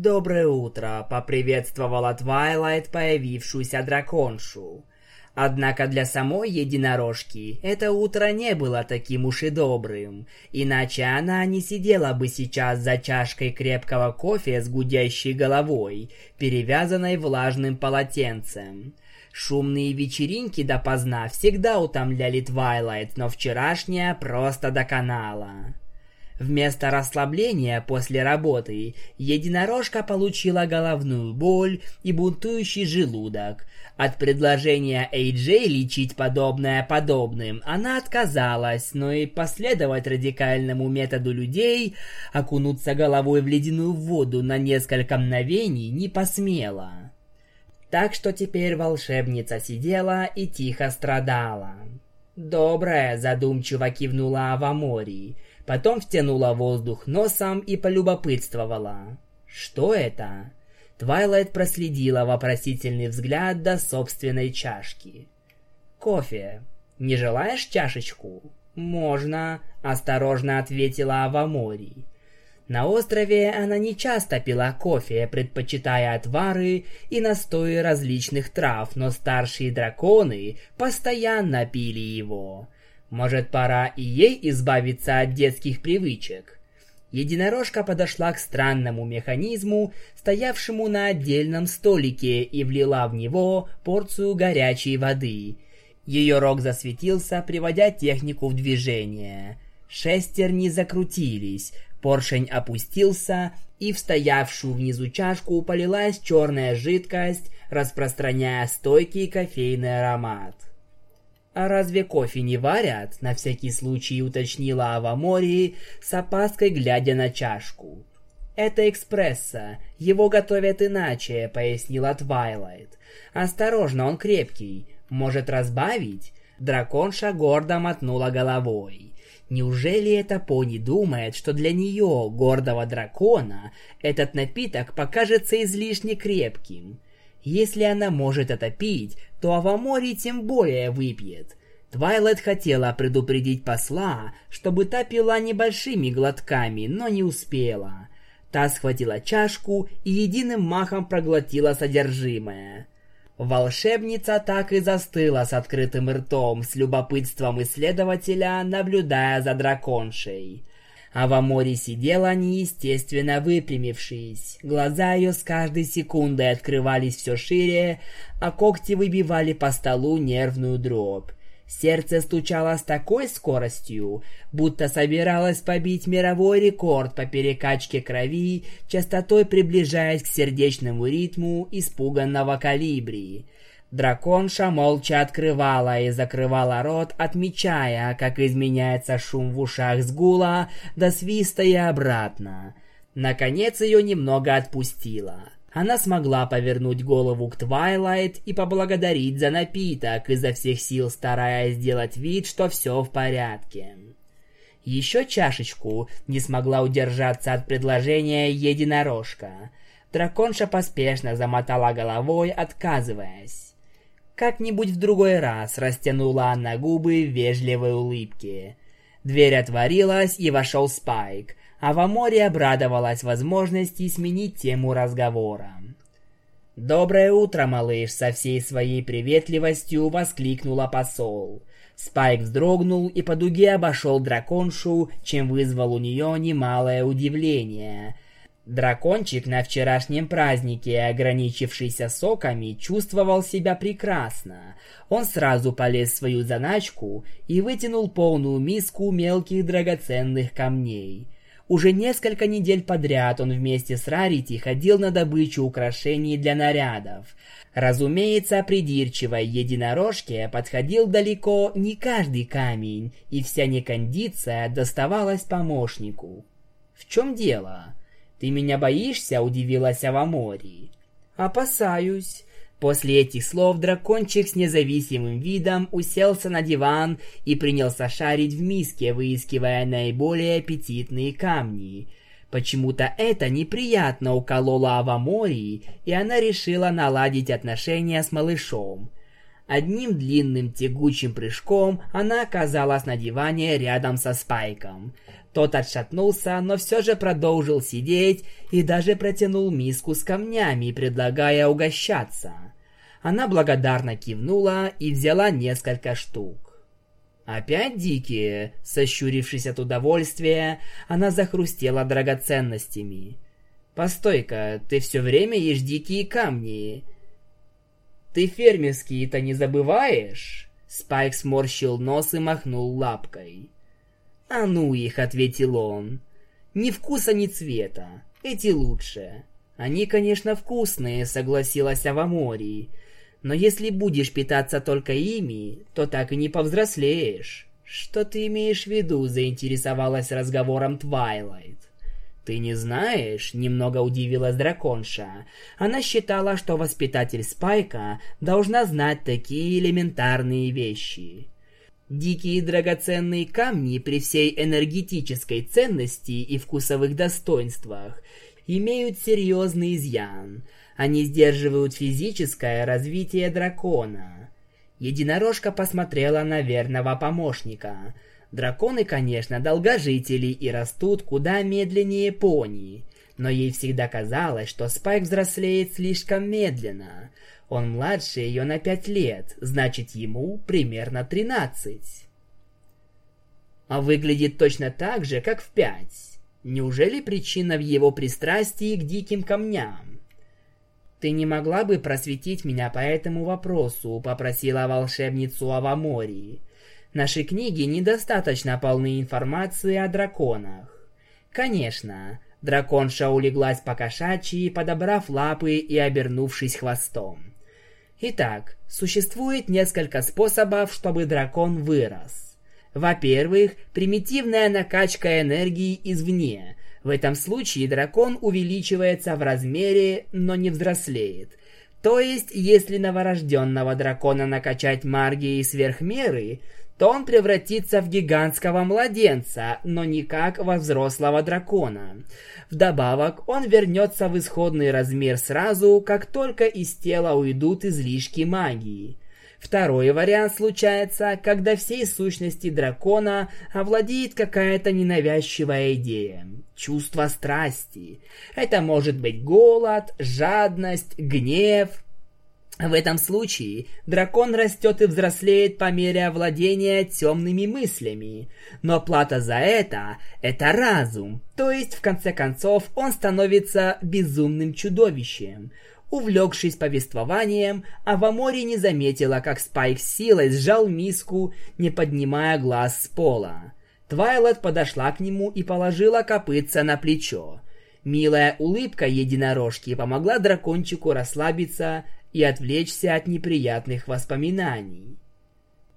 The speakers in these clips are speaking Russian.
«Доброе утро!» — поприветствовала Твайлайт появившуюся драконшу. Однако для самой единорожки это утро не было таким уж и добрым, иначе она не сидела бы сейчас за чашкой крепкого кофе с гудящей головой, перевязанной влажным полотенцем. Шумные вечеринки допоздна всегда утомляли Твайлайт, но вчерашняя просто доконала. Вместо расслабления после работы единорожка получила головную боль и бунтующий желудок. От предложения AJ лечить подобное подобным она отказалась, но и последовать радикальному методу людей, окунуться головой в ледяную воду на несколько мгновений не посмела. Так что теперь волшебница сидела и тихо страдала. «Добрая», — задумчиво кивнула Авамори, потом втянула воздух носом и полюбопытствовала. «Что это?» Твайлайт проследила вопросительный взгляд до собственной чашки. «Кофе. Не желаешь чашечку?» «Можно», — осторожно ответила Авамори. На острове она не часто пила кофе, предпочитая отвары и настои различных трав, но старшие драконы постоянно пили его. Может, пора и ей избавиться от детских привычек? Единорожка подошла к странному механизму, стоявшему на отдельном столике, и влила в него порцию горячей воды. Ее рог засветился, приводя технику в движение. Шестерни закрутились, Поршень опустился, и в стоявшую внизу чашку полилась черная жидкость, распространяя стойкий кофейный аромат. «А разве кофе не варят?» — на всякий случай уточнила Авамори, с опаской глядя на чашку. «Это эспрессо. Его готовят иначе», — пояснила Твайлайт. «Осторожно, он крепкий. Может разбавить?» Драконша гордо мотнула головой. Неужели эта пони думает, что для нее, гордого дракона, этот напиток покажется излишне крепким? Если она может это пить, то Авамори тем более выпьет. Твайлайт хотела предупредить посла, чтобы та пила небольшими глотками, но не успела. Та схватила чашку и единым махом проглотила содержимое. Волшебница так и застыла с открытым ртом, с любопытством исследователя, наблюдая за драконшей. Авамори сидела неестественно выпрямившись. Глаза ее с каждой секундой открывались все шире, а когти выбивали по столу нервную дробь. Сердце стучало с такой скоростью, будто собиралось побить мировой рекорд по перекачке крови, частотой приближаясь к сердечному ритму испуганного калибри. Драконша молча открывала и закрывала рот, отмечая, как изменяется шум в ушах с гула до свиста и обратно. Наконец ее немного отпустила она смогла повернуть голову к Твайлайт и поблагодарить за напиток, изо всех сил стараясь сделать вид, что все в порядке. Еще чашечку не смогла удержаться от предложения единорожка. Драконша поспешно замотала головой, отказываясь. Как-нибудь в другой раз растянула она губы в вежливой улыбке. Дверь отворилась, и вошел Спайк, а в море обрадовалась возможности сменить тему разговора. «Доброе утро, малыш!» — со всей своей приветливостью воскликнула посол. Спайк вздрогнул и по дуге обошел драконшу, чем вызвал у нее немалое удивление. Дракончик на вчерашнем празднике, ограничившийся соками, чувствовал себя прекрасно. Он сразу полез в свою заначку и вытянул полную миску мелких драгоценных камней — уже несколько недель подряд он вместе с Рарити ходил на добычу украшений для нарядов. Разумеется, придирчивой единорожке подходил далеко не каждый камень, и вся некондиция доставалась помощнику. «В чем дело? Ты меня боишься?» – удивилась Авамори. «Опасаюсь. После этих слов дракончик с независимым видом уселся на диван и принялся шарить в миске, выискивая наиболее аппетитные камни. Почему-то это неприятно укололо Авамори, и она решила наладить отношения с малышом. Одним длинным тягучим прыжком она оказалась на диване рядом со Спайком. Тот отшатнулся, но все же продолжил сидеть и даже протянул миску с камнями, предлагая угощаться. Она благодарно кивнула и взяла несколько штук. «Опять дикие?» Сощурившись от удовольствия, она захрустела драгоценностями. «Постой-ка, ты все время ешь дикие камни. Ты фермерские-то не забываешь?» Спайк сморщил нос и махнул лапкой. «А ну их», — ответил он. «Ни вкуса, ни цвета. Эти лучше». «Они, конечно, вкусные», — согласилась Авамори. «Но если будешь питаться только ими, то так и не повзрослеешь». «Что ты имеешь в виду?» — заинтересовалась разговором Твайлайт. «Ты не знаешь?» — немного удивилась драконша. Она считала, что воспитатель Спайка должна знать такие элементарные вещи. Дикие драгоценные камни при всей энергетической ценности и вкусовых достоинствах имеют серьезный изъян. Они сдерживают физическое развитие дракона. Единорожка посмотрела на верного помощника — Драконы, конечно, долгожители и растут куда медленнее пони, но ей всегда казалось, что Спайк взрослеет слишком медленно. Он младше ее на пять лет, значит ему примерно тринадцать. А выглядит точно так же, как в пять. Неужели причина в его пристрастии к диким камням? «Ты не могла бы просветить меня по этому вопросу?» — попросила волшебницу Авамори. Наши книги недостаточно полны информации о драконах. Конечно, драконша улеглась по кошачьи, подобрав лапы и обернувшись хвостом. Итак, существует несколько способов, чтобы дракон вырос. Во-первых, примитивная накачка энергии извне. В этом случае дракон увеличивается в размере, но не взрослеет. То есть, если новорожденного дракона накачать магией сверх меры, то он превратится в гигантского младенца, но никак во взрослого дракона. Вдобавок, он вернется в исходный размер сразу, как только из тела уйдут излишки магии. Второй вариант случается, когда всей сущности дракона овладеет какая-то ненавязчивая идея. Чувство страсти. Это может быть голод, жадность, гнев, в этом случае дракон растет и взрослеет по мере овладения темными мыслями. Но плата за это – это разум, то есть в конце концов он становится безумным чудовищем. Увлекшись повествованием, Авамори не заметила, как Спайк силой сжал миску, не поднимая глаз с пола. Твайлет подошла к нему и положила копытца на плечо. Милая улыбка единорожки помогла дракончику расслабиться и отвлечься от неприятных воспоминаний.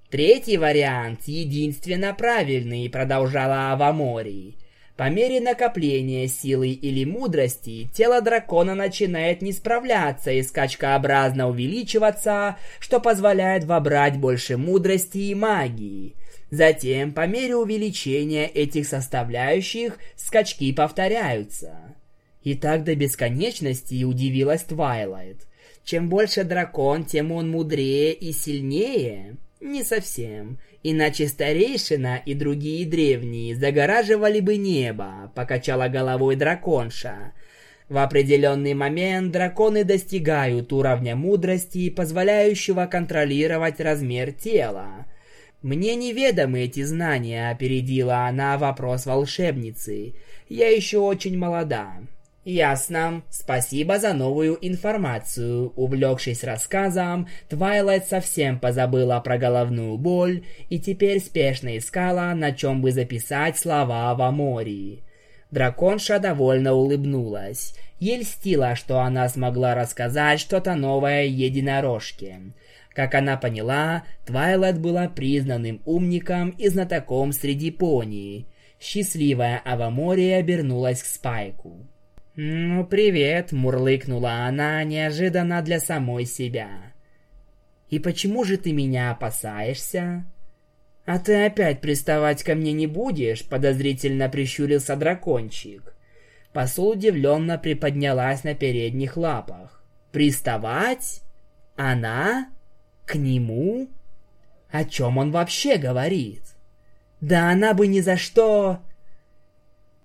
Третий вариант единственно правильный, продолжала Авамори. По мере накопления силы или мудрости, тело дракона начинает не справляться и скачкообразно увеличиваться, что позволяет вобрать больше мудрости и магии. Затем, по мере увеличения этих составляющих, скачки повторяются. И так до бесконечности удивилась Твайлайт. Чем больше дракон, тем он мудрее и сильнее? Не совсем. Иначе старейшина и другие древние загораживали бы небо, покачала головой драконша. В определенный момент драконы достигают уровня мудрости, позволяющего контролировать размер тела. Мне неведомы эти знания, опередила она вопрос волшебницы. Я еще очень молода. «Ясно. Спасибо за новую информацию». Увлекшись рассказом, Твайлайт совсем позабыла про головную боль и теперь спешно искала, на чем бы записать слова Авамори. Драконша довольно улыбнулась. Ей льстило, что она смогла рассказать что-то новое единорожке. Как она поняла, Твайлайт была признанным умником и знатоком среди пони. Счастливая Авамория обернулась к Спайку. «Ну, привет», — мурлыкнула она неожиданно для самой себя. «И почему же ты меня опасаешься?» «А ты опять приставать ко мне не будешь?» — подозрительно прищурился дракончик. Посол удивленно приподнялась на передних лапах. «Приставать? Она?» К нему? О чем он вообще говорит? Да она бы ни за что...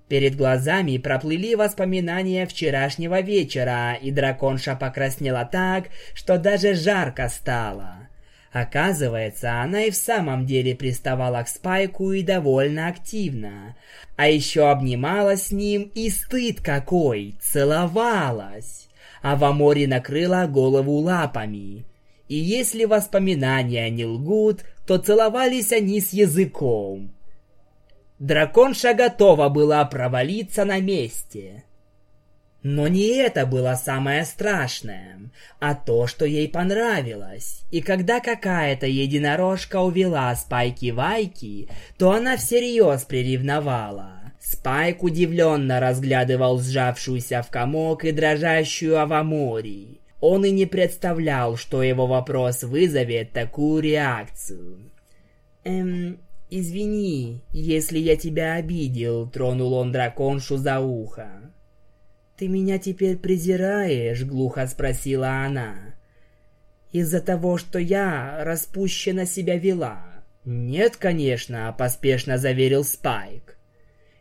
Перед глазами проплыли воспоминания вчерашнего вечера, и драконша покраснела так, что даже жарко стало. Оказывается, она и в самом деле приставала к Спайку и довольно активно. А еще обнималась с ним, и стыд какой, целовалась. А в море накрыла голову лапами. И если воспоминания не лгут, то целовались они с языком. Драконша готова была провалиться на месте. Но не это было самое страшное, а то, что ей понравилось. И когда какая-то единорожка увела Спайки-Вайки, то она всерьез приревновала. Спайк удивленно разглядывал сжавшуюся в комок и дрожащую Авамори. Он и не представлял, что его вопрос вызовет такую реакцию. «Эм, «Извини, если я тебя обидел», — тронул он драконшу за ухо. «Ты меня теперь презираешь?» — глухо спросила она. «Из-за того, что я распущенно себя вела?» «Нет, конечно», — поспешно заверил Спайк.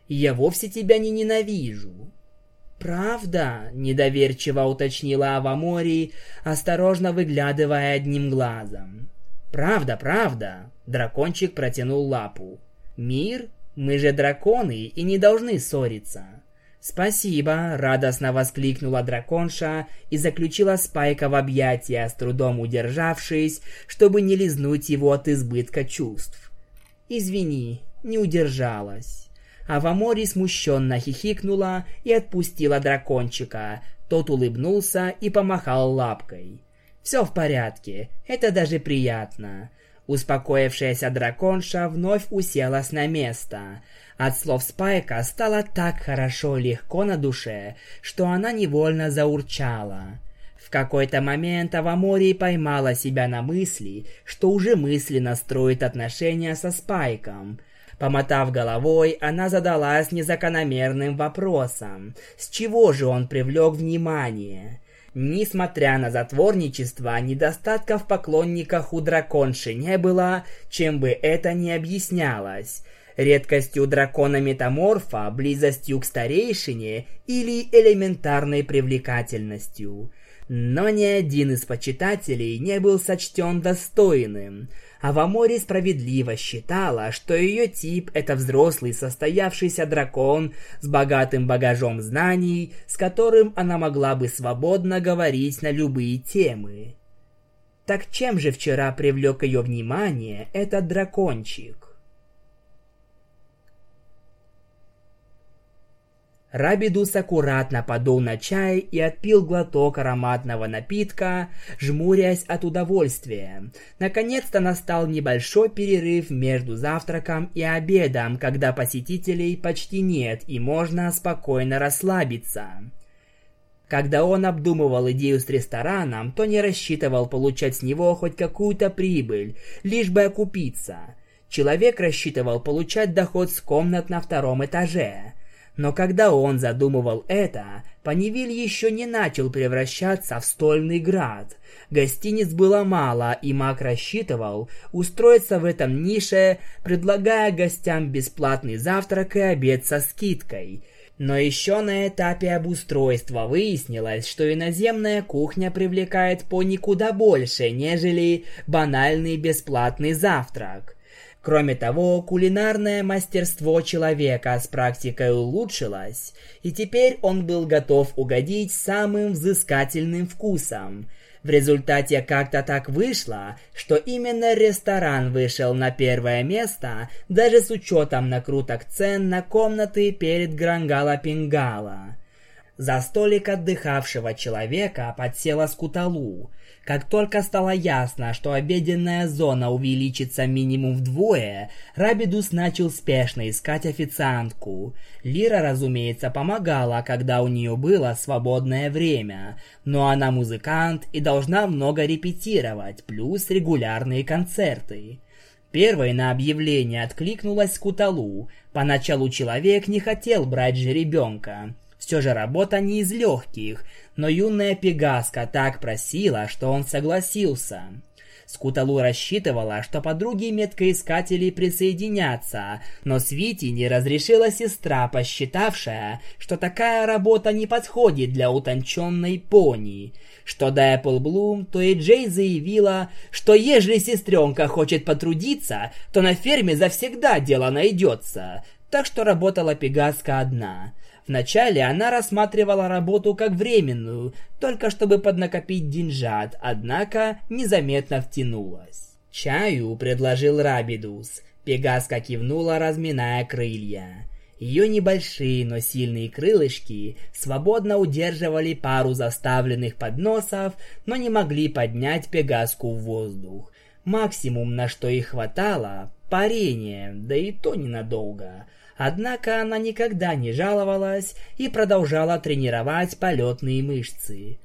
«Я вовсе тебя не ненавижу». «Правда?» — недоверчиво уточнила Авамори, осторожно выглядывая одним глазом. «Правда, правда!» Дракончик протянул лапу. «Мир? Мы же драконы и не должны ссориться!» «Спасибо!» — радостно воскликнула драконша и заключила Спайка в объятия, с трудом удержавшись, чтобы не лизнуть его от избытка чувств. «Извини, не удержалась». А Вамори смущенно хихикнула и отпустила дракончика. Тот улыбнулся и помахал лапкой. «Все в порядке, это даже приятно. Успокоившаяся драконша вновь уселась на место. От слов Спайка стало так хорошо легко на душе, что она невольно заурчала. В какой-то момент Авамори поймала себя на мысли, что уже мысленно строит отношения со Спайком. Помотав головой, она задалась незакономерным вопросом, с чего же он привлек внимание – Несмотря на затворничество, недостатков в поклонниках у драконши не было, чем бы это ни объяснялось. Редкостью дракона-метаморфа, близостью к старейшине или элементарной привлекательностью. Но ни один из почитателей не был сочтен достойным – а в Аморе справедливо считала, что ее тип – это взрослый состоявшийся дракон с богатым багажом знаний, с которым она могла бы свободно говорить на любые темы. Так чем же вчера привлек ее внимание этот дракончик? Рабидус аккуратно подул на чай и отпил глоток ароматного напитка, жмурясь от удовольствия. Наконец-то настал небольшой перерыв между завтраком и обедом, когда посетителей почти нет и можно спокойно расслабиться. Когда он обдумывал идею с рестораном, то не рассчитывал получать с него хоть какую-то прибыль, лишь бы окупиться. Человек рассчитывал получать доход с комнат на втором этаже – но когда он задумывал это, Панивиль еще не начал превращаться в стольный град. Гостиниц было мало, и маг рассчитывал устроиться в этом нише, предлагая гостям бесплатный завтрак и обед со скидкой. Но еще на этапе обустройства выяснилось, что иноземная кухня привлекает по никуда больше, нежели банальный бесплатный завтрак. Кроме того, кулинарное мастерство человека с практикой улучшилось, и теперь он был готов угодить самым взыскательным вкусом. В результате как-то так вышло, что именно ресторан вышел на первое место, даже с учетом накруток цен на комнаты перед Грангала-Пингала. За столик отдыхавшего человека подсела скуталу. Как только стало ясно, что обеденная зона увеличится минимум вдвое, Рабидус начал спешно искать официантку. Лира, разумеется, помогала, когда у нее было свободное время, но она музыкант и должна много репетировать, плюс регулярные концерты. Первой на объявление откликнулась Куталу. Поначалу человек не хотел брать жеребенка. Все же работа не из легких, но юная Пегаска так просила, что он согласился. Скуталу рассчитывала, что подруги меткоискателей присоединятся, но Свити не разрешила сестра, посчитавшая, что такая работа не подходит для утонченной пони. Что до Bloom, то и Джей заявила, что ежели сестренка хочет потрудиться, то на ферме завсегда дело найдется. Так что работала Пегаска одна – Вначале она рассматривала работу как временную, только чтобы поднакопить деньжат, однако незаметно втянулась. «Чаю», — предложил Рабидус. Пегаска кивнула, разминая крылья. Ее небольшие, но сильные крылышки свободно удерживали пару заставленных подносов, но не могли поднять Пегаску в воздух. Максимум, на что их хватало – парение, да и то ненадолго. Однако она никогда не жаловалась и продолжала тренировать полетные мышцы.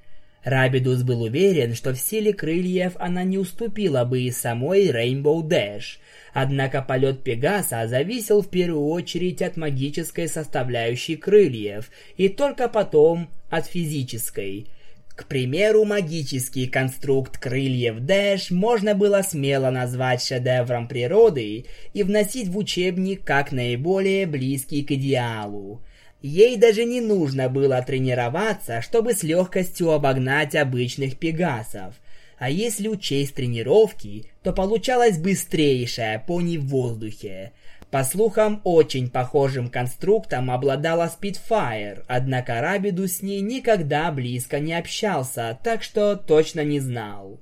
Рабидус был уверен, что в силе крыльев она не уступила бы и самой Rainbow Dash. Однако полет Пегаса зависел в первую очередь от магической составляющей крыльев и только потом от физической – к примеру, магический конструкт крыльев Дэш можно было смело назвать шедевром природы и вносить в учебник как наиболее близкий к идеалу. Ей даже не нужно было тренироваться, чтобы с легкостью обогнать обычных пегасов. А если учесть тренировки, то получалась быстрейшая пони в воздухе. По слухам, очень похожим конструктом обладала Spitfire, однако Рабиду с ней никогда близко не общался, так что точно не знал.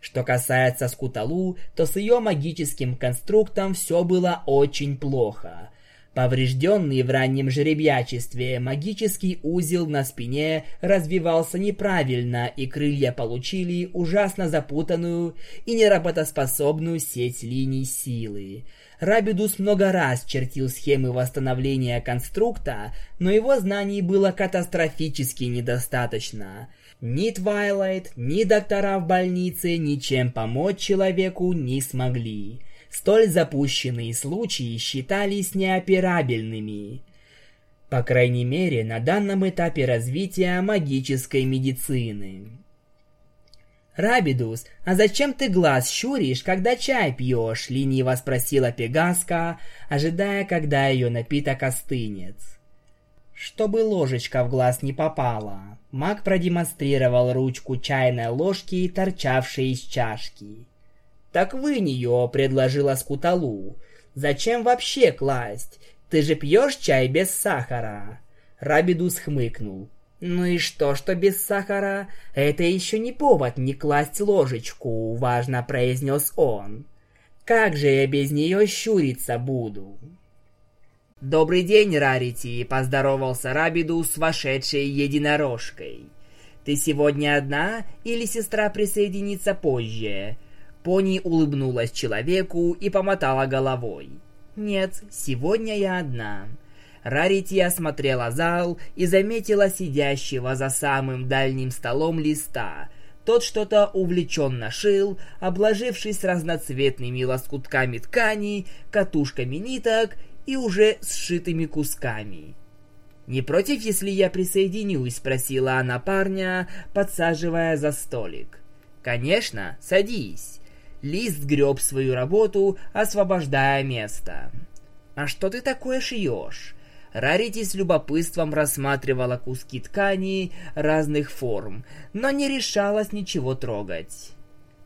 Что касается Скуталу, то с ее магическим конструктом все было очень плохо. Поврежденный в раннем жеребьячестве, магический узел на спине развивался неправильно, и крылья получили ужасно запутанную и неработоспособную сеть линий силы. Рабидус много раз чертил схемы восстановления конструкта, но его знаний было катастрофически недостаточно. Ни Твайлайт, ни доктора в больнице ничем помочь человеку не смогли. Столь запущенные случаи считались неоперабельными. По крайней мере, на данном этапе развития магической медицины. «Рабидус, а зачем ты глаз щуришь, когда чай пьешь?» — лениво спросила Пегаска, ожидая, когда ее напиток остынет. Чтобы ложечка в глаз не попала, маг продемонстрировал ручку чайной ложки, торчавшей из чашки. «Так вы нее», — предложила Скуталу. «Зачем вообще класть? Ты же пьешь чай без сахара?» Рабидус хмыкнул. Ну и что, что без сахара? Это еще не повод не класть ложечку, важно произнес он. Как же я без нее щуриться буду? «Добрый день, Рарити!» – поздоровался Рабиду с вошедшей единорожкой. «Ты сегодня одна или сестра присоединится позже?» Пони улыбнулась человеку и помотала головой. «Нет, сегодня я одна. Рарити осмотрела зал и заметила сидящего за самым дальним столом листа. Тот что-то увлеченно шил, обложившись разноцветными лоскутками ткани, катушками ниток и уже сшитыми кусками. «Не против, если я присоединюсь?» – спросила она парня, подсаживая за столик. «Конечно, садись». Лист греб свою работу, освобождая место. «А что ты такое шьешь?» Рарити с любопытством рассматривала куски ткани разных форм, но не решалась ничего трогать.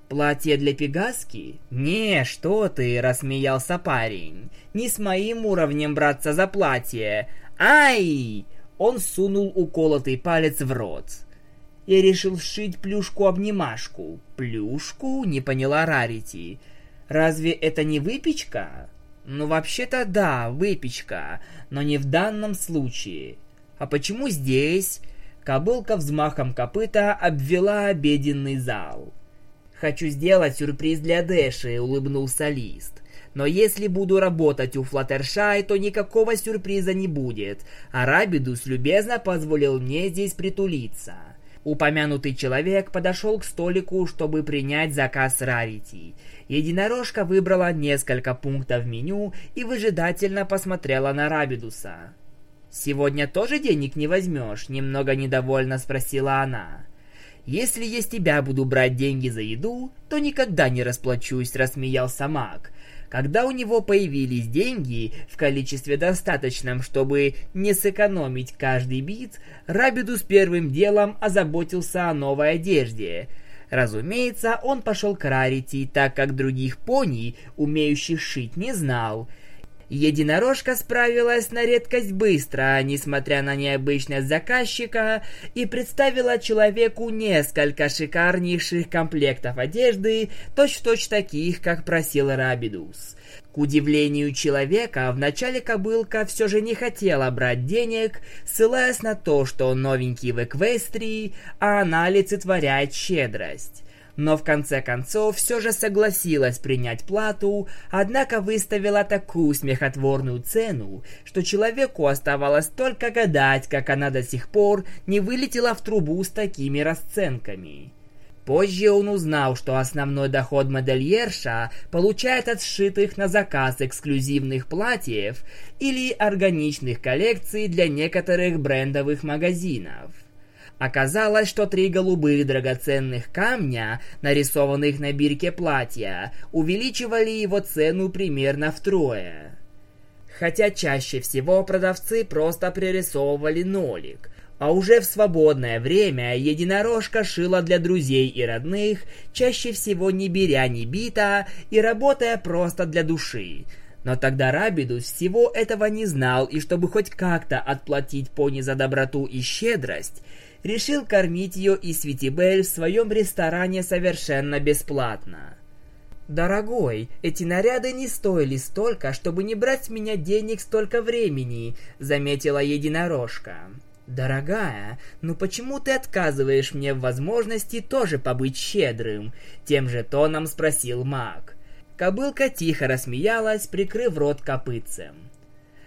«Платье для Пегаски?» «Не, что ты!» – рассмеялся парень. «Не с моим уровнем браться за платье!» «Ай!» Он сунул уколотый палец в рот. Я решил сшить плюшку-обнимашку. «Плюшку?» – не поняла Рарити. «Разве это не выпечка?» Ну, вообще-то да, выпечка, но не в данном случае. А почему здесь? Кобылка взмахом копыта обвела обеденный зал. «Хочу сделать сюрприз для Дэши», — улыбнулся Лист. «Но если буду работать у Флаттершай, то никакого сюрприза не будет, а Рабидус любезно позволил мне здесь притулиться». Упомянутый человек подошел к столику, чтобы принять заказ Рарити. Единорожка выбрала несколько пунктов меню и выжидательно посмотрела на Рабидуса. «Сегодня тоже денег не возьмешь?» – немного недовольно спросила она. «Если я с тебя буду брать деньги за еду, то никогда не расплачусь», — рассмеялся маг. Когда у него появились деньги в количестве достаточном, чтобы не сэкономить каждый бит, Рабидус первым делом озаботился о новой одежде. Разумеется, он пошел к Рарити, так как других пони, умеющих шить, не знал — Единорожка справилась на редкость быстро, несмотря на необычность заказчика, и представила человеку несколько шикарнейших комплектов одежды, точь-в-точь -точь таких, как просил Рабидус. К удивлению человека, вначале кобылка все же не хотела брать денег, ссылаясь на то, что он новенький в Эквестрии, а она олицетворяет щедрость но в конце концов все же согласилась принять плату, однако выставила такую смехотворную цену, что человеку оставалось только гадать, как она до сих пор не вылетела в трубу с такими расценками. Позже он узнал, что основной доход модельерша получает от сшитых на заказ эксклюзивных платьев или органичных коллекций для некоторых брендовых магазинов. Оказалось, что три голубых драгоценных камня, нарисованных на бирке платья, увеличивали его цену примерно втрое. Хотя чаще всего продавцы просто пририсовывали нолик, а уже в свободное время единорожка шила для друзей и родных, чаще всего не беря ни бита и работая просто для души. Но тогда Рабидус всего этого не знал, и чтобы хоть как-то отплатить пони за доброту и щедрость, решил кормить ее и Светибель в своем ресторане совершенно бесплатно. «Дорогой, эти наряды не стоили столько, чтобы не брать с меня денег столько времени», — заметила единорожка. «Дорогая, ну почему ты отказываешь мне в возможности тоже побыть щедрым?» Тем же тоном спросил маг. Кобылка тихо рассмеялась, прикрыв рот копытцем.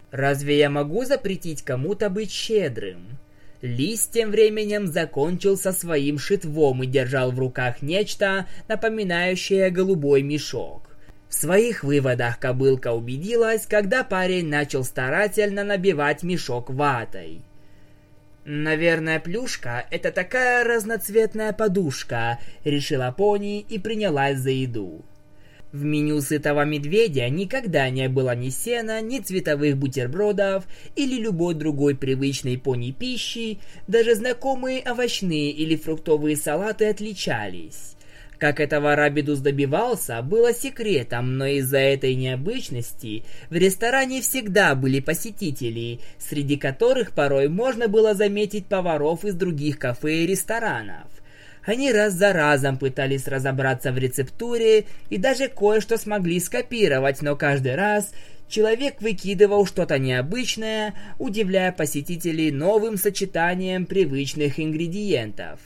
«Разве я могу запретить кому-то быть щедрым?» Лис тем временем закончил со своим шитвом и держал в руках нечто, напоминающее голубой мешок. В своих выводах кобылка убедилась, когда парень начал старательно набивать мешок ватой. «Наверное, плюшка — это такая разноцветная подушка», — решила пони и принялась за еду. В меню сытого медведя никогда не было ни сена, ни цветовых бутербродов или любой другой привычной пони пищи, даже знакомые овощные или фруктовые салаты отличались. Как этого Рабидус добивался, было секретом, но из-за этой необычности в ресторане всегда были посетители, среди которых порой можно было заметить поваров из других кафе и ресторанов. Они раз за разом пытались разобраться в рецептуре и даже кое-что смогли скопировать, но каждый раз человек выкидывал что-то необычное, удивляя посетителей новым сочетанием привычных ингредиентов.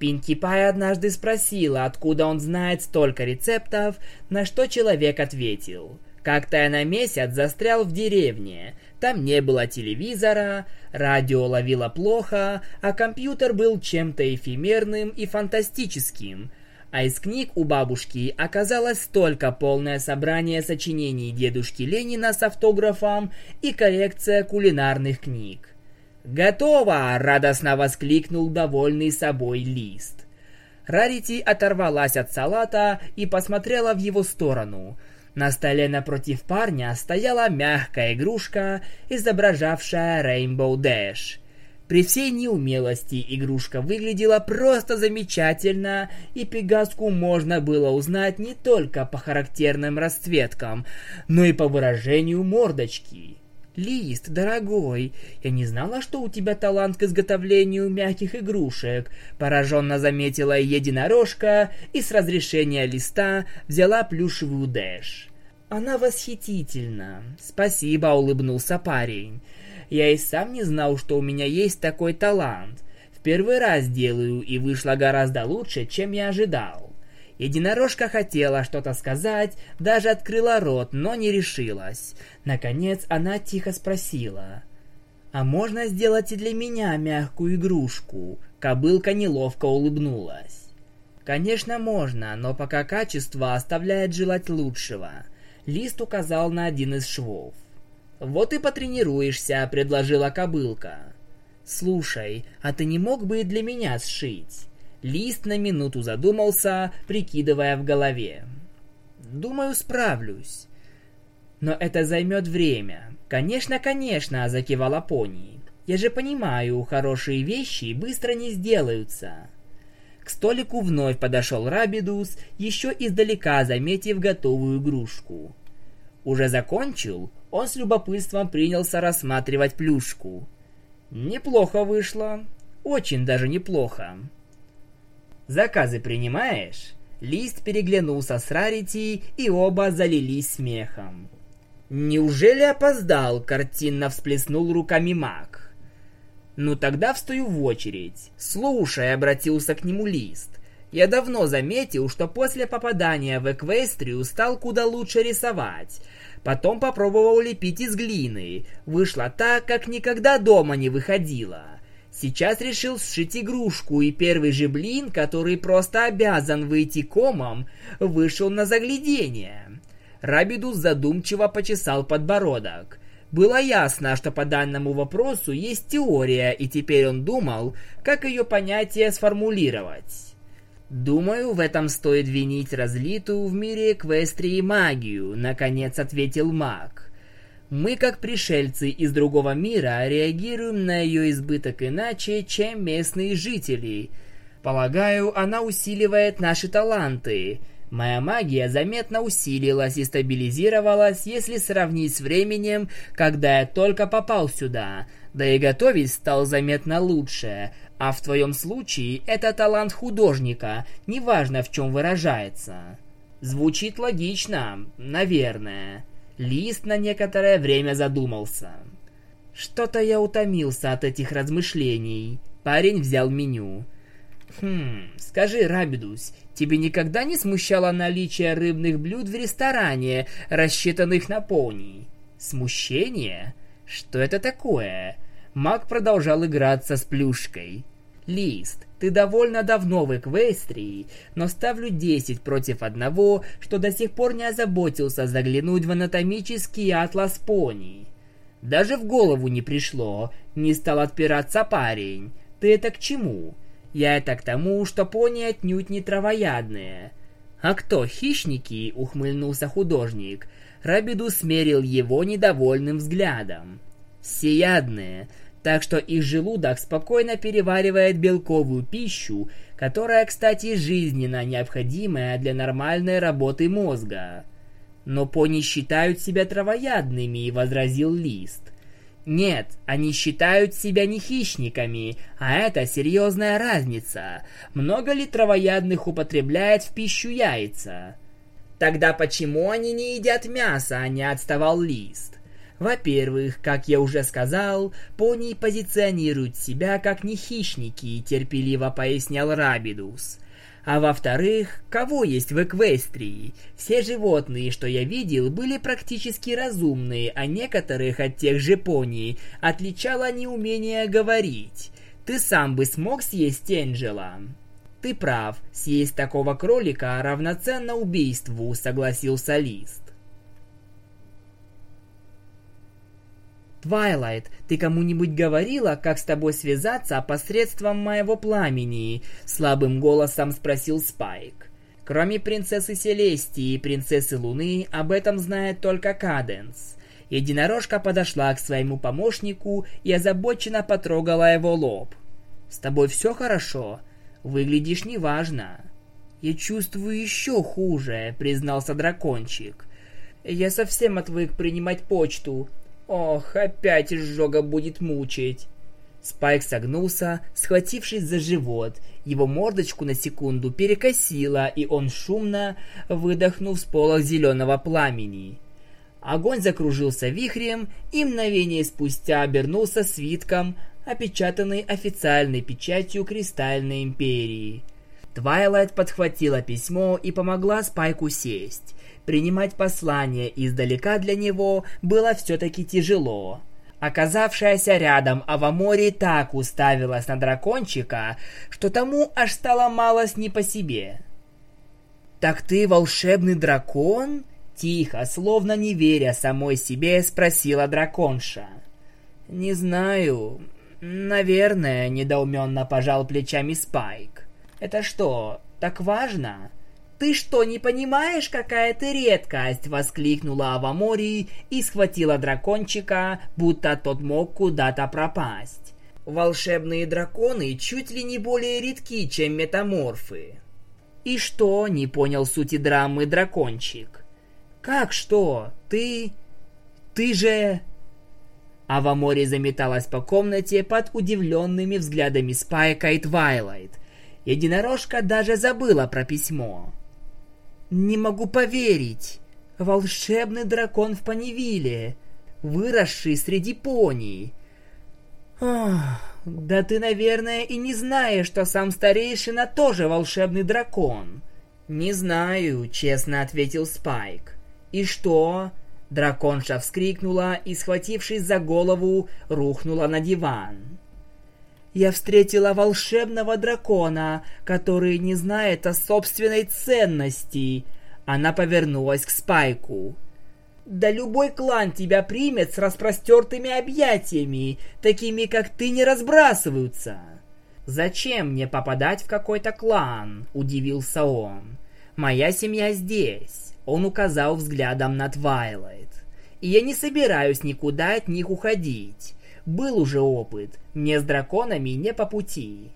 Пинки Пай однажды спросила, откуда он знает столько рецептов, на что человек ответил – как-то я на месяц застрял в деревне. Там не было телевизора, радио ловило плохо, а компьютер был чем-то эфемерным и фантастическим. А из книг у бабушки оказалось только полное собрание сочинений дедушки Ленина с автографом и коллекция кулинарных книг. «Готово!» — радостно воскликнул довольный собой лист. Рарити оторвалась от салата и посмотрела в его сторону — на столе напротив парня стояла мягкая игрушка, изображавшая Rainbow Dash. При всей неумелости игрушка выглядела просто замечательно, и Пегаску можно было узнать не только по характерным расцветкам, но и по выражению мордочки. «Лист, дорогой, я не знала, что у тебя талант к изготовлению мягких игрушек», пораженно заметила единорожка и с разрешения листа взяла плюшевую Дэш. «Она восхитительна. Спасибо», — улыбнулся парень. «Я и сам не знал, что у меня есть такой талант. В первый раз делаю, и вышло гораздо лучше, чем я ожидал». Единорожка хотела что-то сказать, даже открыла рот, но не решилась. Наконец она тихо спросила. «А можно сделать и для меня мягкую игрушку?» Кобылка неловко улыбнулась. «Конечно можно, но пока качество оставляет желать лучшего». Лист указал на один из швов. «Вот и потренируешься», — предложила кобылка. «Слушай, а ты не мог бы и для меня сшить?» Лист на минуту задумался, прикидывая в голове. «Думаю, справлюсь. Но это займет время. Конечно, конечно, закивала пони. Я же понимаю, хорошие вещи быстро не сделаются. К столику вновь подошел Рабидус, еще издалека заметив готовую игрушку. Уже закончил, он с любопытством принялся рассматривать плюшку. Неплохо вышло. Очень даже неплохо. «Заказы принимаешь?» Лист переглянулся с Рарити, и оба залились смехом. «Неужели опоздал?» — картинно всплеснул руками маг. «Ну тогда встаю в очередь. Слушай», — обратился к нему Лист. «Я давно заметил, что после попадания в Эквестрию стал куда лучше рисовать. Потом попробовал лепить из глины. Вышло так, как никогда дома не выходило. Сейчас решил сшить игрушку, и первый же блин, который просто обязан выйти комом, вышел на заглядение. Рабидус задумчиво почесал подбородок. Было ясно, что по данному вопросу есть теория, и теперь он думал, как ее понятие сформулировать. «Думаю, в этом стоит винить разлитую в мире Эквестрии магию», — наконец ответил маг. «Мы, как пришельцы из другого мира, реагируем на ее избыток иначе, чем местные жители. Полагаю, она усиливает наши таланты, Моя магия заметно усилилась и стабилизировалась, если сравнить с временем, когда я только попал сюда. Да и готовить стал заметно лучше. А в твоем случае это талант художника, неважно в чем выражается. Звучит логично, наверное. Лист на некоторое время задумался. Что-то я утомился от этих размышлений. Парень взял меню. Хм, скажи, Рабидус, тебе никогда не смущало наличие рыбных блюд в ресторане, рассчитанных на пони? Смущение? Что это такое? Маг продолжал играться с плюшкой. Лист, ты довольно давно в Эквестрии, но ставлю 10 против одного, что до сих пор не озаботился заглянуть в анатомический атлас пони. Даже в голову не пришло, не стал отпираться парень. Ты это к чему? Я это к тому, что пони отнюдь не травоядные. А кто, хищники? Ухмыльнулся художник. Рабиду смерил его недовольным взглядом. Всеядные, так что их желудок спокойно переваривает белковую пищу, которая, кстати, жизненно необходимая для нормальной работы мозга. Но пони считают себя травоядными, возразил Лист. Нет, они считают себя не хищниками, а это серьезная разница. Много ли травоядных употребляет в пищу яйца? Тогда почему они не едят мясо, а не отставал лист? Во-первых, как я уже сказал, пони позиционируют себя как не хищники, терпеливо пояснял Рабидус. А во-вторых, кого есть в Эквестрии? Все животные, что я видел, были практически разумные, а некоторых от тех же пони отличало неумение говорить. Ты сам бы смог съесть Энджела? Ты прав, съесть такого кролика равноценно убийству, согласился Лист. «Твайлайт, ты кому-нибудь говорила, как с тобой связаться посредством моего пламени?» — слабым голосом спросил Спайк. Кроме принцессы Селестии и принцессы Луны, об этом знает только Каденс. Единорожка подошла к своему помощнику и озабоченно потрогала его лоб. «С тобой все хорошо? Выглядишь неважно». «Я чувствую еще хуже», — признался дракончик. «Я совсем отвык принимать почту. Ох, опять изжога будет мучить. Спайк согнулся, схватившись за живот. Его мордочку на секунду перекосило, и он шумно выдохнул с пола зеленого пламени. Огонь закружился вихрем и мгновение спустя обернулся свитком, опечатанный официальной печатью Кристальной Империи. Твайлайт подхватила письмо и помогла Спайку сесть. Принимать послание издалека для него было все-таки тяжело. Оказавшаяся рядом Авамори так уставилась на дракончика, что тому аж стало малость не по себе. «Так ты волшебный дракон?» Тихо, словно не веря самой себе, спросила драконша. «Не знаю. Наверное», — недоуменно пожал плечами Спайк. Это что, так важно? «Ты что, не понимаешь, какая ты редкость?» — воскликнула Авамори и схватила дракончика, будто тот мог куда-то пропасть. Волшебные драконы чуть ли не более редки, чем метаморфы. «И что?» — не понял сути драмы дракончик. «Как что? Ты... ты же...» Авамори заметалась по комнате под удивленными взглядами Спайка и Твайлайт. Единорожка даже забыла про письмо. «Не могу поверить! Волшебный дракон в Понивилле, выросший среди пони!» Ох, да ты, наверное, и не знаешь, что сам старейшина тоже волшебный дракон. Не знаю, честно ответил Спайк. И что? Драконша вскрикнула и, схватившись за голову, рухнула на диван. Я встретила волшебного дракона, который не знает о собственной ценности. Она повернулась к Спайку. Да любой клан тебя примет с распростертыми объятиями, такими как ты не разбрасываются. Зачем мне попадать в какой-то клан? Удивился он. Моя семья здесь. Он указал взглядом на Твайлайт. И я не собираюсь никуда от них уходить. Был уже опыт, мне с драконами не по пути.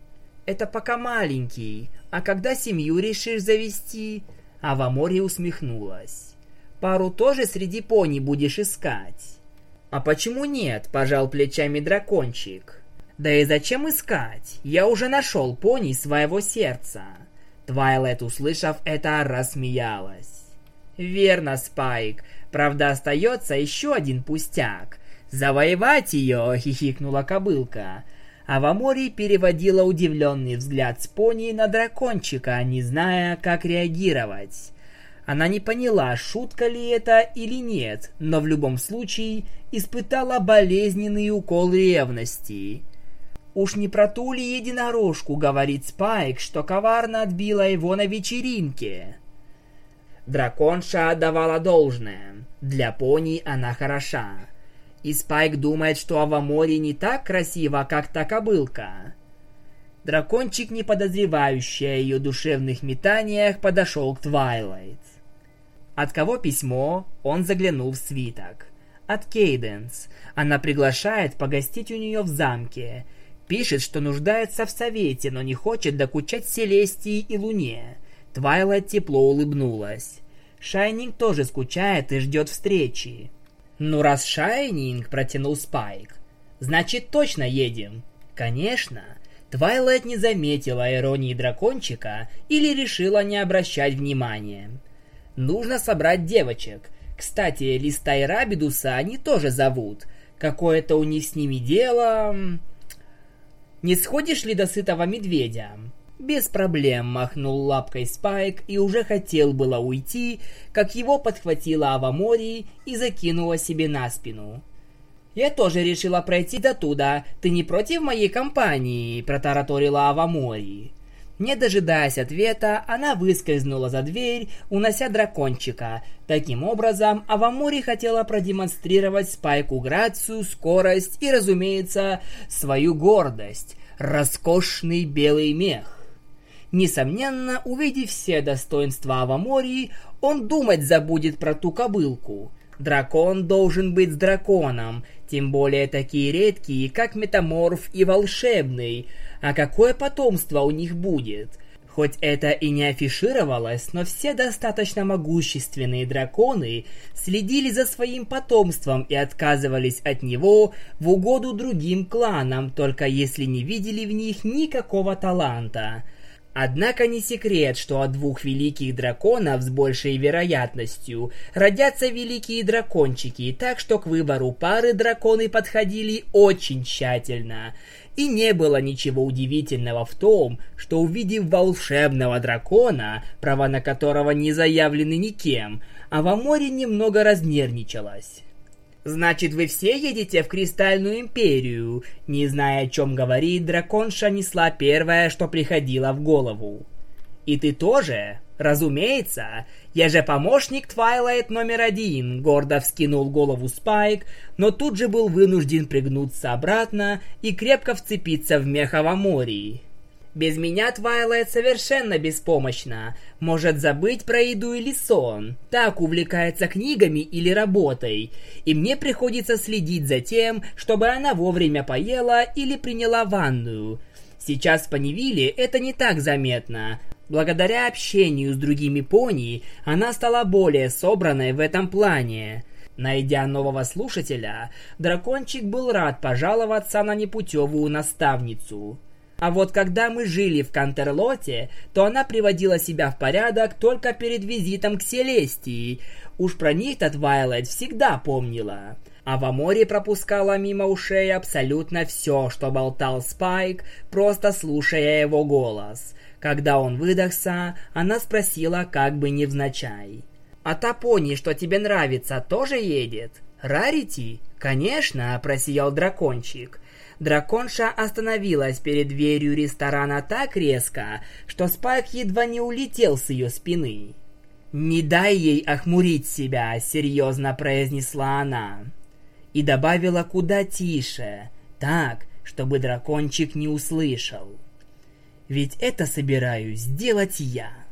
Это пока маленький, а когда семью решишь завести? А море усмехнулась. Пару тоже среди пони будешь искать. А почему нет, пожал плечами дракончик. Да и зачем искать? Я уже нашел пони своего сердца. Твайлет, услышав это, рассмеялась. Верно, Спайк. Правда, остается еще один пустяк. «Завоевать ее!» — хихикнула кобылка. А в Амори переводила удивленный взгляд с пони на дракончика, не зная, как реагировать. Она не поняла, шутка ли это или нет, но в любом случае испытала болезненный укол ревности. «Уж не про ту ли единорожку, — говорит Спайк, — что коварно отбила его на вечеринке?» Драконша отдавала должное. Для пони она хороша. И Спайк думает, что Авамори не так красиво, как та кобылка. Дракончик, не подозревающий о ее душевных метаниях, подошел к Твайлайт. От кого письмо, он заглянул в свиток. От Кейденс. Она приглашает погостить у нее в замке. Пишет, что нуждается в совете, но не хочет докучать Селестии и Луне. Твайлайт тепло улыбнулась. Шайнинг тоже скучает и ждет встречи. «Ну, раз Шайнинг», — протянул Спайк, — «значит, точно едем». «Конечно». Твайлайт не заметила иронии дракончика или решила не обращать внимания. «Нужно собрать девочек. Кстати, Листа и Рабидуса они тоже зовут. Какое-то у них с ними дело...» «Не сходишь ли до сытого медведя?» Без проблем махнул лапкой Спайк и уже хотел было уйти, как его подхватила Авамори и закинула себе на спину. «Я тоже решила пройти до туда. Ты не против моей компании?» – протараторила Авамори. Не дожидаясь ответа, она выскользнула за дверь, унося дракончика. Таким образом, Авамори хотела продемонстрировать Спайку грацию, скорость и, разумеется, свою гордость – роскошный белый мех. Несомненно, увидев все достоинства Авамории, он думать забудет про ту кобылку. Дракон должен быть драконом, тем более такие редкие, как метаморф и волшебный. А какое потомство у них будет? Хоть это и не афишировалось, но все достаточно могущественные драконы следили за своим потомством и отказывались от него в угоду другим кланам, только если не видели в них никакого таланта. Однако не секрет, что от двух великих драконов с большей вероятностью родятся великие дракончики, так что к выбору пары драконы подходили очень тщательно. И не было ничего удивительного в том, что увидев волшебного дракона, права на которого не заявлены никем, а во море немного разнервничалась. «Значит, вы все едете в Кристальную Империю?» Не зная, о чем говорит, драконша несла первое, что приходило в голову. «И ты тоже?» «Разумеется, я же помощник Твайлайт номер один», — гордо вскинул голову Спайк, но тут же был вынужден пригнуться обратно и крепко вцепиться в мех Авамори. Без меня Твайлайт совершенно беспомощна. Может забыть про еду или сон. Так увлекается книгами или работой. И мне приходится следить за тем, чтобы она вовремя поела или приняла ванную. Сейчас в Панивиле это не так заметно. Благодаря общению с другими пони, она стала более собранной в этом плане. Найдя нового слушателя, дракончик был рад пожаловаться на непутевую наставницу. А вот когда мы жили в Кантерлоте, то она приводила себя в порядок только перед визитом к Селестии. Уж про них-то Твайлайт всегда помнила. А в Аморе пропускала мимо ушей абсолютно все, что болтал Спайк, просто слушая его голос. Когда он выдохся, она спросила как бы невзначай. «А та пони, что тебе нравится, тоже едет?» «Рарити?» «Конечно», — просиял дракончик. Драконша остановилась перед дверью ресторана так резко, что Спайк едва не улетел с ее спины. «Не дай ей охмурить себя», — серьезно произнесла она. И добавила куда тише, так, чтобы дракончик не услышал. «Ведь это собираюсь сделать я».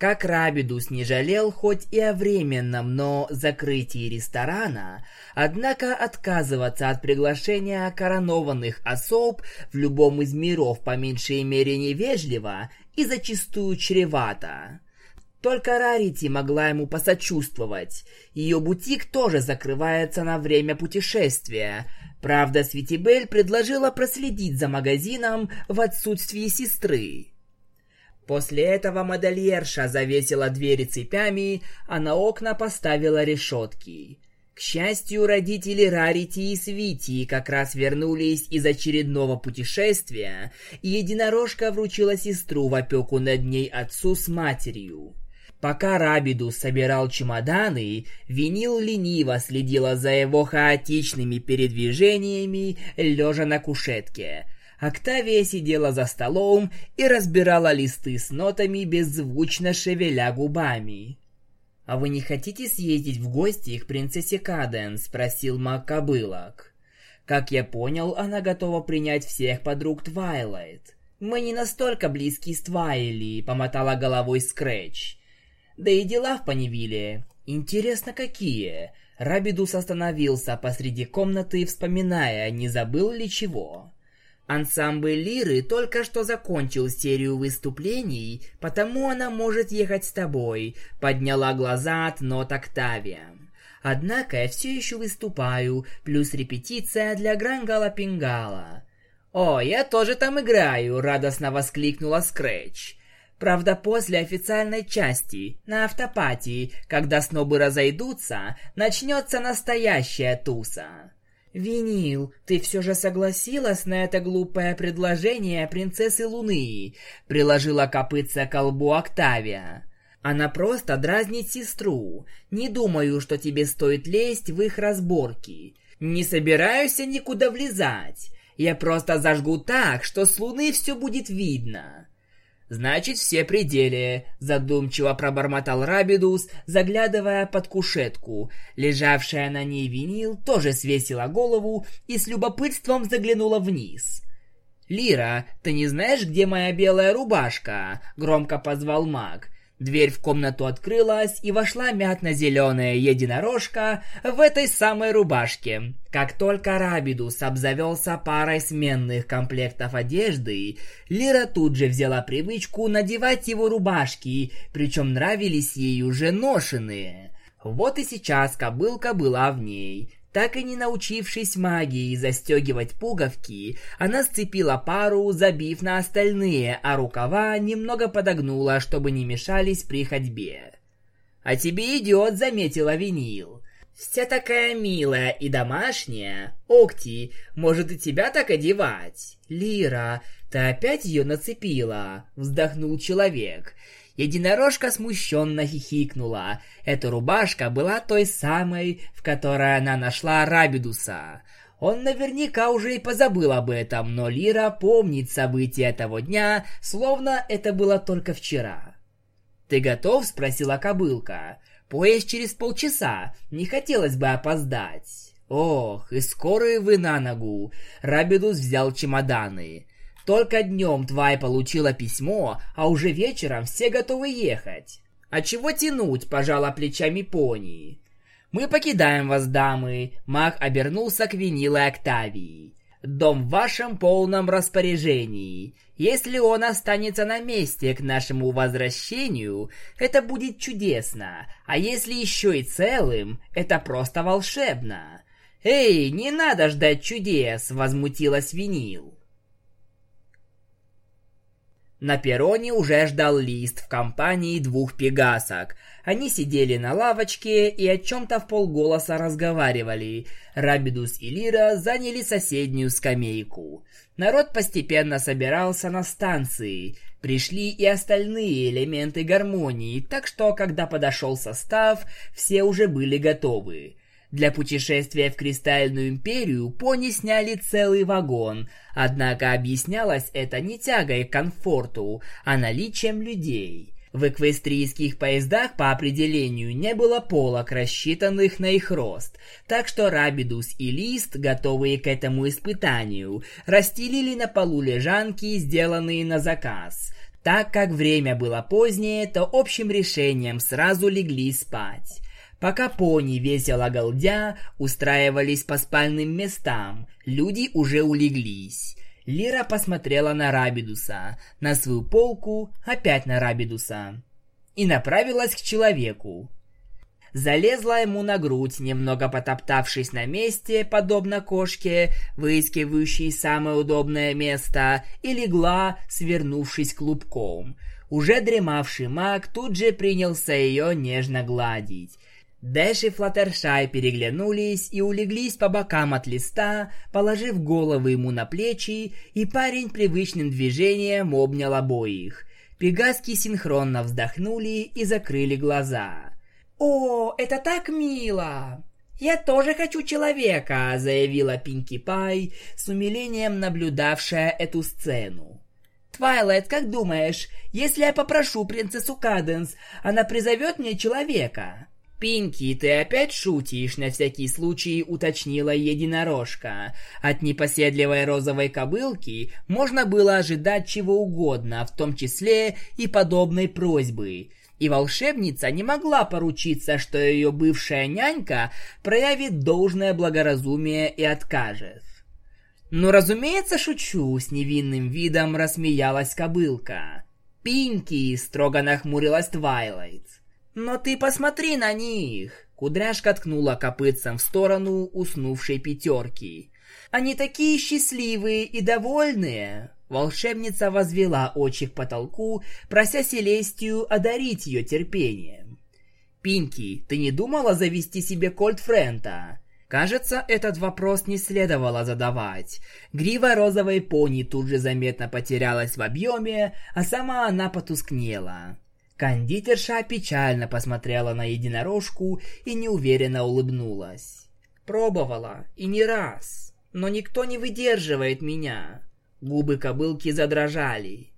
Как Рабидус не жалел хоть и о временном, но закрытии ресторана, однако отказываться от приглашения коронованных особ в любом из миров по меньшей мере невежливо и зачастую чревато. Только Рарити могла ему посочувствовать. Ее бутик тоже закрывается на время путешествия. Правда, Светибель предложила проследить за магазином в отсутствие сестры. После этого модельерша завесила двери цепями, а на окна поставила решетки. К счастью, родители Рарити и Свити как раз вернулись из очередного путешествия, и единорожка вручила сестру в опеку над ней отцу с матерью. Пока Рабиду собирал чемоданы, Винил лениво следила за его хаотичными передвижениями, лежа на кушетке – Октавия сидела за столом и разбирала листы с нотами, беззвучно шевеля губами. «А вы не хотите съездить в гости к принцессе Каден?» – спросил Мак Кобылок. Как я понял, она готова принять всех подруг Твайлайт. «Мы не настолько близки с Твайли», – помотала головой Скретч. «Да и дела в Панивиле. Интересно, какие?» Рабидус остановился посреди комнаты, вспоминая, не забыл ли чего. Ансамбль Лиры только что закончил серию выступлений, потому она может ехать с тобой, подняла глаза от нот Октавия. Однако я все еще выступаю, плюс репетиция для Грангала Пингала. «О, я тоже там играю!» — радостно воскликнула Скретч. Правда, после официальной части, на автопатии, когда снобы разойдутся, начнется настоящая туса. «Винил, ты все же согласилась на это глупое предложение принцессы Луны?» — приложила копытца к колбу Октавия. «Она просто дразнит сестру. Не думаю, что тебе стоит лезть в их разборки. Не собираюсь я никуда влезать. Я просто зажгу так, что с Луны все будет видно. «Значит, все пределе», — задумчиво пробормотал Рабидус, заглядывая под кушетку. Лежавшая на ней винил тоже свесила голову и с любопытством заглянула вниз. «Лира, ты не знаешь, где моя белая рубашка?» — громко позвал маг. Дверь в комнату открылась, и вошла мятно-зеленая единорожка в этой самой рубашке. Как только Рабидус обзавелся парой сменных комплектов одежды, Лира тут же взяла привычку надевать его рубашки, причем нравились ей уже ношенные. Вот и сейчас кобылка была в ней. Так и не научившись магии застегивать пуговки, она сцепила пару, забив на остальные, а рукава немного подогнула, чтобы не мешались при ходьбе. «А тебе идет», — заметила винил. «Вся такая милая и домашняя. Окти, может и тебя так одевать?» «Лира, ты опять ее нацепила?» — вздохнул человек. Единорожка смущенно хихикнула. Эта рубашка была той самой, в которой она нашла Рабидуса. Он наверняка уже и позабыл об этом, но Лира помнит события этого дня, словно это было только вчера. «Ты готов?» — спросила кобылка. «Поезд через полчаса. Не хотелось бы опоздать». «Ох, и скорые вы на ногу!» Рабидус взял чемоданы. Только днем Твай получила письмо, а уже вечером все готовы ехать. А чего тянуть, пожала плечами пони. Мы покидаем вас, дамы. Маг обернулся к винилой Октавии. Дом в вашем полном распоряжении. Если он останется на месте к нашему возвращению, это будет чудесно. А если еще и целым, это просто волшебно. Эй, не надо ждать чудес, возмутилась Винил. На перроне уже ждал Лист в компании двух пегасок. Они сидели на лавочке и о чем-то в полголоса разговаривали. Рабидус и Лира заняли соседнюю скамейку. Народ постепенно собирался на станции. Пришли и остальные элементы гармонии, так что, когда подошел состав, все уже были готовы. Для путешествия в Кристальную империю пони сняли целый вагон, однако объяснялось это не тягой к комфорту, а наличием людей. В эквестрийских поездах по определению не было полок, рассчитанных на их рост, так что Рабидус и Лист, готовые к этому испытанию, расстелили на полу лежанки, сделанные на заказ. Так как время было позднее, то общим решением сразу легли спать. Пока пони весело голдя устраивались по спальным местам, люди уже улеглись. Лира посмотрела на Рабидуса, на свою полку, опять на Рабидуса. И направилась к человеку. Залезла ему на грудь, немного потоптавшись на месте, подобно кошке, выискивающей самое удобное место, и легла, свернувшись клубком. Уже дремавший маг тут же принялся ее нежно гладить. Дэш и Флаттершай переглянулись и улеглись по бокам от листа, положив головы ему на плечи, и парень привычным движением обнял обоих. Пегаски синхронно вздохнули и закрыли глаза. «О, это так мило!» «Я тоже хочу человека», — заявила Пинки Пай, с умилением наблюдавшая эту сцену. «Твайлайт, как думаешь, если я попрошу принцессу Каденс, она призовет мне человека?» «Пинки, ты опять шутишь?» — на всякий случай уточнила единорожка. От непоседливой розовой кобылки можно было ожидать чего угодно, в том числе и подобной просьбы. И волшебница не могла поручиться, что ее бывшая нянька проявит должное благоразумие и откажет. «Ну, разумеется, шучу», — с невинным видом рассмеялась кобылка. «Пинки!» — строго нахмурилась Твайлайт. «Но ты посмотри на них!» Кудряшка ткнула копытцем в сторону уснувшей пятерки. «Они такие счастливые и довольные!» Волшебница возвела очи к потолку, прося Селестию одарить ее терпением. «Пинки, ты не думала завести себе Кольт Френта?» Кажется, этот вопрос не следовало задавать. Грива розовой пони тут же заметно потерялась в объеме, а сама она потускнела. Кондитерша печально посмотрела на единорожку и неуверенно улыбнулась. Пробовала, и не раз, но никто не выдерживает меня. Губы кобылки задрожали.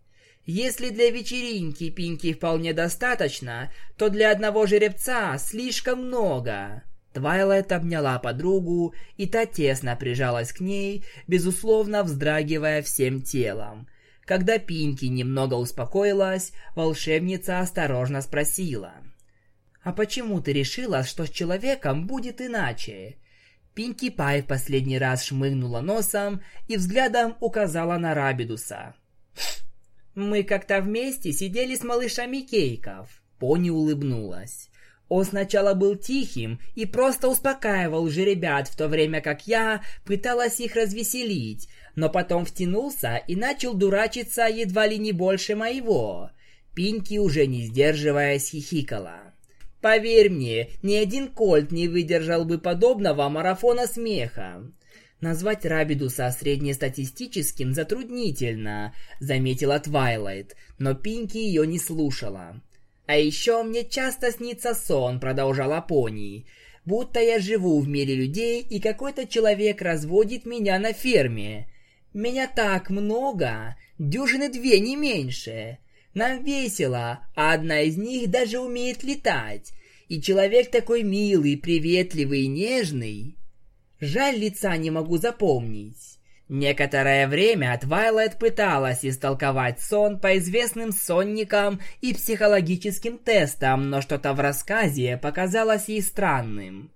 Если для вечеринки пинки вполне достаточно, то для одного жеребца слишком много. Твайлайт обняла подругу, и та тесно прижалась к ней, безусловно вздрагивая всем телом, когда Пинки немного успокоилась, волшебница осторожно спросила. «А почему ты решила, что с человеком будет иначе?» Пинки Пай в последний раз шмыгнула носом и взглядом указала на Рабидуса. «Мы как-то вместе сидели с малышами Кейков». Пони улыбнулась. Он сначала был тихим и просто успокаивал же ребят, в то время как я пыталась их развеселить, но потом втянулся и начал дурачиться едва ли не больше моего. Пинки, уже не сдерживаясь, хихикала. Поверь мне, ни один кольт не выдержал бы подобного марафона смеха. Назвать Рабидуса среднестатистическим затруднительно, заметила Твайлайт, но Пинки ее не слушала. А еще мне часто снится сон, продолжала Пони, будто я живу в мире людей, и какой-то человек разводит меня на ферме. Меня так много, дюжины две, не меньше. Нам весело, а одна из них даже умеет летать. И человек такой милый, приветливый и нежный. Жаль, лица не могу запомнить. Некоторое время Твайлайт пыталась истолковать сон по известным сонникам и психологическим тестам, но что-то в рассказе показалось ей странным.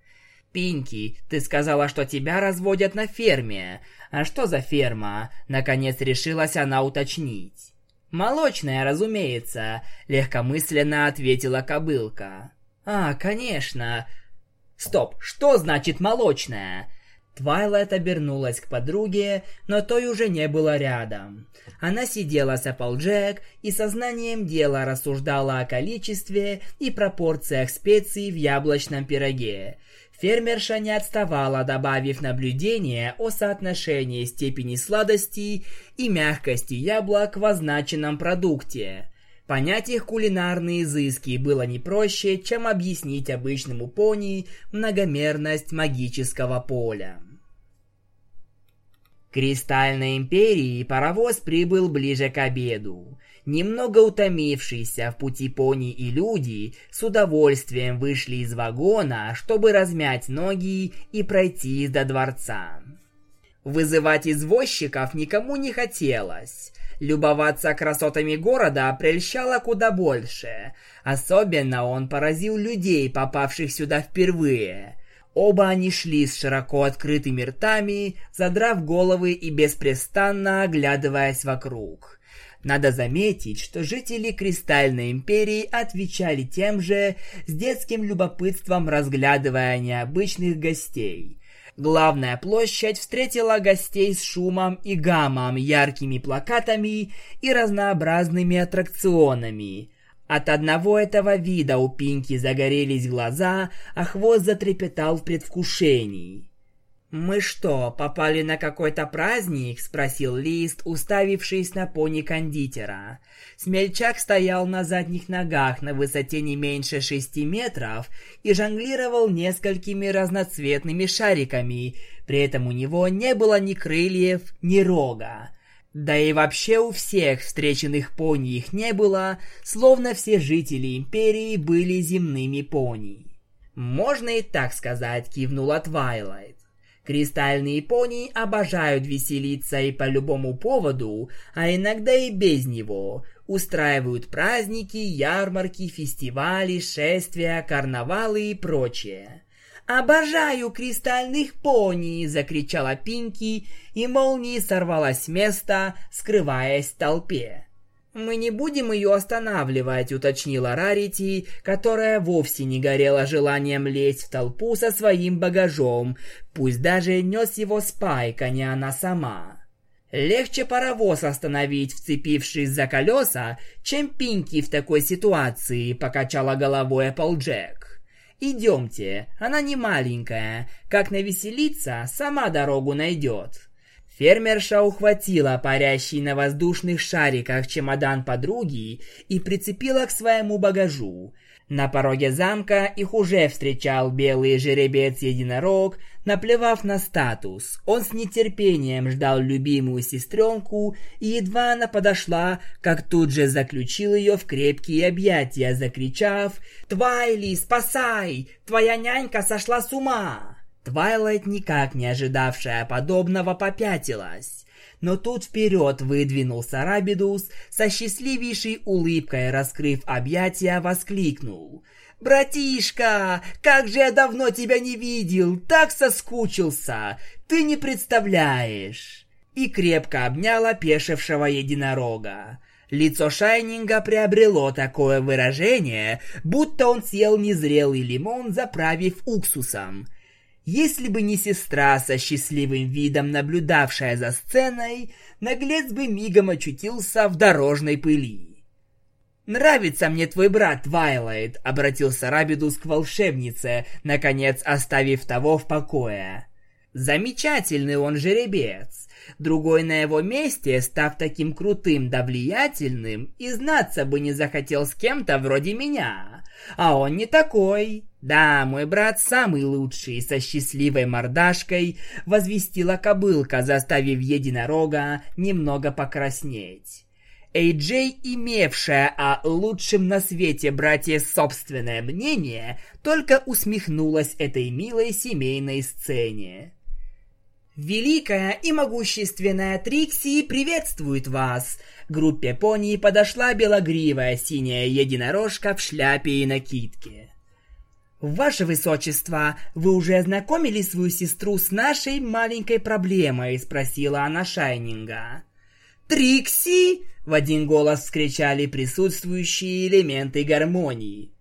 «Пинки, ты сказала, что тебя разводят на ферме. А что за ферма?» Наконец решилась она уточнить. «Молочная, разумеется», — легкомысленно ответила кобылка. «А, конечно». «Стоп, что значит молочная?» Твайлайт обернулась к подруге, но той уже не было рядом. Она сидела с Эпплджек и сознанием дела рассуждала о количестве и пропорциях специй в яблочном пироге. Фермерша не отставала, добавив наблюдение о соотношении степени сладости и мягкости яблок в означенном продукте. Понять их кулинарные изыски было не проще, чем объяснить обычному пони многомерность магического поля. Кристальной империи паровоз прибыл ближе к обеду. Немного утомившиеся в пути пони и люди с удовольствием вышли из вагона, чтобы размять ноги и пройти до дворца. Вызывать извозчиков никому не хотелось. Любоваться красотами города прельщало куда больше. Особенно он поразил людей, попавших сюда впервые – Оба они шли с широко открытыми ртами, задрав головы и беспрестанно оглядываясь вокруг. Надо заметить, что жители Кристальной империи отвечали тем же, с детским любопытством разглядывая необычных гостей. Главная площадь встретила гостей с шумом и гамом, яркими плакатами и разнообразными аттракционами – от одного этого вида у Пинки загорелись глаза, а хвост затрепетал в предвкушении. «Мы что, попали на какой-то праздник?» – спросил Лист, уставившись на пони кондитера. Смельчак стоял на задних ногах на высоте не меньше шести метров и жонглировал несколькими разноцветными шариками, при этом у него не было ни крыльев, ни рога. Да и вообще у всех встреченных пони их не было, словно все жители Империи были земными пони. «Можно и так сказать», — кивнула Твайлайт. Кристальные пони обожают веселиться и по любому поводу, а иногда и без него. Устраивают праздники, ярмарки, фестивали, шествия, карнавалы и прочее. «Обожаю кристальных пони!» — закричала Пинки, и молнией сорвалась с места, скрываясь в толпе. «Мы не будем ее останавливать», — уточнила Рарити, которая вовсе не горела желанием лезть в толпу со своим багажом, пусть даже нес его Спайк, а не она сама. Легче паровоз остановить, вцепившись за колеса, чем Пинки в такой ситуации, покачала головой Эпплджек. Идемте, она не маленькая, как навеселиться, сама дорогу найдет. Фермерша ухватила парящий на воздушных шариках чемодан подруги и прицепила к своему багажу. На пороге замка их уже встречал белый жеребец-единорог, наплевав на статус. Он с нетерпением ждал любимую сестренку, и едва она подошла, как тут же заключил ее в крепкие объятия, закричав «Твайли, спасай! Твоя нянька сошла с ума!» Твайлайт, никак не ожидавшая подобного, попятилась но тут вперед выдвинулся Рабидус, со счастливейшей улыбкой раскрыв объятия, воскликнул. «Братишка, как же я давно тебя не видел, так соскучился, ты не представляешь!» И крепко обнял опешившего единорога. Лицо Шайнинга приобрело такое выражение, будто он съел незрелый лимон, заправив уксусом. Если бы не сестра со счастливым видом, наблюдавшая за сценой, наглец бы мигом очутился в дорожной пыли. «Нравится мне твой брат, Твайлайт», — обратился Рабидус к волшебнице, наконец оставив того в покое. «Замечательный он жеребец. Другой на его месте, став таким крутым да влиятельным, и знаться бы не захотел с кем-то вроде меня. А он не такой. Да, мой брат самый лучший, со счастливой мордашкой, возвестила кобылка, заставив единорога немного покраснеть. Эй-Джей, имевшая о лучшем на свете брате собственное мнение, только усмехнулась этой милой семейной сцене. Великая и могущественная Трикси приветствует вас! К группе пони подошла белогривая синяя единорожка в шляпе и накидке. «Ваше Высочество, вы уже ознакомили свою сестру с нашей маленькой проблемой?» – спросила она Шайнинга. «Трикси!» – в один голос вскричали присутствующие элементы гармонии,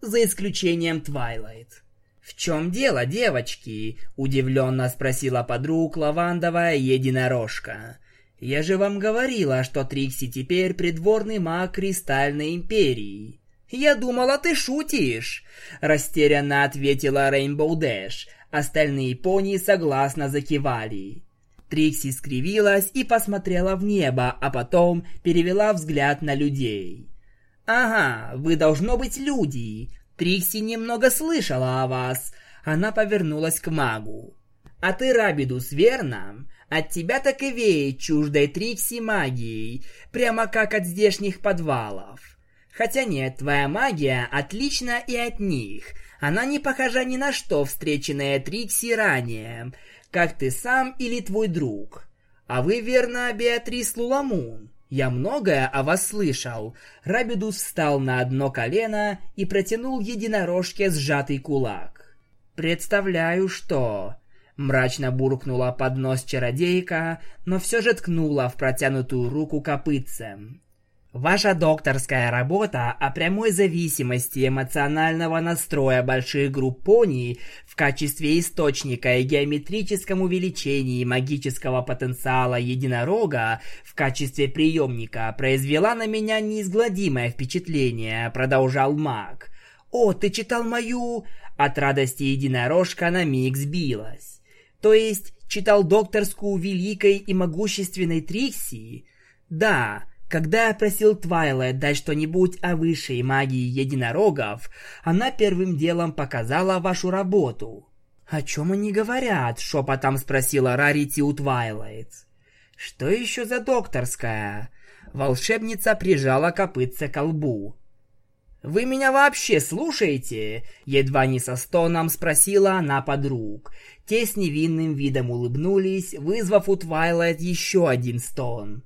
за исключением Твайлайт. «В чем дело, девочки?» – удивленно спросила подруг лавандовая единорожка. «Я же вам говорила, что Трикси теперь придворный маг Кристальной Империи». «Я думала, ты шутишь!» – растерянно ответила Рейнбоу Дэш. Остальные пони согласно закивали. Трикси скривилась и посмотрела в небо, а потом перевела взгляд на людей. «Ага, вы должно быть люди. Трикси немного слышала о вас». Она повернулась к магу. «А ты Рабидус, верно? От тебя так и веет чуждой Трикси магией, прямо как от здешних подвалов. Хотя нет, твоя магия отлична и от них. Она не похожа ни на что, встреченная Трикси ранее, как ты сам или твой друг. А вы, верно, Беатрис Луламун? Я многое о вас слышал. Рабидус встал на одно колено и протянул единорожке сжатый кулак. Представляю, что... Мрачно буркнула под нос чародейка, но все же ткнула в протянутую руку копытцем. Ваша докторская работа о прямой зависимости эмоционального настроя больших групп пони в качестве источника и геометрическом увеличении магического потенциала единорога в качестве приемника произвела на меня неизгладимое впечатление, продолжал маг. «О, ты читал мою...» От радости единорожка на миг сбилась. «То есть читал докторскую великой и могущественной Трикси?» «Да, когда я просил Твайлайт дать что-нибудь о высшей магии единорогов, она первым делом показала вашу работу. «О чем они говорят?» — шепотом спросила Рарити у Твайлайт. «Что еще за докторская?» Волшебница прижала копытце к лбу. «Вы меня вообще слушаете?» Едва не со стоном спросила она подруг. Те с невинным видом улыбнулись, вызвав у Твайлайт еще один стон.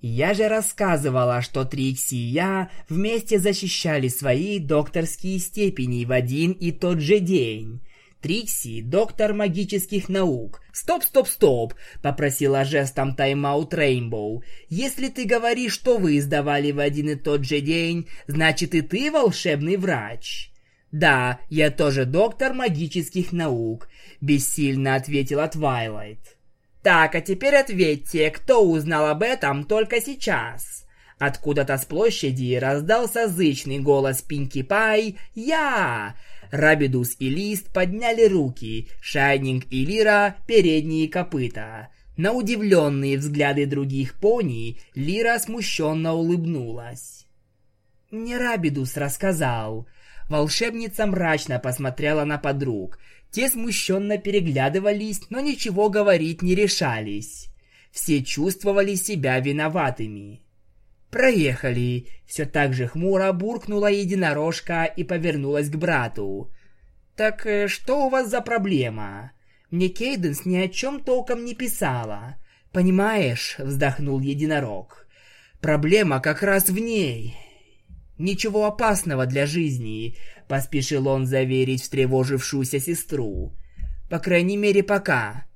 Я же рассказывала, что Трикси и я вместе защищали свои докторские степени в один и тот же день. Трикси – доктор магических наук. «Стоп, стоп, стоп!» – попросила жестом тайм-аут Рейнбоу. «Если ты говоришь, что вы сдавали в один и тот же день, значит и ты волшебный врач». «Да, я тоже доктор магических наук», – бессильно ответила Твайлайт. Так, а теперь ответьте, кто узнал об этом только сейчас? Откуда-то с площади раздался зычный голос Пинки Пай «Я!». Рабидус и Лист подняли руки, Шайнинг и Лира – передние копыта. На удивленные взгляды других пони Лира смущенно улыбнулась. «Мне Рабидус рассказал». Волшебница мрачно посмотрела на подруг – те смущенно переглядывались, но ничего говорить не решались. Все чувствовали себя виноватыми. «Проехали!» — все так же хмуро буркнула единорожка и повернулась к брату. «Так э, что у вас за проблема?» Мне Кейденс ни о чем толком не писала. «Понимаешь?» — вздохнул единорог. «Проблема как раз в ней. Ничего опасного для жизни, поспешил он заверить встревожившуюся сестру. По крайней мере, пока.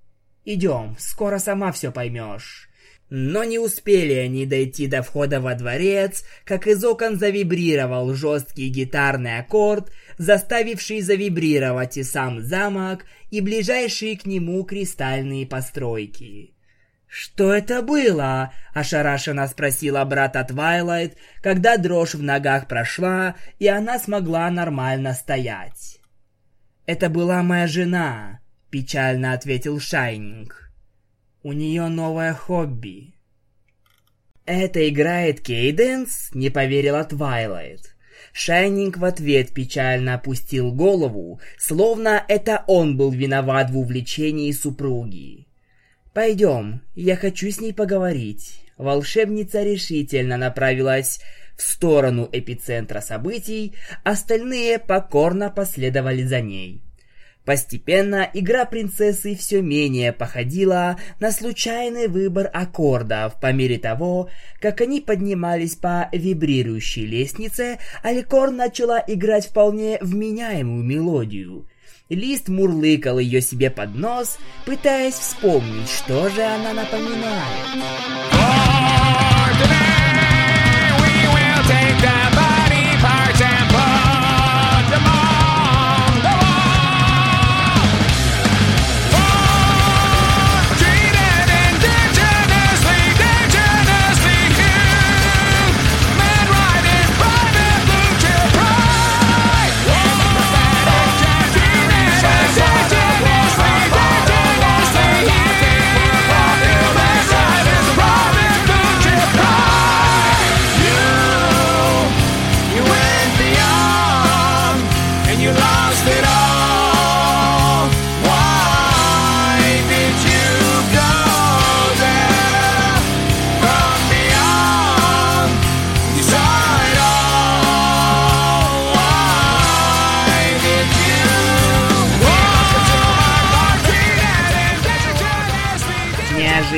Идем, скоро сама все поймешь. Но не успели они дойти до входа во дворец, как из окон завибрировал жесткий гитарный аккорд, заставивший завибрировать и сам замок, и ближайшие к нему кристальные постройки. «Что это было?» – ошарашенно спросила брата Твайлайт, когда дрожь в ногах прошла, и она смогла нормально стоять. «Это была моя жена», – печально ответил Шайнинг. «У нее новое хобби». «Это играет Кейденс?» – не поверила Твайлайт. Шайнинг в ответ печально опустил голову, словно это он был виноват в увлечении супруги. «Пойдем, я хочу с ней поговорить». Волшебница решительно направилась в сторону эпицентра событий, остальные покорно последовали за ней. Постепенно игра принцессы все менее походила на случайный выбор аккордов по мере того, как они поднимались по вибрирующей лестнице, Аликор начала играть вполне вменяемую мелодию. Лист мурлыкал ее себе под нос, пытаясь вспомнить, что же она напоминает.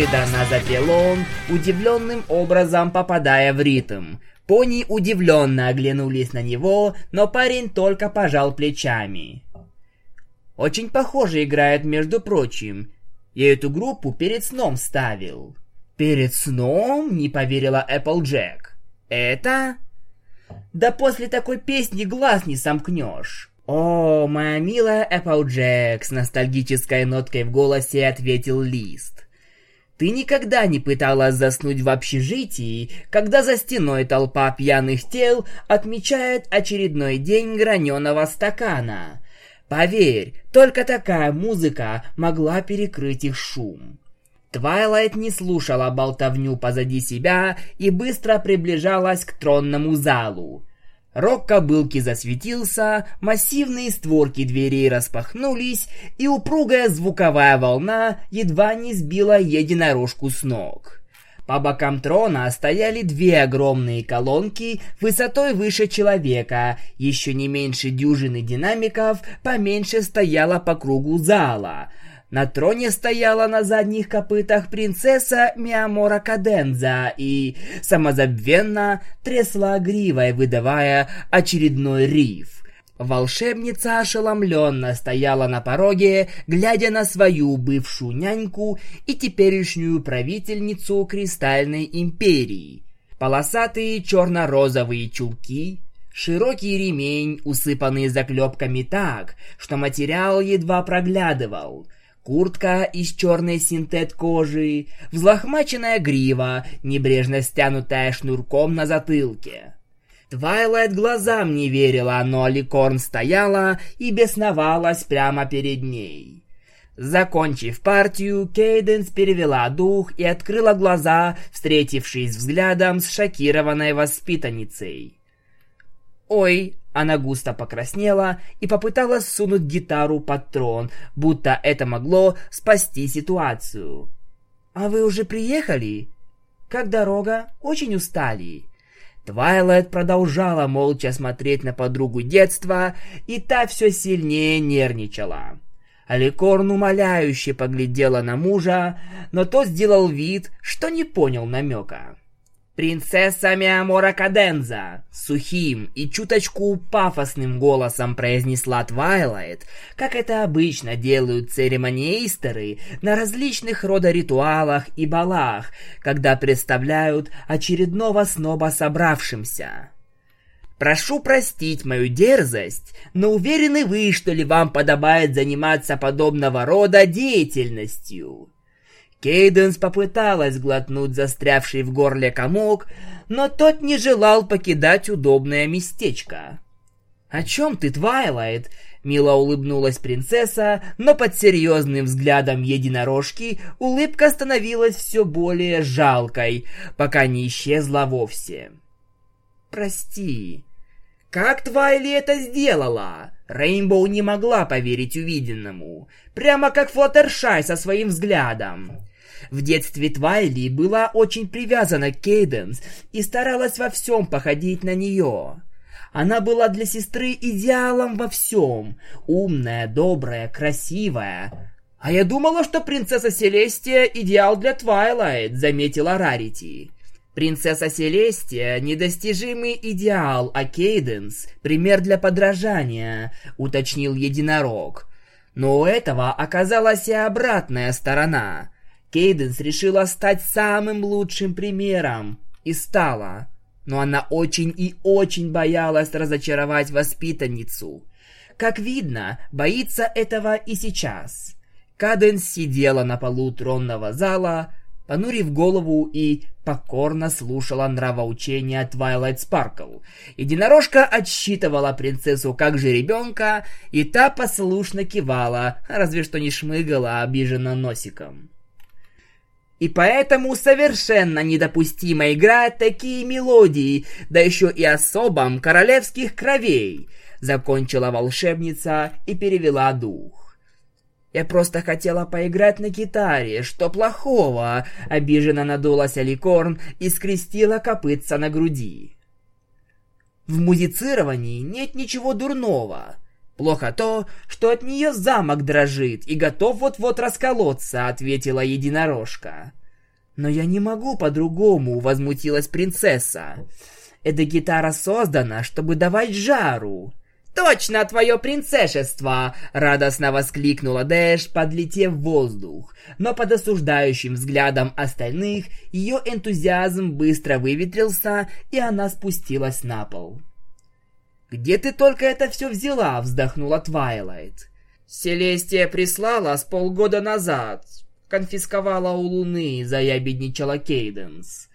Неожиданно запел он, удивленным образом попадая в ритм. Пони удивленно оглянулись на него, но парень только пожал плечами. Очень похоже играет, между прочим. Я эту группу перед сном ставил. Перед сном? Не поверила Эпплджек. Это? Да после такой песни глаз не сомкнешь. «О, моя милая Эпплджек!» с ностальгической ноткой в голосе ответил Лист. Ты никогда не пыталась заснуть в общежитии, когда за стеной толпа пьяных тел отмечает очередной день граненого стакана. Поверь, только такая музыка могла перекрыть их шум. Твайлайт не слушала болтовню позади себя и быстро приближалась к тронному залу. Рог кобылки засветился, массивные створки дверей распахнулись, и упругая звуковая волна едва не сбила единорожку с ног. По бокам трона стояли две огромные колонки высотой выше человека, еще не меньше дюжины динамиков, поменьше стояло по кругу зала — на троне стояла на задних копытах принцесса Миамора Каденза и самозабвенно трясла гривой, выдавая очередной риф. Волшебница ошеломленно стояла на пороге, глядя на свою бывшую няньку и теперешнюю правительницу Кристальной Империи. Полосатые черно-розовые чулки, широкий ремень, усыпанный заклепками так, что материал едва проглядывал, Куртка из черной синтет кожи, взлохмаченная грива, небрежно стянутая шнурком на затылке. Твайлайт глазам не верила, но Ликорн стояла и бесновалась прямо перед ней. Закончив партию, Кейденс перевела дух и открыла глаза, встретившись взглядом с шокированной воспитанницей. «Ой, она густо покраснела и попыталась сунуть гитару под трон, будто это могло спасти ситуацию. «А вы уже приехали?» «Как дорога? Очень устали?» Твайлайт продолжала молча смотреть на подругу детства, и та все сильнее нервничала. Аликорн умоляюще поглядела на мужа, но тот сделал вид, что не понял намека. «Принцесса Миамора Каденза!» Сухим и чуточку пафосным голосом произнесла Твайлайт, как это обычно делают церемониймейстеры на различного рода ритуалах и балах, когда представляют очередного сноба собравшимся. Прошу простить мою дерзость, но уверены вы, что ли вам подобает заниматься подобного рода деятельностью? Кейденс попыталась глотнуть застрявший в горле комок, но тот не желал покидать удобное местечко. «О чем ты, Твайлайт?» — мило улыбнулась принцесса, но под серьезным взглядом единорожки улыбка становилась все более жалкой, пока не исчезла вовсе. «Прости». «Как Твайли это сделала?» Рейнбоу не могла поверить увиденному, прямо как Флаттершай со своим взглядом. В детстве Твайли была очень привязана к Кейденс и старалась во всем походить на нее. Она была для сестры идеалом во всем. Умная, добрая, красивая. «А я думала, что принцесса Селестия — идеал для Твайлайт», — заметила Рарити. Принцесса Селестия — недостижимый идеал, а Кейденс — пример для подражания, уточнил единорог. Но у этого оказалась и обратная сторона. Кейденс решила стать самым лучшим примером. И стала. Но она очень и очень боялась разочаровать воспитанницу. Как видно, боится этого и сейчас. Каденс сидела на полу тронного зала, понурив голову и покорно слушала нравоучения Твайлайт Спаркл. Единорожка отсчитывала принцессу как же ребенка, и та послушно кивала, разве что не шмыгала обиженно носиком. И поэтому совершенно недопустимо играть такие мелодии, да еще и особам королевских кровей, закончила волшебница и перевела дух. Я просто хотела поиграть на гитаре, что плохого?» Обиженно надулась Аликорн и скрестила копытца на груди. В музицировании нет ничего дурного. Плохо то, что от нее замок дрожит и готов вот-вот расколоться, ответила единорожка. Но я не могу по-другому, возмутилась принцесса. Эта гитара создана, чтобы давать жару. «Точно твое принцесшество!» — радостно воскликнула Дэш, подлетев в воздух. Но под осуждающим взглядом остальных ее энтузиазм быстро выветрился, и она спустилась на пол. «Где ты только это все взяла?» — вздохнула Твайлайт. «Селестия прислала с полгода назад. Конфисковала у Луны», — заябедничала Кейденс.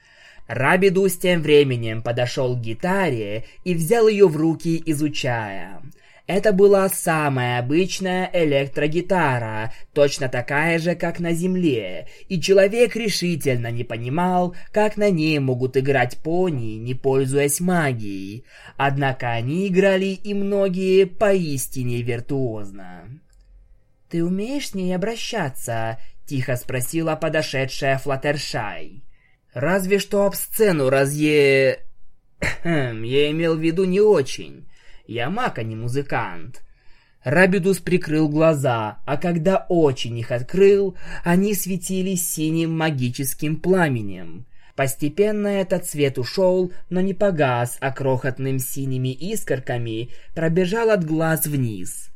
Рабидус тем временем подошел к гитаре и взял ее в руки, изучая. Это была самая обычная электрогитара, точно такая же, как на Земле, и человек решительно не понимал, как на ней могут играть пони, не пользуясь магией. Однако они играли и многие поистине виртуозно. «Ты умеешь с ней обращаться?» — тихо спросила подошедшая Флаттершай. Разве что об сцену разъе... Я имел в виду не очень. Я маг, а не музыкант. Рабидус прикрыл глаза, а когда очень их открыл, они светились синим магическим пламенем. Постепенно этот цвет ушел, но не погас, а крохотным синими искорками пробежал от глаз вниз.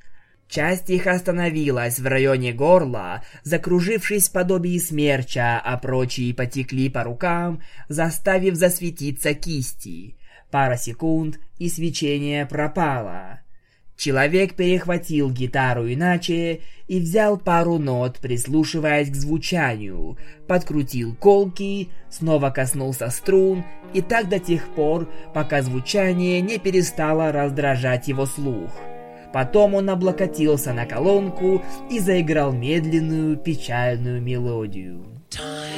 Часть их остановилась в районе горла, закружившись в подобии смерча, а прочие потекли по рукам, заставив засветиться кисти. Пара секунд, и свечение пропало. Человек перехватил гитару иначе и взял пару нот, прислушиваясь к звучанию, подкрутил колки, снова коснулся струн, и так до тех пор, пока звучание не перестало раздражать его слух. Потом он облокотился на колонку и заиграл медленную печальную мелодию. Time,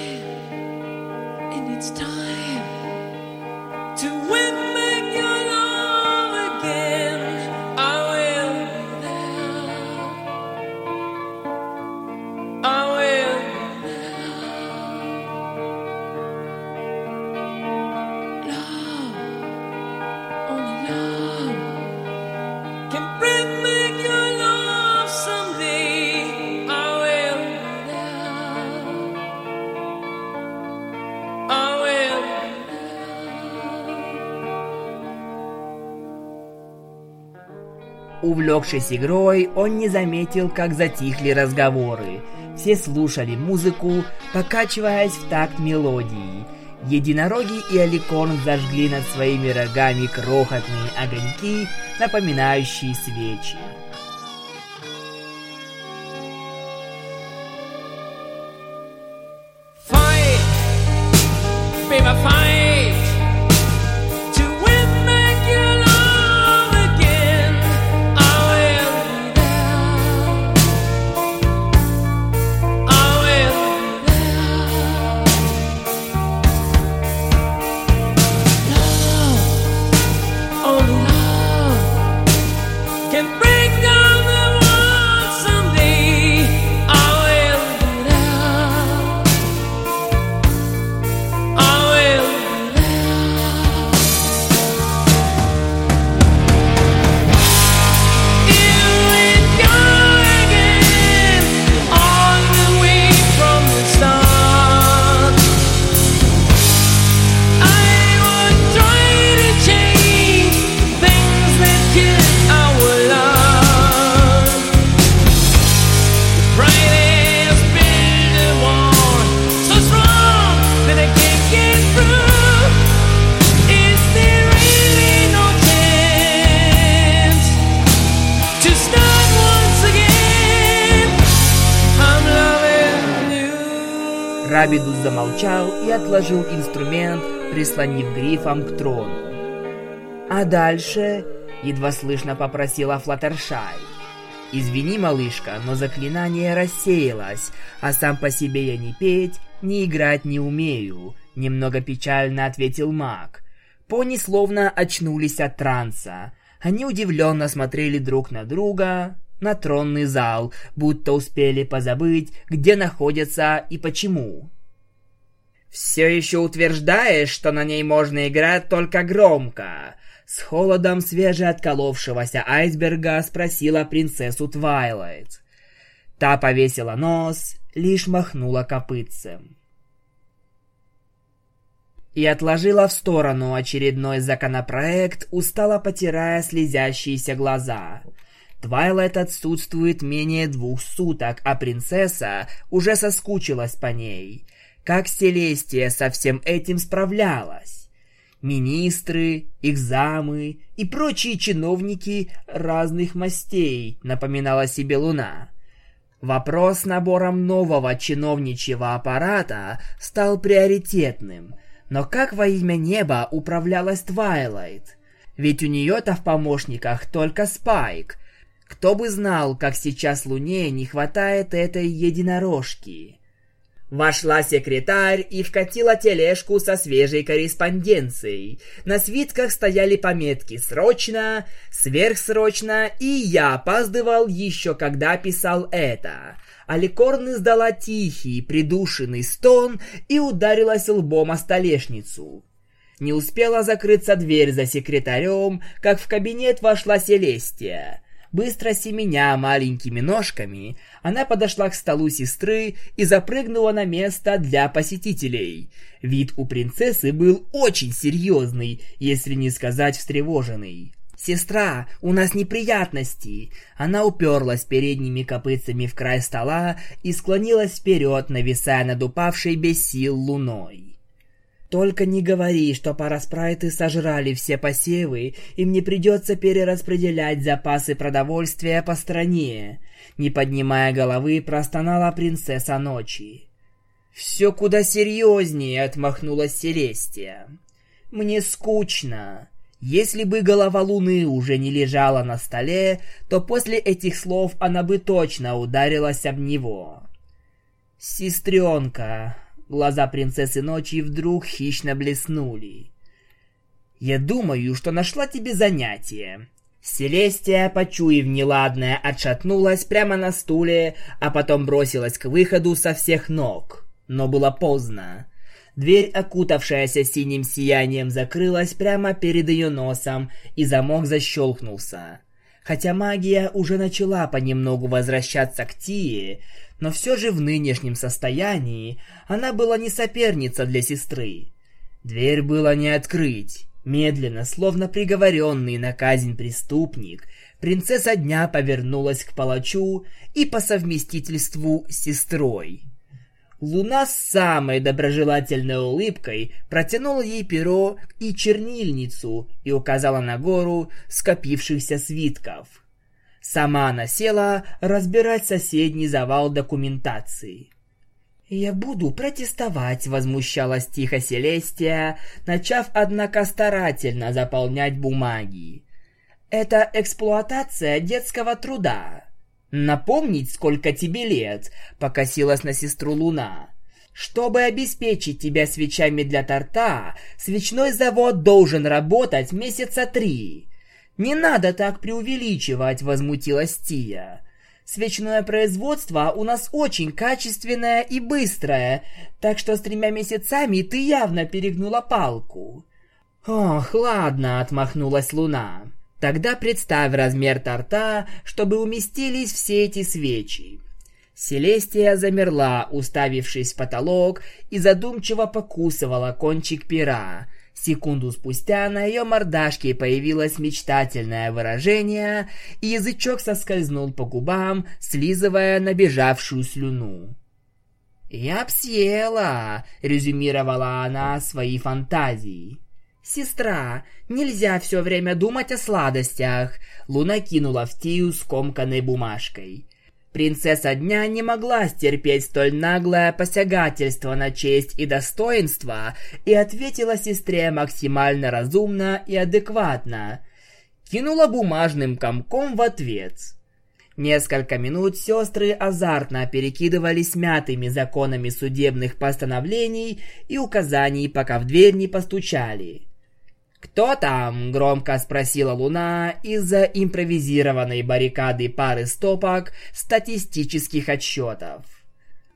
Увлекшись игрой, он не заметил, как затихли разговоры. Все слушали музыку, покачиваясь в такт мелодии. Единороги и Аликорн зажгли над своими рогами крохотные огоньки, напоминающие свечи. Замолчал и отложил инструмент, прислонив грифом к трону. «А дальше?» — едва слышно попросила Флаттершай. «Извини, малышка, но заклинание рассеялось, а сам по себе я не петь, не играть не умею», — немного печально ответил маг. Пони словно очнулись от транса. Они удивленно смотрели друг на друга, на тронный зал, будто успели позабыть, где находятся и почему. «Все еще утверждаешь, что на ней можно играть только громко?» С холодом свежеотколовшегося айсберга спросила принцессу Твайлайт. Та повесила нос, лишь махнула копытцем. И отложила в сторону очередной законопроект, устало потирая слезящиеся глаза. Твайлайт отсутствует менее двух суток, а принцесса уже соскучилась по ней. Как Селестия со всем этим справлялась? министры, их замы и прочие чиновники разных мастей, напоминала себе Луна. Вопрос с набором нового чиновничьего аппарата стал приоритетным, но как во имя неба управлялась Твайлайт? Ведь у нее-то в помощниках только Спайк. Кто бы знал, как сейчас Луне не хватает этой единорожки. Вошла секретарь и вкатила тележку со свежей корреспонденцией. На свитках стояли пометки «Срочно», «Сверхсрочно» и я опаздывал еще когда писал это. Аликорн издала тихий, придушенный стон и ударилась лбом о столешницу. Не успела закрыться дверь за секретарем, как в кабинет вошла Селестия. Быстро семеня маленькими ножками, она подошла к столу сестры и запрыгнула на место для посетителей. Вид у принцессы был очень серьезный, если не сказать встревоженный. «Сестра, у нас неприятности!» Она уперлась передними копытцами в край стола и склонилась вперед, нависая над упавшей без сил луной. Только не говори, что параспрайты сожрали все посевы, и мне придется перераспределять запасы продовольствия по стране. Не поднимая головы, простонала принцесса ночи. «Все куда серьезнее», — отмахнулась Селестия. «Мне скучно». Если бы голова Луны уже не лежала на столе, то после этих слов она бы точно ударилась об него. «Сестренка», Глаза принцессы ночи вдруг хищно блеснули. «Я думаю, что нашла тебе занятие». Селестия, почуяв неладное, отшатнулась прямо на стуле, а потом бросилась к выходу со всех ног. Но было поздно. Дверь, окутавшаяся синим сиянием, закрылась прямо перед ее носом, и замок защелкнулся. Хотя магия уже начала понемногу возвращаться к Тии, но все же в нынешнем состоянии она была не соперница для сестры. Дверь было не открыть. Медленно, словно приговоренный на казнь преступник, принцесса дня повернулась к палачу и по совместительству сестрой. Луна с самой доброжелательной улыбкой протянула ей перо и чернильницу и указала на гору скопившихся свитков. Сама она села разбирать соседний завал документации. «Я буду протестовать», — возмущалась тихо Селестия, начав, однако, старательно заполнять бумаги. «Это эксплуатация детского труда. «Напомнить, сколько тебе лет?» — покосилась на сестру Луна. «Чтобы обеспечить тебя свечами для торта, свечной завод должен работать месяца три». «Не надо так преувеличивать», — возмутилась Тия. «Свечное производство у нас очень качественное и быстрое, так что с тремя месяцами ты явно перегнула палку». «Ох, ладно», — отмахнулась Луна. Тогда представь размер торта, чтобы уместились все эти свечи. Селестия замерла, уставившись в потолок, и задумчиво покусывала кончик пера. Секунду спустя на ее мордашке появилось мечтательное выражение, и язычок соскользнул по губам, слизывая набежавшую слюну. «Я б съела», — резюмировала она свои фантазии. «Сестра, нельзя все время думать о сладостях!» Луна кинула в Тию скомканной бумажкой. Принцесса дня не могла стерпеть столь наглое посягательство на честь и достоинство и ответила сестре максимально разумно и адекватно. Кинула бумажным комком в ответ. Несколько минут сестры азартно перекидывались мятыми законами судебных постановлений и указаний, пока в дверь не постучали. «Кто там?» — громко спросила Луна из-за импровизированной баррикады пары стопок статистических отчетов.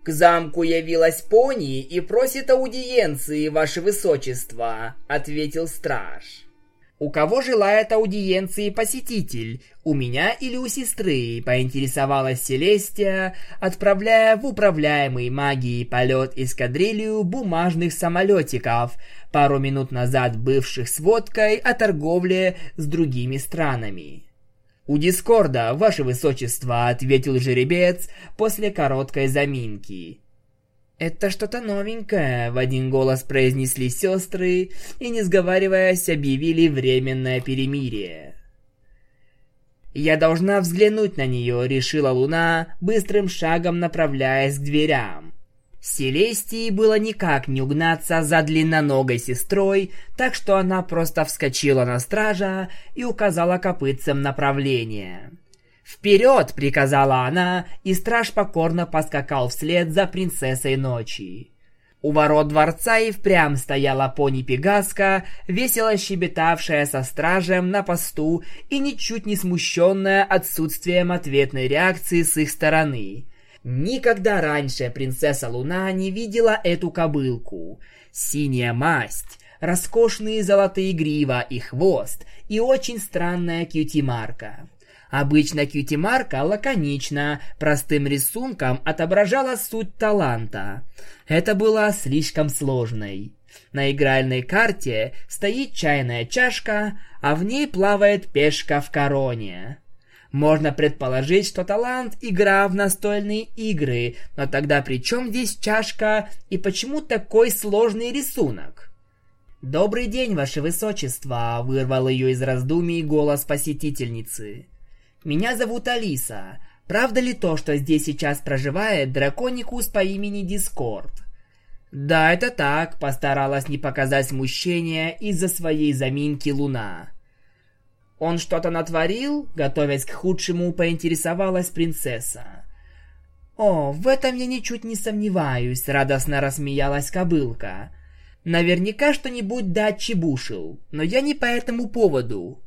«К замку явилась пони и просит аудиенции, ваше высочество», — ответил страж. «У кого желает аудиенции посетитель? У меня или у сестры?» – поинтересовалась Селестия, отправляя в управляемый магией полет эскадрилью бумажных самолетиков, пару минут назад бывших сводкой о торговле с другими странами. «У Дискорда, ваше высочество», — ответил жеребец после короткой заминки. «Это что-то новенькое», — в один голос произнесли сестры и, не сговариваясь, объявили временное перемирие. «Я должна взглянуть на нее», — решила Луна, быстрым шагом направляясь к дверям. Селестии было никак не угнаться за длинноногой сестрой, так что она просто вскочила на стража и указала копытцем направление. «Вперед!» — приказала она, и страж покорно поскакал вслед за принцессой ночи. У ворот дворца и впрямь стояла пони Пегаска, весело щебетавшая со стражем на посту и ничуть не смущенная отсутствием ответной реакции с их стороны. Никогда раньше принцесса Луна не видела эту кобылку. Синяя масть, роскошные золотые грива и хвост и очень странная кьюти-марка. Обычно кьюти-марка лаконично, простым рисунком отображала суть таланта. Это было слишком сложной. На игральной карте стоит чайная чашка, а в ней плавает пешка в короне. Можно предположить, что талант – игра в настольные игры, но тогда при чем здесь чашка и почему такой сложный рисунок? «Добрый день, ваше высочество!» – вырвал ее из раздумий голос посетительницы. Меня зовут Алиса. Правда ли то, что здесь сейчас проживает драконикус по имени Дискорд? Да, это так, постаралась не показать смущения из-за своей заминки Луна. Он что-то натворил? Готовясь к худшему, поинтересовалась принцесса. «О, в этом я ничуть не сомневаюсь», — радостно рассмеялась кобылка. «Наверняка что-нибудь дать чебушил, но я не по этому поводу».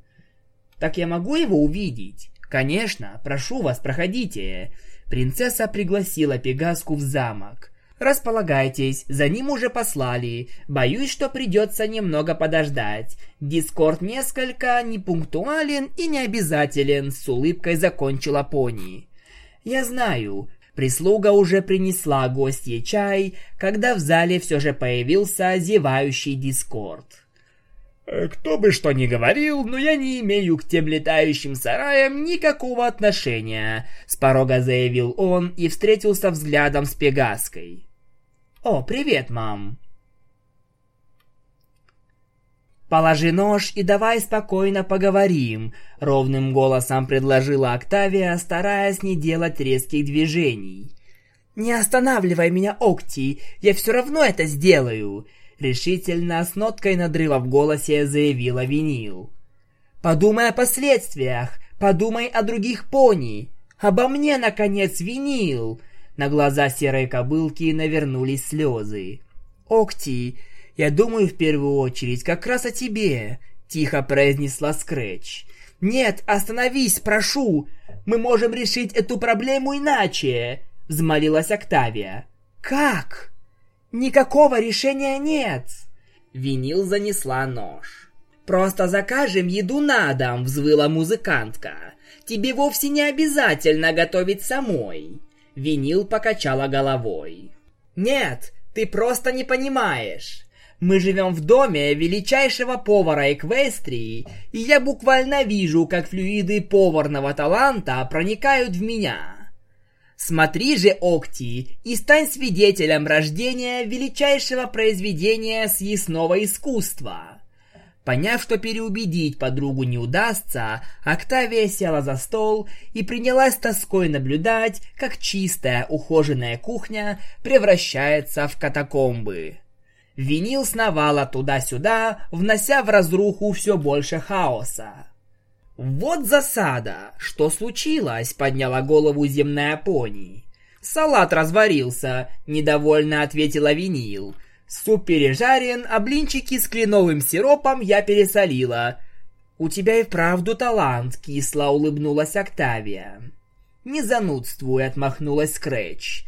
«Так я могу его увидеть?» «Конечно, прошу вас, проходите». Принцесса пригласила Пегаску в замок. «Располагайтесь, за ним уже послали. Боюсь, что придется немного подождать. Дискорд несколько непунктуален и необязателен», — с улыбкой закончила пони. «Я знаю, Прислуга уже принесла гостье чай, когда в зале все же появился зевающий Дискорд. Э, кто бы что ни говорил, но я не имею к тем летающим сараям никакого отношения, с порога заявил он и встретился взглядом с Пегаской. О, привет, мам. «Положи нож и давай спокойно поговорим», — ровным голосом предложила Октавия, стараясь не делать резких движений. «Не останавливай меня, Окти, я все равно это сделаю», решительно с ноткой надрыва в голосе заявила Винил. Подумай о последствиях, подумай о других пони. Обо мне, наконец, Винил. На глаза серой кобылки навернулись слезы. Окти, я думаю в первую очередь как раз о тебе, тихо произнесла Скретч. Нет, остановись, прошу. Мы можем решить эту проблему иначе, взмолилась Октавия. Как? Никакого решения нет!» Винил занесла нож. «Просто закажем еду на дом», — взвыла музыкантка. «Тебе вовсе не обязательно готовить самой». Винил покачала головой. «Нет, ты просто не понимаешь. Мы живем в доме величайшего повара Эквестрии, и я буквально вижу, как флюиды поварного таланта проникают в меня. Смотри же, Окти, и стань свидетелем рождения величайшего произведения съестного искусства. Поняв, что переубедить подругу не удастся, Октавия села за стол и принялась тоской наблюдать, как чистая ухоженная кухня превращается в катакомбы. Винил сновала туда-сюда, внося в разруху все больше хаоса. «Вот засада! Что случилось?» — подняла голову земная пони. «Салат разварился», — недовольно ответила Винил. Суп пережарен, а блинчики с кленовым сиропом я пересолила. У тебя и вправду талант, кисло улыбнулась Октавия. Не занудствуй, отмахнулась Скретч.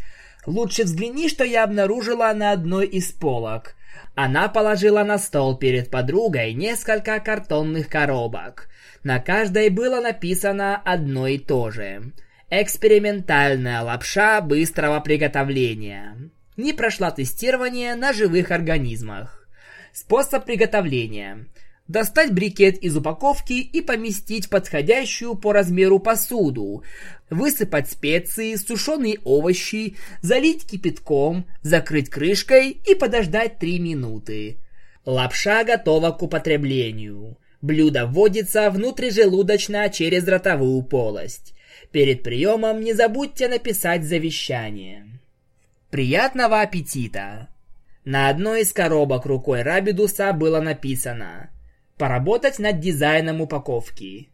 Лучше взгляни, что я обнаружила на одной из полок. Она положила на стол перед подругой несколько картонных коробок. На каждой было написано одно и то же. Экспериментальная лапша быстрого приготовления не прошла тестирование на живых организмах. Способ приготовления. Достать брикет из упаковки и поместить в подходящую по размеру посуду. Высыпать специи, сушеные овощи, залить кипятком, закрыть крышкой и подождать 3 минуты. Лапша готова к употреблению. Блюдо вводится внутрижелудочно через ротовую полость. Перед приемом не забудьте написать завещание. Приятного аппетита! На одной из коробок рукой Рабидуса было написано «Поработать над дизайном упаковки».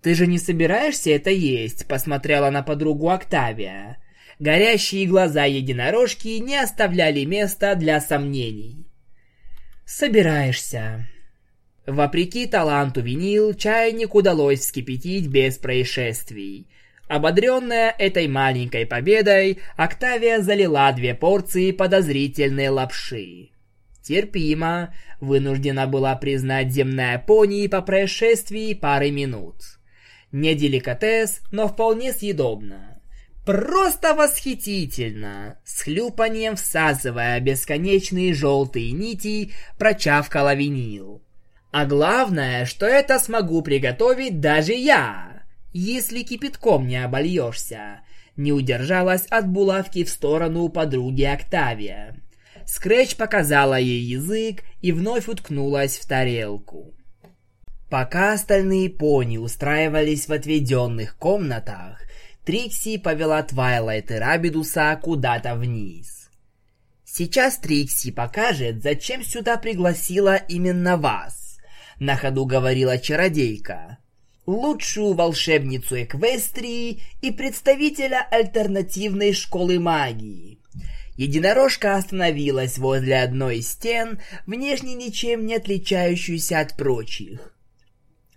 «Ты же не собираешься это есть?» – посмотрела на подругу Октавия. Горящие глаза единорожки не оставляли места для сомнений. «Собираешься». Вопреки таланту винил, чайник удалось вскипятить без происшествий. Ободренная этой маленькой победой, Октавия залила две порции подозрительной лапши. Терпимо, вынуждена была признать земная пони по происшествии пары минут. Не деликатес, но вполне съедобно. Просто восхитительно! С хлюпанием всасывая бесконечные желтые нити, прочавкала винил. А главное, что это смогу приготовить даже я если кипятком не обольешься. Не удержалась от булавки в сторону подруги Октавия. Скретч показала ей язык и вновь уткнулась в тарелку. Пока остальные пони устраивались в отведенных комнатах, Трикси повела Твайлайт и Рабидуса куда-то вниз. «Сейчас Трикси покажет, зачем сюда пригласила именно вас», — на ходу говорила чародейка лучшую волшебницу Эквестрии и представителя альтернативной школы магии. Единорожка остановилась возле одной из стен, внешне ничем не отличающейся от прочих.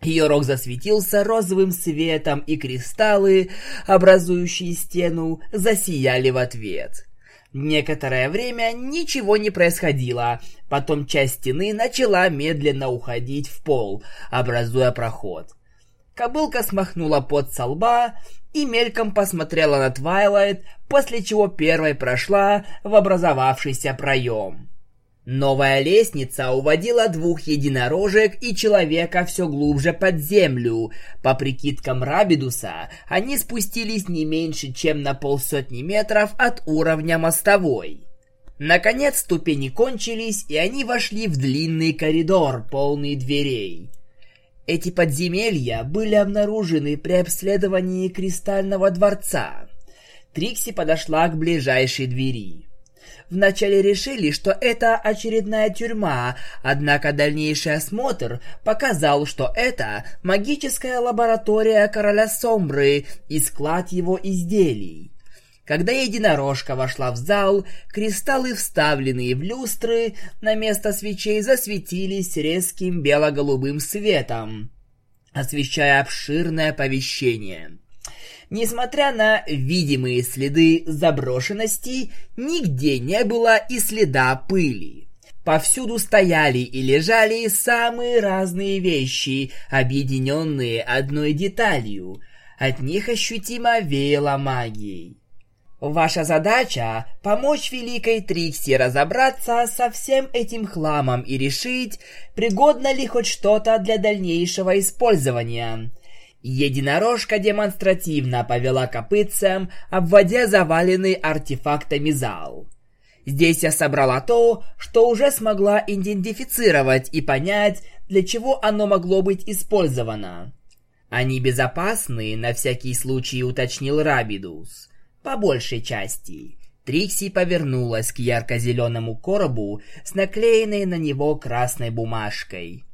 Ее рог засветился розовым светом, и кристаллы, образующие стену, засияли в ответ. Некоторое время ничего не происходило, потом часть стены начала медленно уходить в пол, образуя проход. Кобылка смахнула пот со лба и мельком посмотрела на Твайлайт, после чего первой прошла в образовавшийся проем. Новая лестница уводила двух единорожек и человека все глубже под землю. По прикидкам Рабидуса, они спустились не меньше, чем на полсотни метров от уровня мостовой. Наконец ступени кончились, и они вошли в длинный коридор, полный дверей. Эти подземелья были обнаружены при обследовании Кристального дворца. Трикси подошла к ближайшей двери. Вначале решили, что это очередная тюрьма, однако дальнейший осмотр показал, что это магическая лаборатория короля Сомбры и склад его изделий. Когда единорожка вошла в зал, кристаллы, вставленные в люстры, на место свечей засветились резким бело-голубым светом, освещая обширное помещение. Несмотря на видимые следы заброшенности, нигде не было и следа пыли. Повсюду стояли и лежали самые разные вещи, объединенные одной деталью. От них ощутимо веяло магией. Ваша задача – помочь Великой Трикси разобраться со всем этим хламом и решить, пригодно ли хоть что-то для дальнейшего использования. Единорожка демонстративно повела копытцем, обводя заваленный артефактами зал. Здесь я собрала то, что уже смогла идентифицировать и понять, для чего оно могло быть использовано. Они безопасны, на всякий случай уточнил Рабидус. По большей части. Трикси повернулась к ярко-зеленому коробу с наклеенной на него красной бумажкой.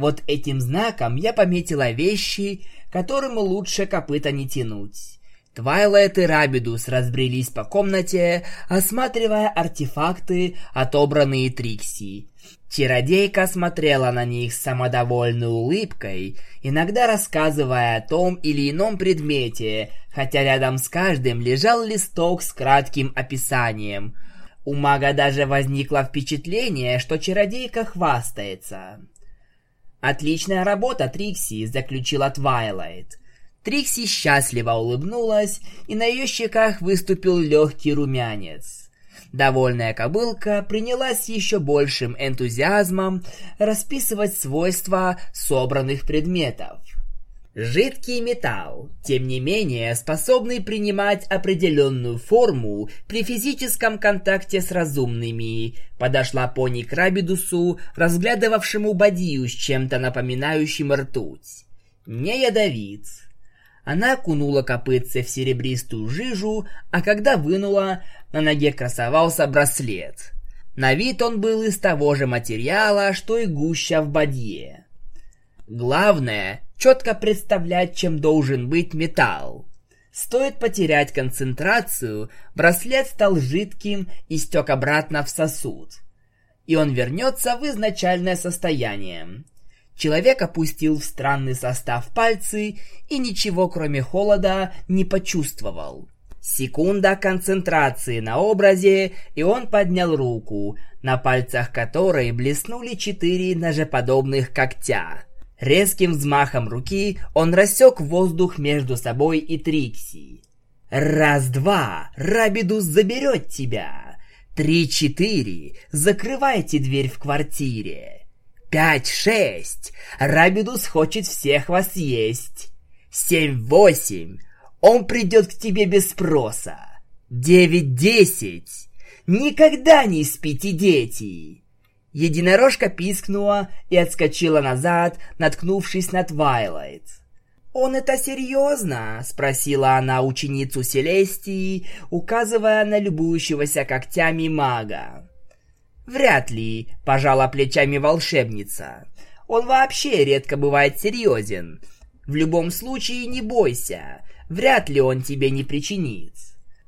Вот этим знаком я пометила вещи, которым лучше копыта не тянуть. Твайлайт и Рабидус разбрелись по комнате, осматривая артефакты, отобранные Трикси. Чародейка смотрела на них с самодовольной улыбкой, иногда рассказывая о том или ином предмете, хотя рядом с каждым лежал листок с кратким описанием. У мага даже возникло впечатление, что чародейка хвастается. «Отличная работа, Трикси», — заключила Твайлайт. Трикси счастливо улыбнулась, и на ее щеках выступил легкий румянец. Довольная кобылка принялась еще большим энтузиазмом расписывать свойства собранных предметов. Жидкий металл, тем не менее, способный принимать определенную форму при физическом контакте с разумными, подошла пони к Рабидусу, разглядывавшему бадью с чем-то напоминающим ртуть. Не ядовит, она окунула копытце в серебристую жижу, а когда вынула, на ноге красовался браслет. На вид он был из того же материала, что и гуща в бадье. Главное — четко представлять, чем должен быть металл. Стоит потерять концентрацию, браслет стал жидким и стек обратно в сосуд. И он вернется в изначальное состояние. Человек опустил в странный состав пальцы и ничего кроме холода не почувствовал. Секунда концентрации на образе, и он поднял руку, на пальцах которой блеснули четыре ножеподобных когтя. Резким взмахом руки он рассек воздух между собой и Трикси. «Раз-два, Рабидус заберет тебя! Три-четыре, закрывайте дверь в квартире!» Пять-шесть. Рабидус хочет всех вас есть. Семь-восемь. Он придет к тебе без спроса. Девять-десять. Никогда не спите, дети. Единорожка пискнула и отскочила назад, наткнувшись на Твайлайт. «Он это серьезно?» — спросила она ученицу Селестии, указывая на любующегося когтями мага. «Вряд ли», — пожала плечами волшебница. «Он вообще редко бывает серьезен. В любом случае не бойся, вряд ли он тебе не причинит».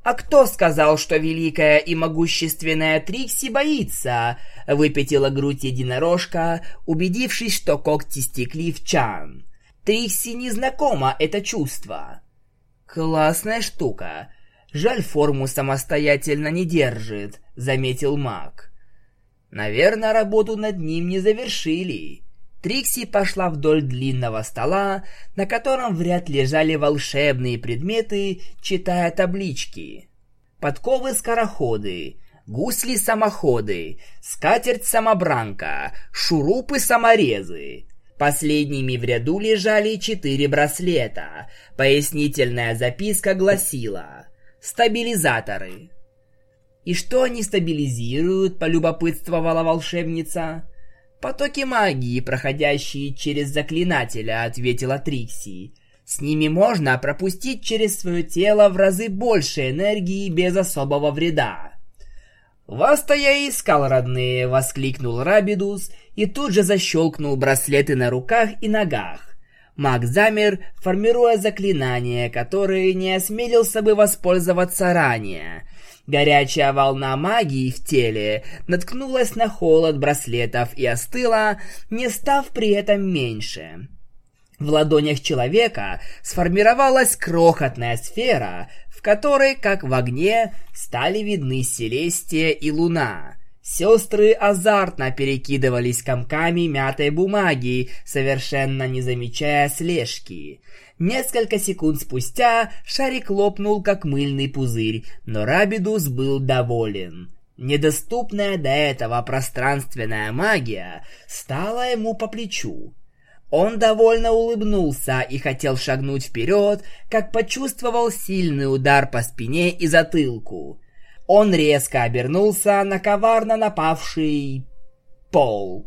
«А кто сказал, что великая и могущественная Трикси боится?» — выпятила грудь единорожка, убедившись, что когти стекли в чан. «Трикси не знакомо это чувство». «Классная штука. Жаль, форму самостоятельно не держит», — заметил маг. Наверное, работу над ним не завершили. Трикси пошла вдоль длинного стола, на котором вряд лежали волшебные предметы, читая таблички. Подковы-скороходы, гусли-самоходы, скатерть-самобранка, шурупы-саморезы. Последними в ряду лежали четыре браслета. Пояснительная записка гласила «Стабилизаторы». «И что они стабилизируют?» – полюбопытствовала волшебница. «Потоки магии, проходящие через заклинателя», – ответила Трикси. «С ними можно пропустить через свое тело в разы больше энергии без особого вреда». «Вас-то я искал, родные!» — воскликнул Рабидус и тут же защелкнул браслеты на руках и ногах. Маг замер, формируя заклинание, которое не осмелился бы воспользоваться ранее. Горячая волна магии в теле наткнулась на холод браслетов и остыла, не став при этом меньше. В ладонях человека сформировалась крохотная сфера, в которой, как в огне, стали видны Селестия и Луна. Сестры азартно перекидывались комками мятой бумаги, совершенно не замечая слежки. Несколько секунд спустя шарик лопнул, как мыльный пузырь, но Рабидус был доволен. Недоступная до этого пространственная магия стала ему по плечу. Он довольно улыбнулся и хотел шагнуть вперед, как почувствовал сильный удар по спине и затылку. Он резко обернулся на коварно напавший пол.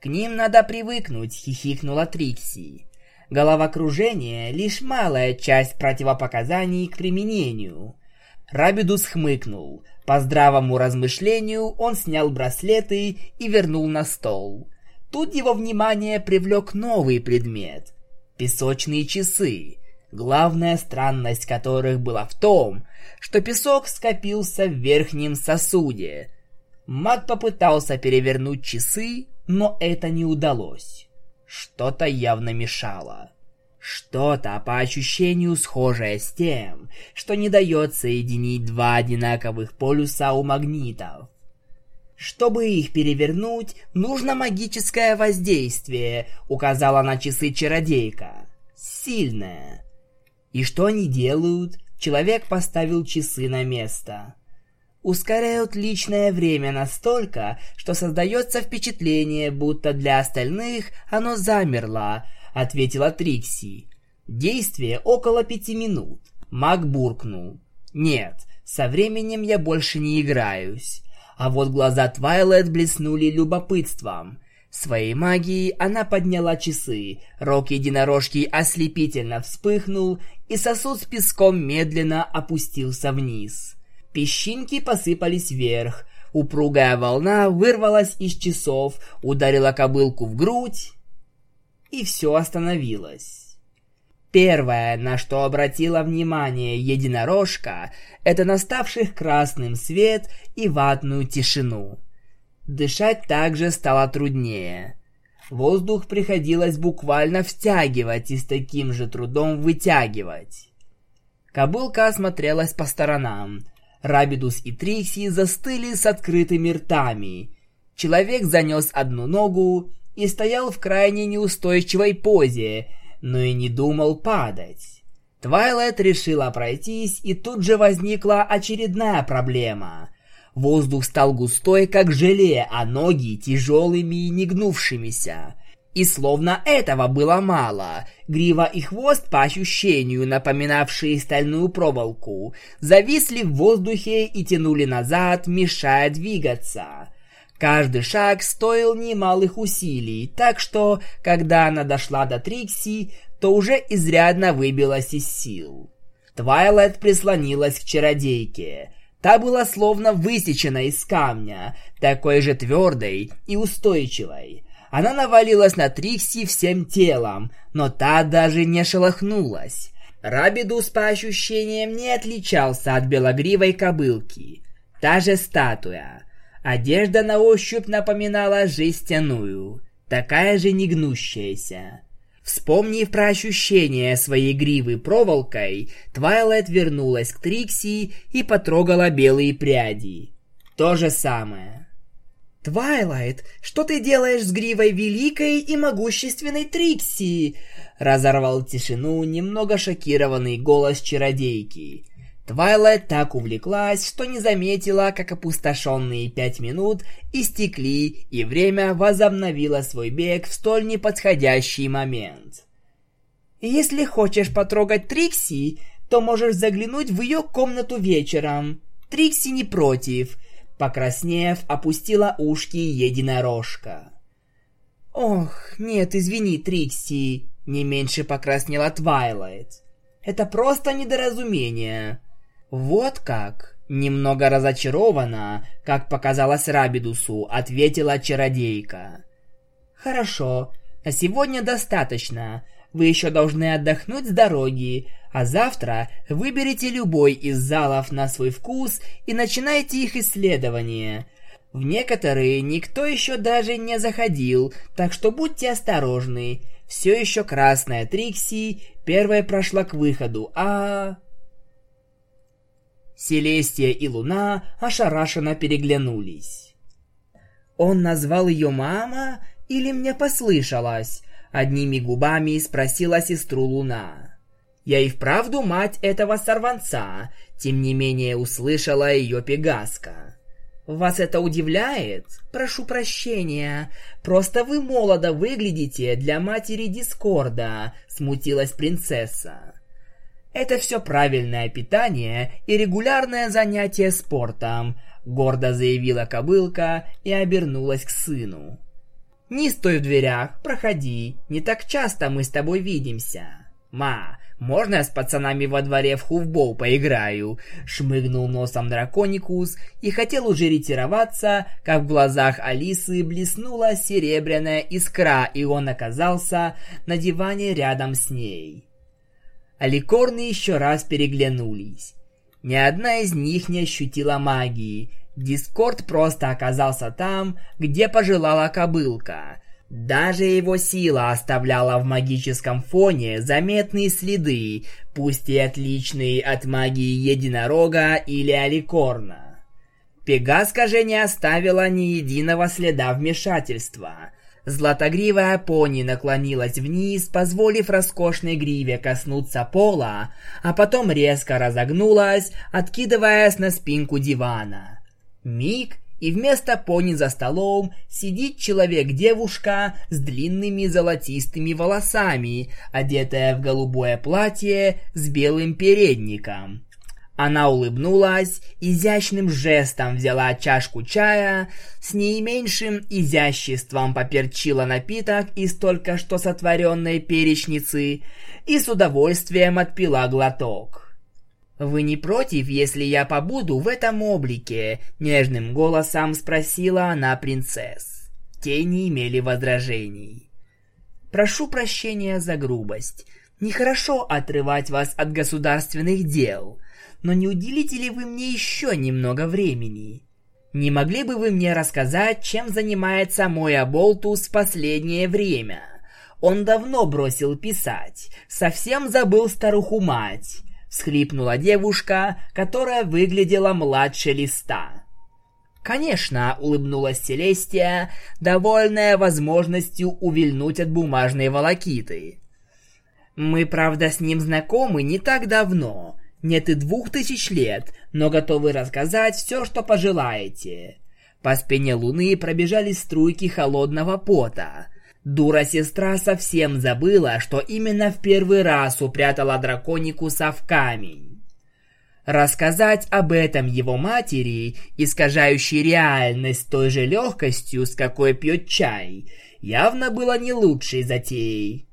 К ним надо привыкнуть, хихикнула Трикси. Головокружение — лишь малая часть противопоказаний к применению. Рабидус хмыкнул. По здравому размышлению он снял браслеты и вернул на стол. Тут его внимание привлек новый предмет — песочные часы, главная странность которых была в том, что песок скопился в верхнем сосуде. Маг попытался перевернуть часы, но это не удалось. Что-то явно мешало. Что-то по ощущению схожее с тем, что не дает соединить два одинаковых полюса у магнитов. Чтобы их перевернуть, нужно магическое воздействие, указала на часы чародейка. Сильное. И что они делают? Человек поставил часы на место. Ускоряют личное время настолько, что создается впечатление, будто для остальных оно замерло, ответила Трикси. Действие около пяти минут. Маг буркнул. Нет, со временем я больше не играюсь. А вот глаза Твайлет блеснули любопытством. Своей магией она подняла часы, рог единорожки ослепительно вспыхнул, и сосуд с песком медленно опустился вниз. Песчинки посыпались вверх, упругая волна вырвалась из часов, ударила кобылку в грудь, и все остановилось. Первое, на что обратила внимание единорожка, это наставших красным свет и ватную тишину. Дышать также стало труднее. Воздух приходилось буквально втягивать и с таким же трудом вытягивать. Кобылка осмотрелась по сторонам. Рабидус и Трикси застыли с открытыми ртами. Человек занес одну ногу и стоял в крайне неустойчивой позе, но и не думал падать. Твайлайт решила пройтись, и тут же возникла очередная проблема. Воздух стал густой, как желе, а ноги тяжелыми и негнувшимися. И словно этого было мало, грива и хвост, по ощущению напоминавшие стальную проволоку, зависли в воздухе и тянули назад, мешая двигаться. Каждый шаг стоил немалых усилий, так что, когда она дошла до Трикси, то уже изрядно выбилась из сил. Твайлайт прислонилась к чародейке. Та была словно высечена из камня, такой же твердой и устойчивой. Она навалилась на Трикси всем телом, но та даже не шелохнулась. Рабидус по ощущениям не отличался от белогривой кобылки. Та же статуя. Одежда на ощупь напоминала жестяную, такая же негнущаяся. Вспомнив про ощущение своей гривы проволокой, Твайлайт вернулась к Трикси и потрогала белые пряди. То же самое. «Твайлайт, что ты делаешь с гривой великой и могущественной Трикси?» Разорвал тишину немного шокированный голос чародейки. Твайлайт так увлеклась, что не заметила, как опустошенные пять минут истекли, и время возобновило свой бег в столь неподходящий момент. «Если хочешь потрогать Трикси, то можешь заглянуть в ее комнату вечером. Трикси не против», — покраснев, опустила ушки единорожка. «Ох, нет, извини, Трикси», — не меньше покраснела Твайлайт. «Это просто недоразумение». «Вот как!» Немного разочарована, как показалось Рабидусу, ответила чародейка. «Хорошо, на сегодня достаточно. Вы еще должны отдохнуть с дороги, а завтра выберите любой из залов на свой вкус и начинайте их исследование. В некоторые никто еще даже не заходил, так что будьте осторожны. Все еще красная Трикси первая прошла к выходу, а... Селестия и Луна ошарашенно переглянулись. «Он назвал ее мама или мне послышалось?» Одними губами спросила сестру Луна. «Я и вправду мать этого сорванца», тем не менее услышала ее Пегаска. «Вас это удивляет? Прошу прощения. Просто вы молодо выглядите для матери Дискорда», смутилась принцесса. Это все правильное питание и регулярное занятие спортом, гордо заявила кобылка и обернулась к сыну. Не стой в дверях, проходи. Не так часто мы с тобой видимся. Ма, можно я с пацанами во дворе в хувбол поиграю?» Шмыгнул носом драконикус и хотел уже ретироваться, как в глазах Алисы блеснула серебряная искра, и он оказался на диване рядом с ней. Аликорны еще раз переглянулись. Ни одна из них не ощутила магии, Дискорд просто оказался там, где пожелала кобылка. Даже его сила оставляла в магическом фоне заметные следы, пусть и отличные от магии единорога или аликорна. Пегаска же не оставила ни единого следа вмешательства. Златогривая пони наклонилась вниз, позволив роскошной гриве коснуться пола, а потом резко разогнулась, откидываясь на спинку дивана. Миг, и вместо пони за столом сидит человек-девушка с длинными золотистыми волосами, одетая в голубое платье с белым передником. Она улыбнулась, изящным жестом взяла чашку чая, с не меньшим изяществом поперчила напиток из только что сотворенной перечницы и с удовольствием отпила глоток. «Вы не против, если я побуду в этом облике?» — нежным голосом спросила она принцесс. Те не имели возражений. «Прошу прощения за грубость. Нехорошо отрывать вас от государственных дел, но не уделите ли вы мне еще немного времени? Не могли бы вы мне рассказать, чем занимается мой Аболтус в последнее время?» Он давно бросил писать, совсем забыл старуху-мать всхлипнула девушка, которая выглядела младше листа. «Конечно», — улыбнулась Селестия, довольная возможностью увильнуть от бумажной волокиты. «Мы, правда, с ним знакомы не так давно, нет и двух тысяч лет, но готовы рассказать все, что пожелаете». По спине Луны пробежали струйки холодного пота. Дура-сестра совсем забыла, что именно в первый раз упрятала драконикуса в камень. Рассказать об этом его матери, искажающей реальность той же легкостью, с какой пьет чай, явно было не лучшей затеей.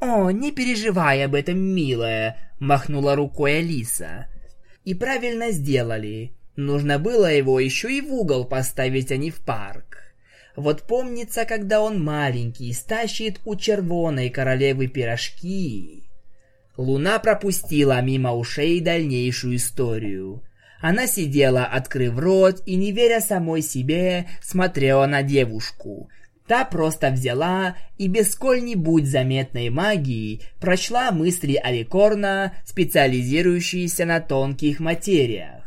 «О, не переживай об этом, милая», — махнула рукой Алиса. «И правильно сделали. Нужно было его еще и в угол поставить, а не в парк». Вот помнится, когда он маленький, стащит у червоной королевы пирожки. Луна пропустила мимо ушей дальнейшую историю. Она сидела, открыв рот, и, не веря самой себе, смотрела на девушку. Та просто взяла и без сколь-нибудь заметной магии прочла мысли Аликорна, специализирующиеся на тонких материях.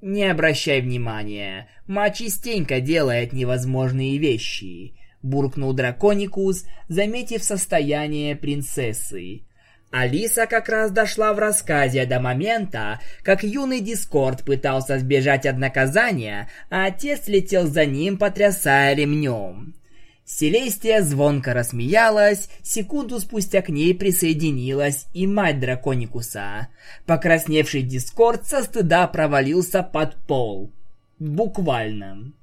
«Не обращай внимания, ма частенько делает невозможные вещи», — буркнул Драконикус, заметив состояние принцессы. Алиса как раз дошла в рассказе до момента, как юный Дискорд пытался сбежать от наказания, а отец летел за ним, потрясая ремнем. Селестия звонко рассмеялась, секунду спустя к ней присоединилась и мать Драконикуса. Покрасневший Дискорд со стыда провалился под пол. Буквально.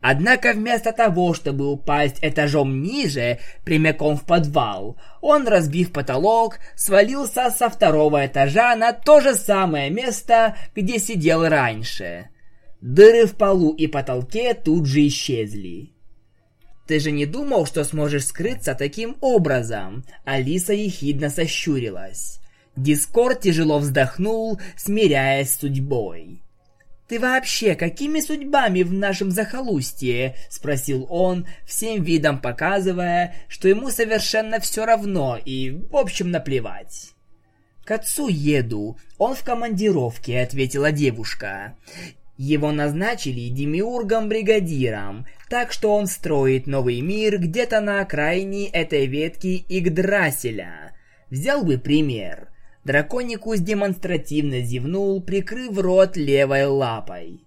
Однако вместо того, чтобы упасть этажом ниже, прямиком в подвал, он, разбив потолок, свалился со второго этажа на то же самое место, где сидел раньше. Дыры в полу и потолке тут же исчезли. Ты же не думал, что сможешь скрыться таким образом? Алиса ехидно сощурилась. Дискорд тяжело вздохнул, смиряясь с судьбой. «Ты вообще какими судьбами в нашем захолустье?» – спросил он, всем видом показывая, что ему совершенно все равно и, в общем, наплевать. «К отцу еду. Он в командировке», — ответила девушка. Его назначили демиургом-бригадиром, так что он строит новый мир где-то на окраине этой ветки Игдраселя. Взял бы пример. Драконикус демонстративно зевнул, прикрыв рот левой лапой.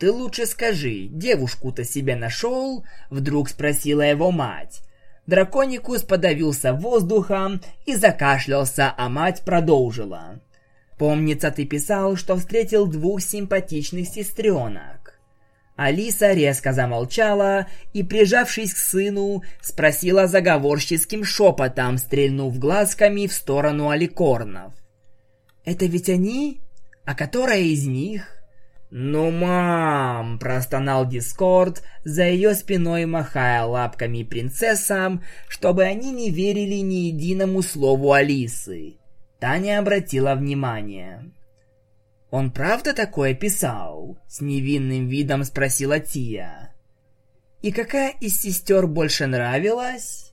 «Ты лучше скажи, девушку-то себе нашел?» — вдруг спросила его мать. Драконикус подавился воздухом и закашлялся, а мать продолжила. Помнится, ты писал, что встретил двух симпатичных сестренок. Алиса резко замолчала и, прижавшись к сыну, спросила заговорческим шепотом, стрельнув глазками в сторону аликорнов. «Это ведь они? А которая из них?» «Ну, мам!» – простонал Дискорд, за ее спиной махая лапками принцессам, чтобы они не верили ни единому слову Алисы. Таня обратила внимание. «Он правда такое писал?» — с невинным видом спросила Тия. «И какая из сестер больше нравилась?»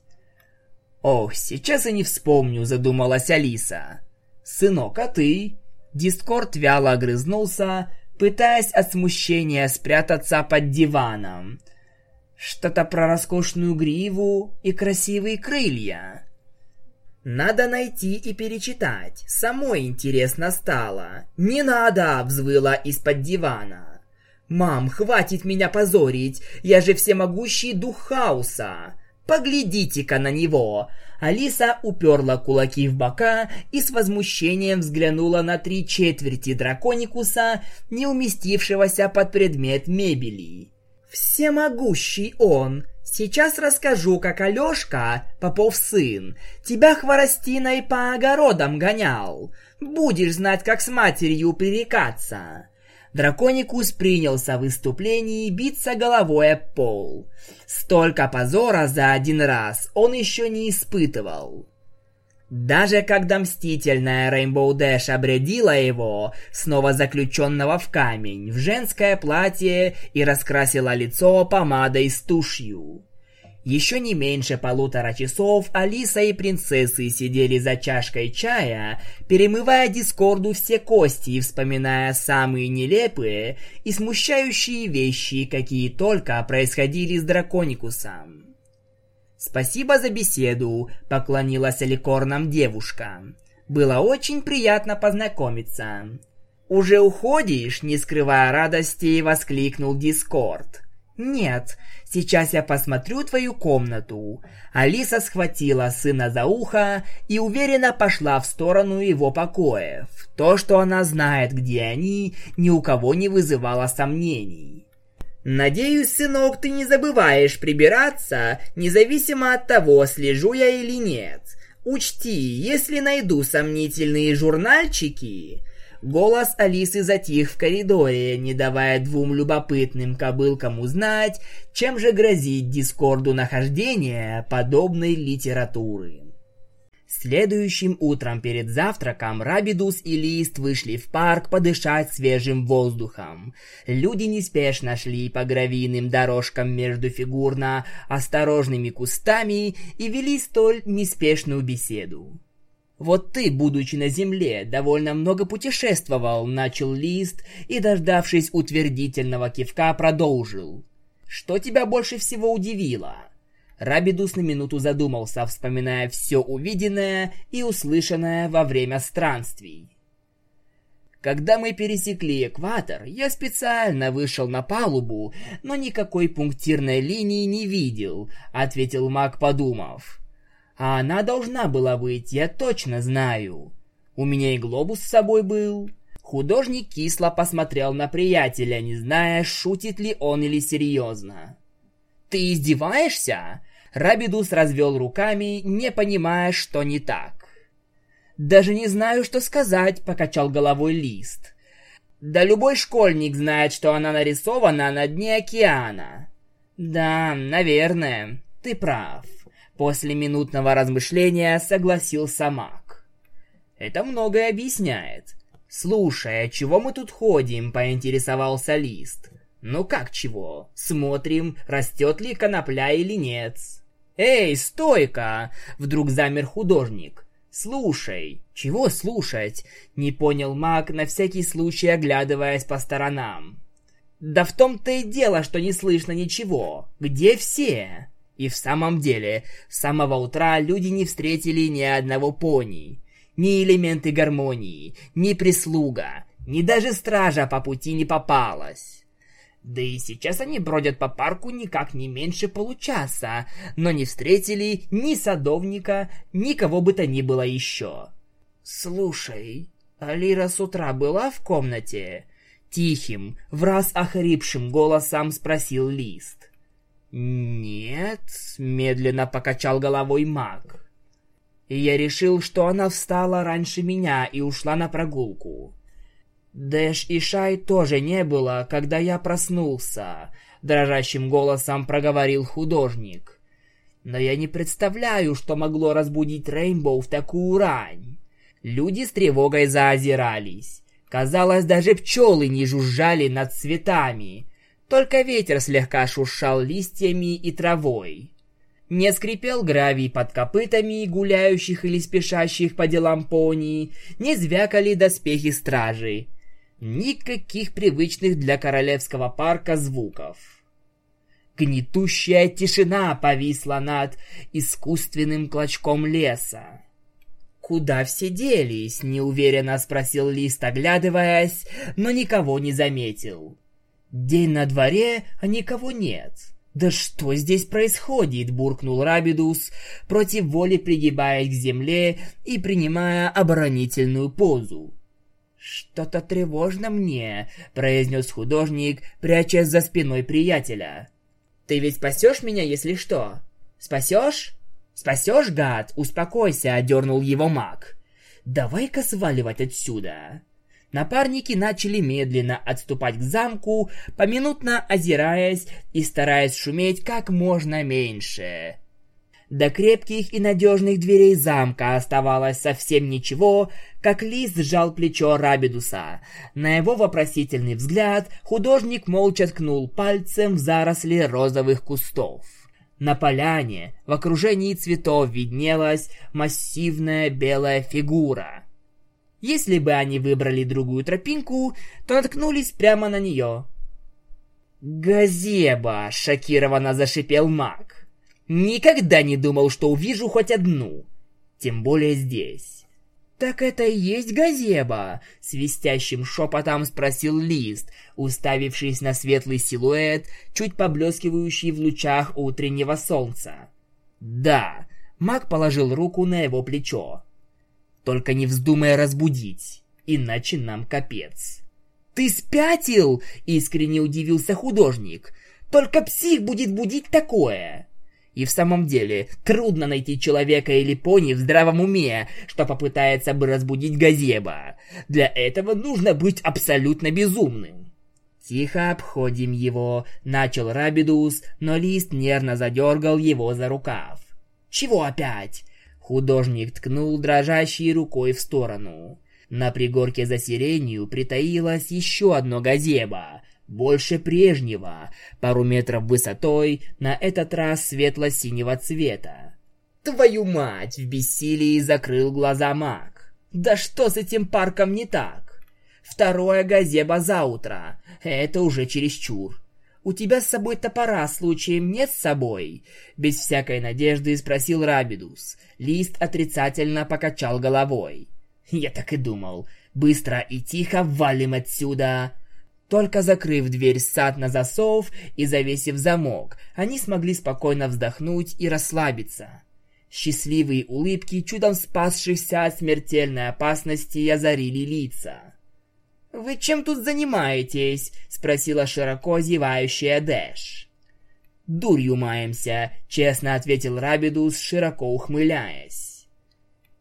«Ох, сейчас и не вспомню», — задумалась Алиса. «Сынок, а ты?» Дискорд вяло огрызнулся, пытаясь от смущения спрятаться под диваном. «Что-то про роскошную гриву и красивые крылья». Надо найти и перечитать. Самой интересно стало. Не надо, взвыла из-под дивана. Мам, хватит меня позорить. Я же всемогущий дух хаоса. Поглядите-ка на него. Алиса уперла кулаки в бока и с возмущением взглянула на три четверти драконикуса, не уместившегося под предмет мебели. Всемогущий он, Сейчас расскажу, как Алёшка, Попов сын, тебя хворостиной по огородам гонял. Будешь знать, как с матерью пререкаться. Драконикус принялся в выступлении биться головой об пол. Столько позора за один раз он еще не испытывал. Даже когда мстительная Рейнбоу Дэш обрядила его, снова заключенного в камень, в женское платье и раскрасила лицо помадой с тушью. Еще не меньше полутора часов Алиса и принцессы сидели за чашкой чая, перемывая дискорду все кости и вспоминая самые нелепые и смущающие вещи, какие только происходили с Драконикусом. «Спасибо за беседу», — поклонилась Аликорнам девушка. «Было очень приятно познакомиться». «Уже уходишь?» — не скрывая радости, воскликнул Дискорд. «Нет, сейчас я посмотрю твою комнату». Алиса схватила сына за ухо и уверенно пошла в сторону его покоев. То, что она знает, где они, ни у кого не вызывало сомнений. Надеюсь, сынок, ты не забываешь прибираться, независимо от того, слежу я или нет. Учти, если найду сомнительные журнальчики... Голос Алисы затих в коридоре, не давая двум любопытным кобылкам узнать, чем же грозит Дискорду нахождение подобной литературы. Следующим утром перед завтраком Рабидус и Лист вышли в парк подышать свежим воздухом. Люди неспешно шли по гравийным дорожкам между фигурно осторожными кустами и вели столь неспешную беседу. «Вот ты, будучи на земле, довольно много путешествовал», — начал Лист и, дождавшись утвердительного кивка, продолжил. «Что тебя больше всего удивило?» Рабидус на минуту задумался, вспоминая все увиденное и услышанное во время странствий. Когда мы пересекли экватор, я специально вышел на палубу, но никакой пунктирной линии не видел, ответил Мак, подумав. А она должна была быть, я точно знаю. У меня и глобус с собой был. Художник кисло посмотрел на приятеля, не зная, шутит ли он или серьезно. «Ты издеваешься?» Рабидус развел руками, не понимая, что не так. «Даже не знаю, что сказать», — покачал головой Лист. «Да любой школьник знает, что она нарисована на дне океана». «Да, наверное, ты прав». После минутного размышления согласился Мак. «Это многое объясняет. Слушай, а чего мы тут ходим?» — поинтересовался Лист. «Ну как чего? Смотрим, растет ли конопля или нет». «Эй, стойка!» — вдруг замер художник. «Слушай!» «Чего слушать?» — не понял маг, на всякий случай оглядываясь по сторонам. «Да в том-то и дело, что не слышно ничего. Где все?» И в самом деле, с самого утра люди не встретили ни одного пони. Ни элементы гармонии, ни прислуга, ни даже стража по пути не попалась. Да и сейчас они бродят по парку никак не меньше получаса, но не встретили ни садовника, ни кого бы то ни было еще. «Слушай, Алира с утра была в комнате?» Тихим, в раз охрипшим голосом спросил Лист. «Нет», — медленно покачал головой маг. Я решил, что она встала раньше меня и ушла на прогулку. Дэш и Шай тоже не было, когда я проснулся, дрожащим голосом проговорил художник. Но я не представляю, что могло разбудить Рейнбоу в такую рань. Люди с тревогой заозирались. Казалось, даже пчелы не жужжали над цветами. Только ветер слегка шуршал листьями и травой. Не скрипел гравий под копытами гуляющих или спешащих по делам пони, не звякали доспехи стражи. Никаких привычных для королевского парка звуков. Гнетущая тишина повисла над искусственным клочком леса. «Куда все делись?» — неуверенно спросил Лист, оглядываясь, но никого не заметил. «День на дворе, а никого нет». «Да что здесь происходит?» — буркнул Рабидус, против воли пригибаясь к земле и принимая оборонительную позу. «Что-то тревожно мне», — произнес художник, прячась за спиной приятеля. «Ты ведь спасешь меня, если что? Спасешь?» «Спасешь, гад? Успокойся», — одернул его маг. «Давай-ка сваливать отсюда». Напарники начали медленно отступать к замку, поминутно озираясь и стараясь шуметь как можно меньше. До крепких и надежных дверей замка оставалось совсем ничего, как Лис сжал плечо Рабидуса. На его вопросительный взгляд художник молча ткнул пальцем в заросли розовых кустов. На поляне в окружении цветов виднелась массивная белая фигура. Если бы они выбрали другую тропинку, то наткнулись прямо на нее. «Газеба!» — шокированно зашипел маг. «Никогда не думал, что увижу хоть одну. Тем более здесь». «Так это и есть газеба?» — свистящим шепотом спросил Лист, уставившись на светлый силуэт, чуть поблескивающий в лучах утреннего солнца. «Да», — маг положил руку на его плечо. «Только не вздумай разбудить, иначе нам капец». «Ты спятил?» — искренне удивился художник. «Только псих будет будить такое!» И в самом деле, трудно найти человека или пони в здравом уме, что попытается бы разбудить газеба. Для этого нужно быть абсолютно безумным. Тихо обходим его, начал Рабидус, но Лист нервно задергал его за рукав. Чего опять? Художник ткнул дрожащей рукой в сторону. На пригорке за сиренью притаилось еще одно газеба, больше прежнего, пару метров высотой, на этот раз светло-синего цвета. Твою мать, в бессилии закрыл глаза маг. Да что с этим парком не так? Второе газеба за утро. Это уже чересчур. У тебя с собой топора случаем нет с собой? Без всякой надежды спросил Рабидус. Лист отрицательно покачал головой. Я так и думал. Быстро и тихо валим отсюда. Только закрыв дверь сад на засов и завесив замок, они смогли спокойно вздохнуть и расслабиться. Счастливые улыбки, чудом спасшихся от смертельной опасности, озарили лица. «Вы чем тут занимаетесь?» — спросила широко зевающая Дэш. «Дурью маемся», — честно ответил Рабидус, широко ухмыляясь.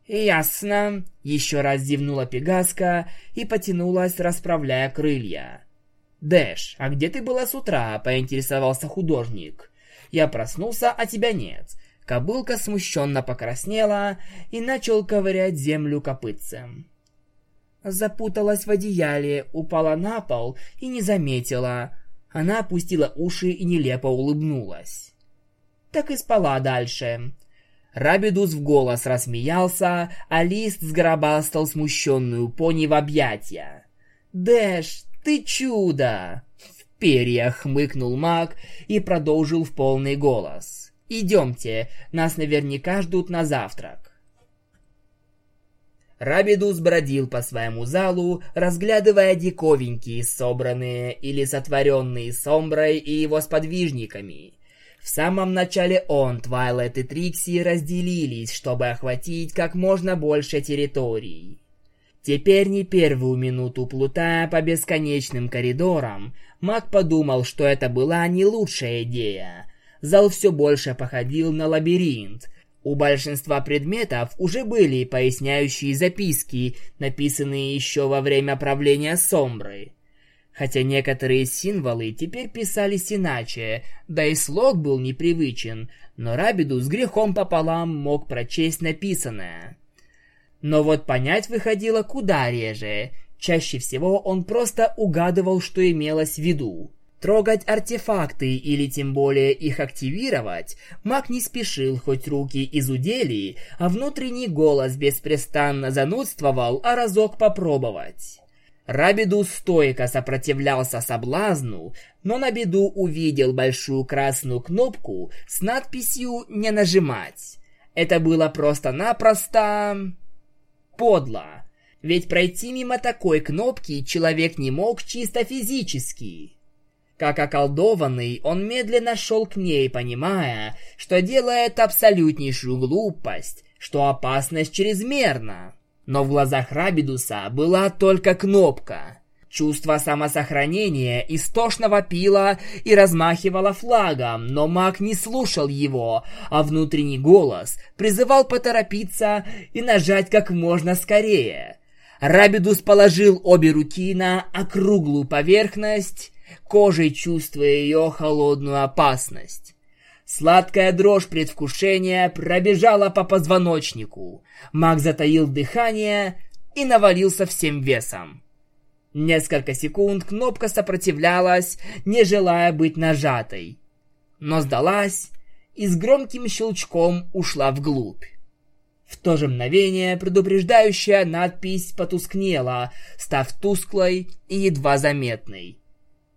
«Ясно», — еще раз зевнула Пегаска и потянулась, расправляя крылья. «Дэш, а где ты была с утра?» – поинтересовался художник. «Я проснулся, а тебя нет». Кобылка смущенно покраснела и начал ковырять землю копытцем. Запуталась в одеяле, упала на пол и не заметила. Она опустила уши и нелепо улыбнулась. Так и спала дальше. Рабидус в голос рассмеялся, а Лист сгробастал смущенную пони в объятия. «Дэш, ты чудо!» В перьях хмыкнул маг и продолжил в полный голос. «Идемте, нас наверняка ждут на завтрак». Рабидус бродил по своему залу, разглядывая диковинки, собранные или сотворенные Сомброй и его сподвижниками. В самом начале он, Твайлет и Трикси разделились, чтобы охватить как можно больше территорий. Теперь не первую минуту плутая по бесконечным коридорам, Мак подумал, что это была не лучшая идея. Зал все больше походил на лабиринт. У большинства предметов уже были поясняющие записки, написанные еще во время правления Сомбры. Хотя некоторые символы теперь писались иначе, да и слог был непривычен, но Рабиду с грехом пополам мог прочесть написанное. Но вот понять выходило куда реже. Чаще всего он просто угадывал, что имелось в виду. Трогать артефакты или тем более их активировать маг не спешил, хоть руки изудели, а внутренний голос беспрестанно занудствовал, а разок попробовать. Рабиду стойко сопротивлялся соблазну, но на беду увидел большую красную кнопку с надписью «Не нажимать». Это было просто-напросто подло. Ведь пройти мимо такой кнопки человек не мог чисто физически. Как околдованный, он медленно шел к ней, понимая, что делает абсолютнейшую глупость, что опасность чрезмерна. Но в глазах Рабидуса была только кнопка. Чувство самосохранения истошно вопило и размахивало флагом, но маг не слушал его, а внутренний голос призывал поторопиться и нажать как можно скорее. Рабидус положил обе руки на округлую поверхность, кожей чувствуя ее холодную опасность. Сладкая дрожь предвкушения пробежала по позвоночнику. Маг затаил дыхание и навалился всем весом. Несколько секунд кнопка сопротивлялась, не желая быть нажатой. Но сдалась и с громким щелчком ушла вглубь. В то же мгновение предупреждающая надпись потускнела, став тусклой и едва заметной.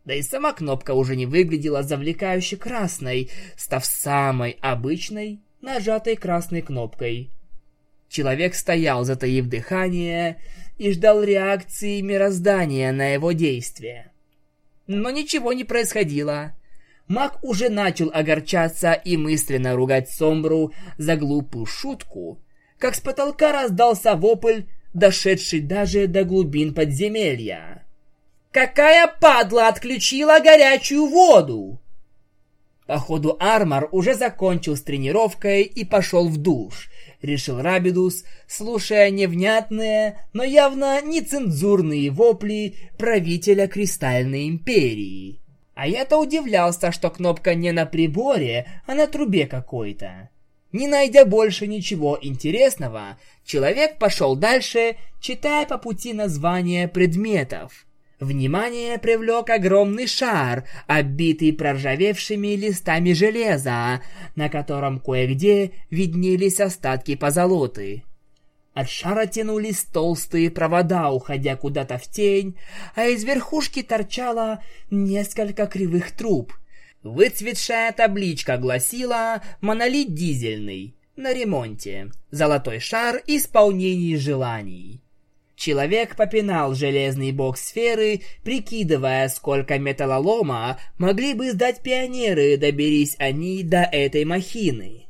Да и сама кнопка уже не выглядела завлекающе красной, став самой обычной, нажатой красной кнопкой. Человек стоял, затаив дыхание, и ждал реакции мироздания на его действия. Но ничего не происходило. Маг уже начал огорчаться и мысленно ругать Сомбру за глупую шутку, как с потолка раздался вопль, дошедший даже до глубин подземелья. «Какая падла отключила горячую воду!» Походу, Армор уже закончил с тренировкой и пошел в душ, решил Рабидус, слушая невнятные, но явно нецензурные вопли правителя Кристальной Империи. А я-то удивлялся, что кнопка не на приборе, а на трубе какой-то. Не найдя больше ничего интересного, человек пошел дальше, читая по пути названия предметов. Внимание привлек огромный шар, оббитый проржавевшими листами железа, на котором кое-где виднелись остатки позолоты. От шара тянулись толстые провода, уходя куда-то в тень, а из верхушки торчало несколько кривых труб. Выцветшая табличка гласила «Монолит дизельный» на ремонте. Золотой шар исполнений желаний. Человек попинал железный бок сферы, прикидывая, сколько металлолома могли бы сдать пионеры, доберись они до этой махины.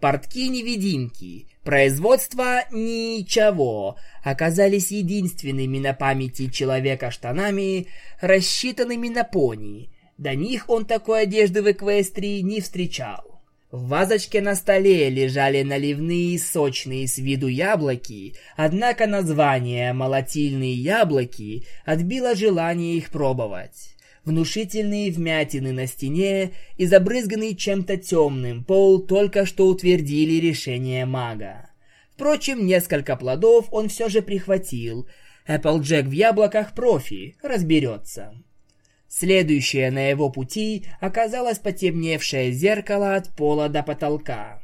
Портки-невидимки, производство ничего, оказались единственными на памяти человека штанами, рассчитанными на пони. До них он такой одежды в Эквестрии не встречал. В вазочке на столе лежали наливные сочные с виду яблоки, однако название «молотильные яблоки» отбило желание их пробовать. Внушительные вмятины на стене и забрызганный чем-то темным пол только что утвердили решение мага. Впрочем, несколько плодов он все же прихватил. Эпплджек в яблоках профи, разберется. Следующее на его пути оказалось потемневшее зеркало от пола до потолка.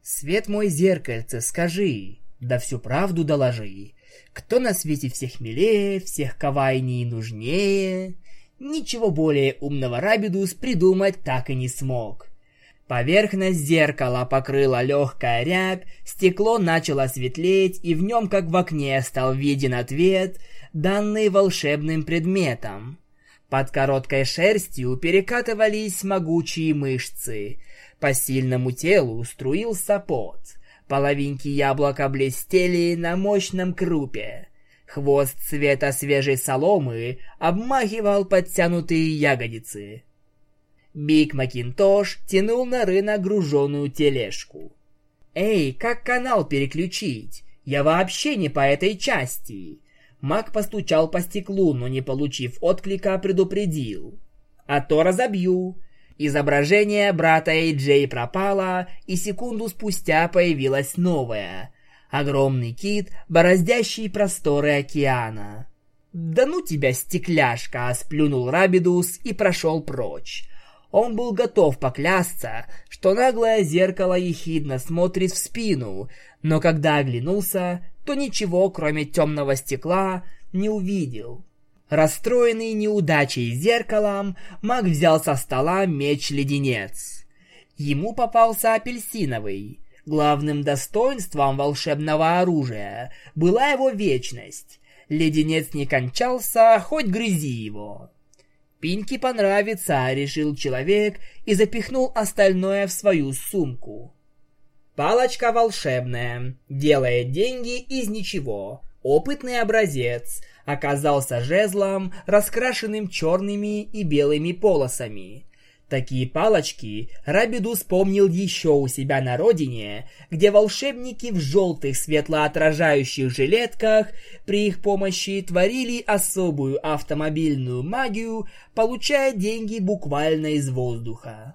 «Свет мой зеркальце, скажи, да всю правду доложи. Кто на свете всех милее, всех кавайнее и нужнее?» Ничего более умного Рабидус придумать так и не смог. Поверхность зеркала покрыла легкая рябь, стекло начало светлеть, и в нем, как в окне, стал виден ответ, данный волшебным предметом. Под короткой шерстью перекатывались могучие мышцы. По сильному телу струился пот. Половинки яблока блестели на мощном крупе. Хвост цвета свежей соломы обмахивал подтянутые ягодицы. Биг Макинтош тянул на рынок груженую тележку. «Эй, как канал переключить? Я вообще не по этой части!» Мак постучал по стеклу, но не получив отклика, предупредил. «А то разобью!» Изображение брата Эйджей пропало, и секунду спустя появилось новое. Огромный кит, бороздящий просторы океана. «Да ну тебя, стекляшка!» — сплюнул Рабидус и прошел прочь. Он был готов поклясться, что наглое зеркало ехидно смотрит в спину, но когда оглянулся, то ничего, кроме темного стекла, не увидел. Расстроенный неудачей зеркалом, маг взял со стола меч-леденец. Ему попался апельсиновый. Главным достоинством волшебного оружия была его вечность. Леденец не кончался, хоть грызи его. Пинки понравится, решил человек и запихнул остальное в свою сумку. Палочка волшебная, делает деньги из ничего. Опытный образец оказался жезлом, раскрашенным черными и белыми полосами. Такие палочки Рабиду вспомнил еще у себя на родине, где волшебники в желтых светлоотражающих жилетках при их помощи творили особую автомобильную магию, получая деньги буквально из воздуха.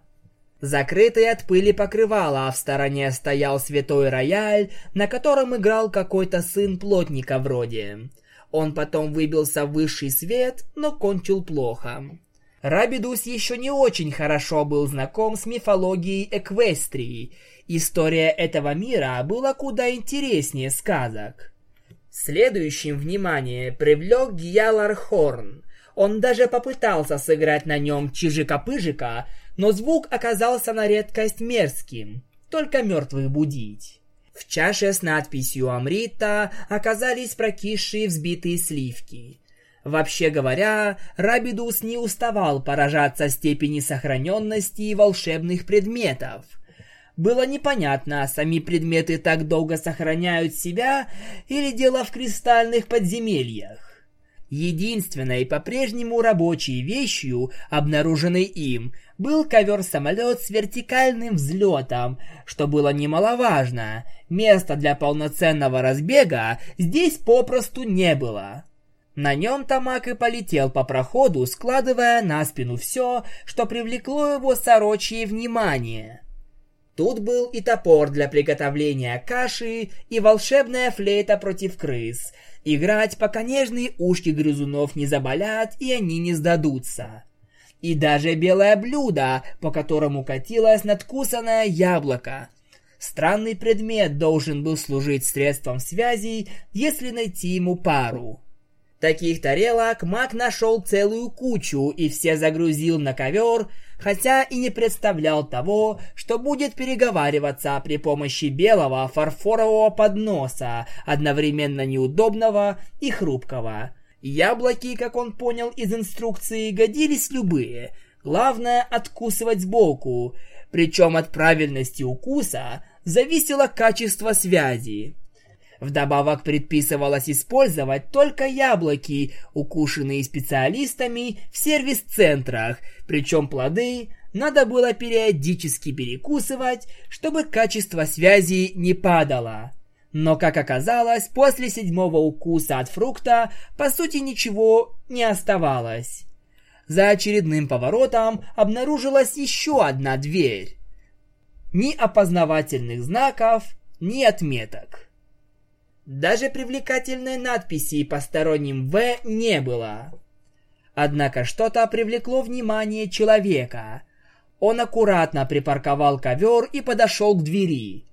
Закрытый от пыли покрывало, а в стороне стоял святой рояль, на котором играл какой-то сын плотника вроде. Он потом выбился в высший свет, но кончил плохо. Рабидус еще не очень хорошо был знаком с мифологией Эквестрии. История этого мира была куда интереснее сказок. Следующим внимание привлек Гьялар Хорн. Он даже попытался сыграть на нем Чижика-Пыжика, но звук оказался на редкость мерзким, только мертвых будить. В чаше с надписью «Амрита» оказались прокисшие взбитые сливки. Вообще говоря, Рабидус не уставал поражаться степени сохраненности волшебных предметов. Было непонятно, сами предметы так долго сохраняют себя или дело в кристальных подземельях. Единственной по-прежнему рабочей вещью, обнаруженной им, был ковер-самолет с вертикальным взлетом, что было немаловажно. Места для полноценного разбега здесь попросту не было. На нем Тамак и полетел по проходу, складывая на спину все, что привлекло его сорочье внимание. Тут был и топор для приготовления каши, и волшебная флейта против крыс. Играть, пока нежные ушки грызунов не заболят, и они не сдадутся. И даже белое блюдо, по которому катилось надкусанное яблоко. Странный предмет должен был служить средством связи, если найти ему пару. Таких тарелок маг нашел целую кучу и все загрузил на ковер, хотя и не представлял того, что будет переговариваться при помощи белого фарфорового подноса, одновременно неудобного и хрупкого. Яблоки, как он понял из инструкции, годились любые. Главное откусывать сбоку, причем от правильности укуса зависело качество связи. Вдобавок предписывалось использовать только яблоки, укушенные специалистами в сервис-центрах, причем плоды надо было периодически перекусывать, чтобы качество связи не падало. Но, как оказалось, после седьмого укуса от фрукта, по сути, ничего не оставалось. За очередным поворотом обнаружилась еще одна дверь. Ни опознавательных знаков, ни отметок. Даже привлекательной надписи посторонним «В» не было. Однако что-то привлекло внимание человека. Он аккуратно припарковал ковер и подошел к двери.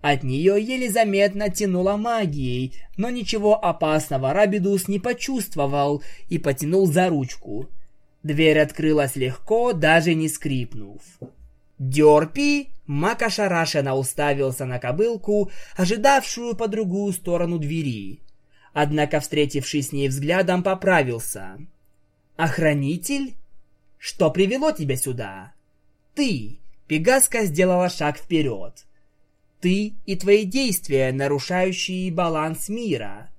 От нее еле заметно тянуло магией, но ничего опасного Рабидус не почувствовал и потянул за ручку. Дверь открылась легко, даже не скрипнув. «Дерпи!» Мак ошарашенно уставился на кобылку, ожидавшую по другую сторону двери. Однако, встретившись с ней взглядом, поправился. «Охранитель? Что привело тебя сюда?» «Ты!» Пегаска сделала шаг вперед. «Ты и твои действия, нарушающие баланс мира».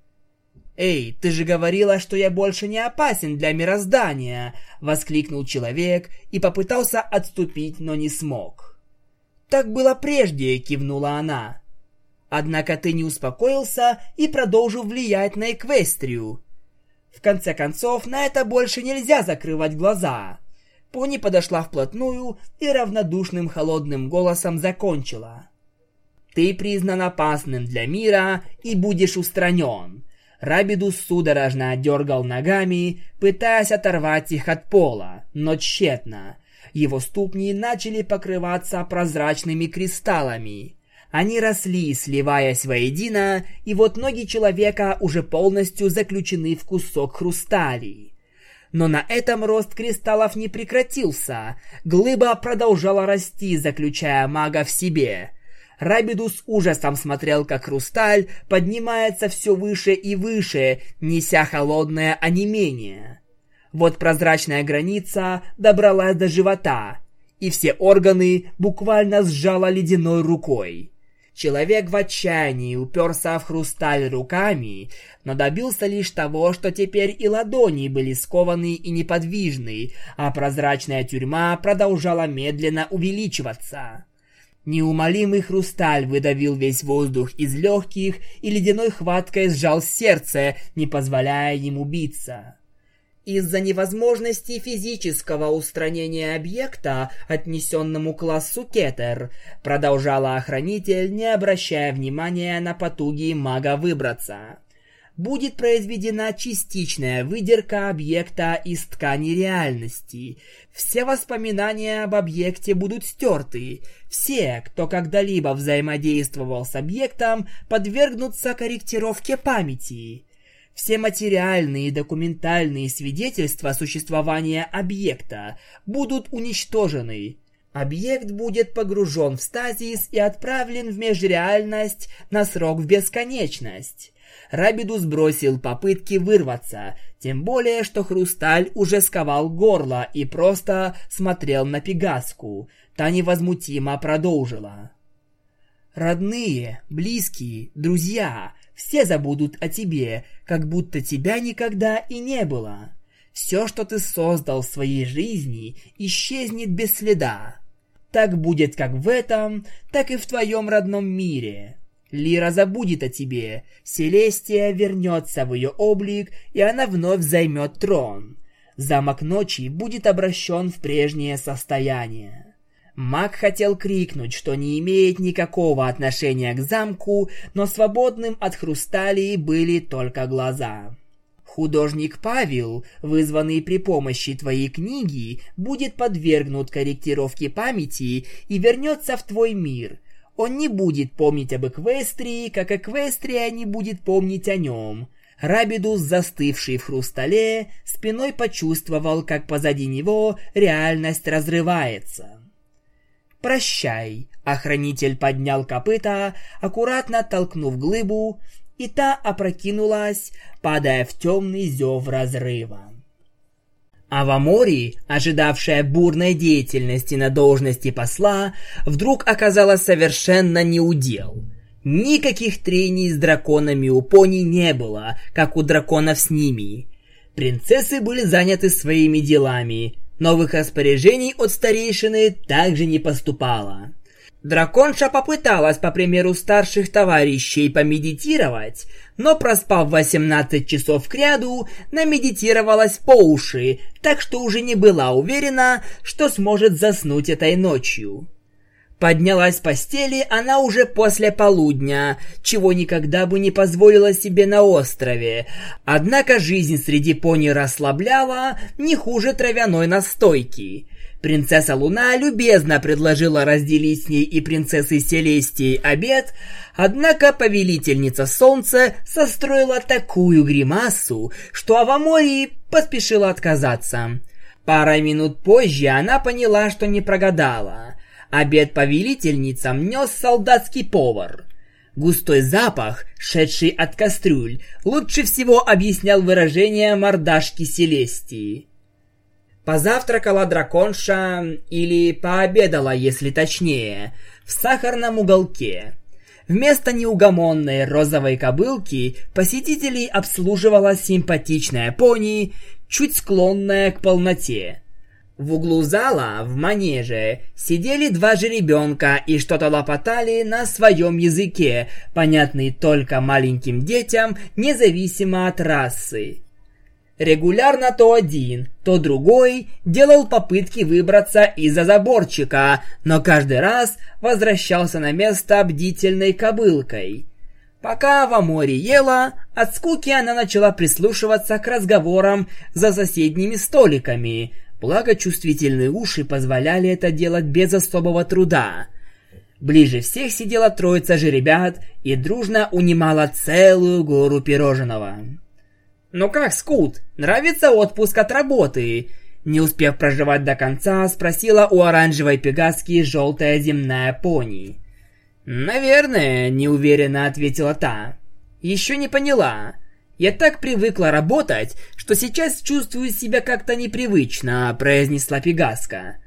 «Эй, ты же говорила, что я больше не опасен для мироздания!» — воскликнул человек и попытался отступить, но не смог. «Так было прежде», — кивнула она. «Однако ты не успокоился и продолжил влиять на Эквестрию. В конце концов, на это больше нельзя закрывать глаза». Пони подошла вплотную и равнодушным холодным голосом закончила. «Ты признан опасным для мира и будешь устранен. Рабидус судорожно дергал ногами, пытаясь оторвать их от пола, но тщетно. Его ступни начали покрываться прозрачными кристаллами. Они росли, сливаясь воедино, и вот ноги человека уже полностью заключены в кусок хрустали. Но на этом рост кристаллов не прекратился. Глыба продолжала расти, заключая мага в себе. Рабидус ужасом смотрел, как хрусталь поднимается все выше и выше, неся холодное онемение. Вот прозрачная граница добралась до живота, и все органы буквально сжала ледяной рукой. Человек в отчаянии уперся в хрусталь руками, но добился лишь того, что теперь и ладони были скованы и неподвижны, а прозрачная тюрьма продолжала медленно увеличиваться. Неумолимый хрусталь выдавил весь воздух из легких и ледяной хваткой сжал сердце, не позволяя ему биться. Из-за невозможности физического устранения объекта, отнесенному классу Кетер, продолжала охранитель, не обращая внимания на потуги мага выбраться будет произведена частичная выдерка объекта из ткани реальности. Все воспоминания об объекте будут стерты. Все, кто когда-либо взаимодействовал с объектом, подвергнутся корректировке памяти. Все материальные и документальные свидетельства существования объекта будут уничтожены. Объект будет погружен в стазис и отправлен в межреальность на срок в бесконечность. Рабиду сбросил попытки вырваться, тем более, что Хрусталь уже сковал горло и просто смотрел на Пегаску. Та невозмутимо продолжила. «Родные, близкие, друзья, все забудут о тебе, как будто тебя никогда и не было. Все, что ты создал в своей жизни, исчезнет без следа. Так будет как в этом, так и в твоем родном мире. Лира забудет о тебе, Селестия вернется в ее облик, и она вновь займет трон. Замок ночи будет обращен в прежнее состояние. Маг хотел крикнуть, что не имеет никакого отношения к замку, но свободным от хрусталей были только глаза. Художник Павел, вызванный при помощи твоей книги, будет подвергнут корректировке памяти и вернется в твой мир – он не будет помнить об Эквестрии, как Эквестрия не будет помнить о нем. Рабидус, застывший в хрустале, спиной почувствовал, как позади него реальность разрывается. «Прощай!» — охранитель поднял копыта, аккуратно толкнув глыбу, и та опрокинулась, падая в темный зев разрыва. Авамори, ожидавшая бурной деятельности на должности посла, вдруг оказалась совершенно неудел. Никаких трений с драконами у пони не было, как у драконов с ними. Принцессы были заняты своими делами, новых распоряжений от старейшины также не поступало. Драконша попыталась, по примеру старших товарищей, помедитировать, но проспав 18 часов кряду, намедитировалась по уши, так что уже не была уверена, что сможет заснуть этой ночью. Поднялась с постели она уже после полудня, чего никогда бы не позволила себе на острове. Однако жизнь среди пони расслабляла не хуже травяной настойки. Принцесса Луна любезно предложила разделить с ней и принцессой Селестией обед, однако повелительница Солнца состроила такую гримасу, что Авамори поспешила отказаться. Пара минут позже она поняла, что не прогадала. Обед повелительницам нес солдатский повар. Густой запах, шедший от кастрюль, лучше всего объяснял выражение мордашки Селестии. Позавтракала драконша, или пообедала, если точнее, в сахарном уголке. Вместо неугомонной розовой кобылки посетителей обслуживала симпатичная пони, чуть склонная к полноте. В углу зала, в манеже, сидели два жеребенка и что-то лопотали на своем языке, понятный только маленьким детям, независимо от расы. Регулярно то один, то другой делал попытки выбраться из-за заборчика, но каждый раз возвращался на место бдительной кобылкой. Пока Авамори ела, от скуки она начала прислушиваться к разговорам за соседними столиками – Благо, чувствительные уши позволяли это делать без особого труда. Ближе всех сидела троица же ребят и дружно унимала целую гору пирожного. «Ну как, Скут, нравится отпуск от работы?» Не успев проживать до конца, спросила у оранжевой пегаски желтая земная пони. «Наверное», — неуверенно ответила та. «Еще не поняла. Я так привыкла работать, что сейчас чувствую себя как-то непривычно», — произнесла Пегаска.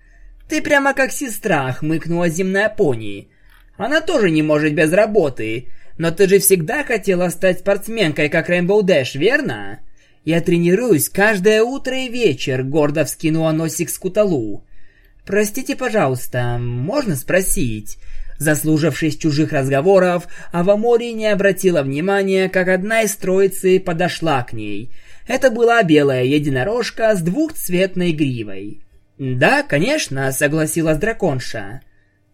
«Ты прямо как сестра», — хмыкнула земная пони. «Она тоже не может без работы. Но ты же всегда хотела стать спортсменкой, как Рейнбоу Дэш, верно?» «Я тренируюсь каждое утро и вечер», — гордо вскинула носик Скуталу. «Простите, пожалуйста, можно спросить?» Заслужившись чужих разговоров, Авамори не обратила внимания, как одна из троицы подошла к ней. Это была белая единорожка с двухцветной гривой. «Да, конечно», — согласилась драконша.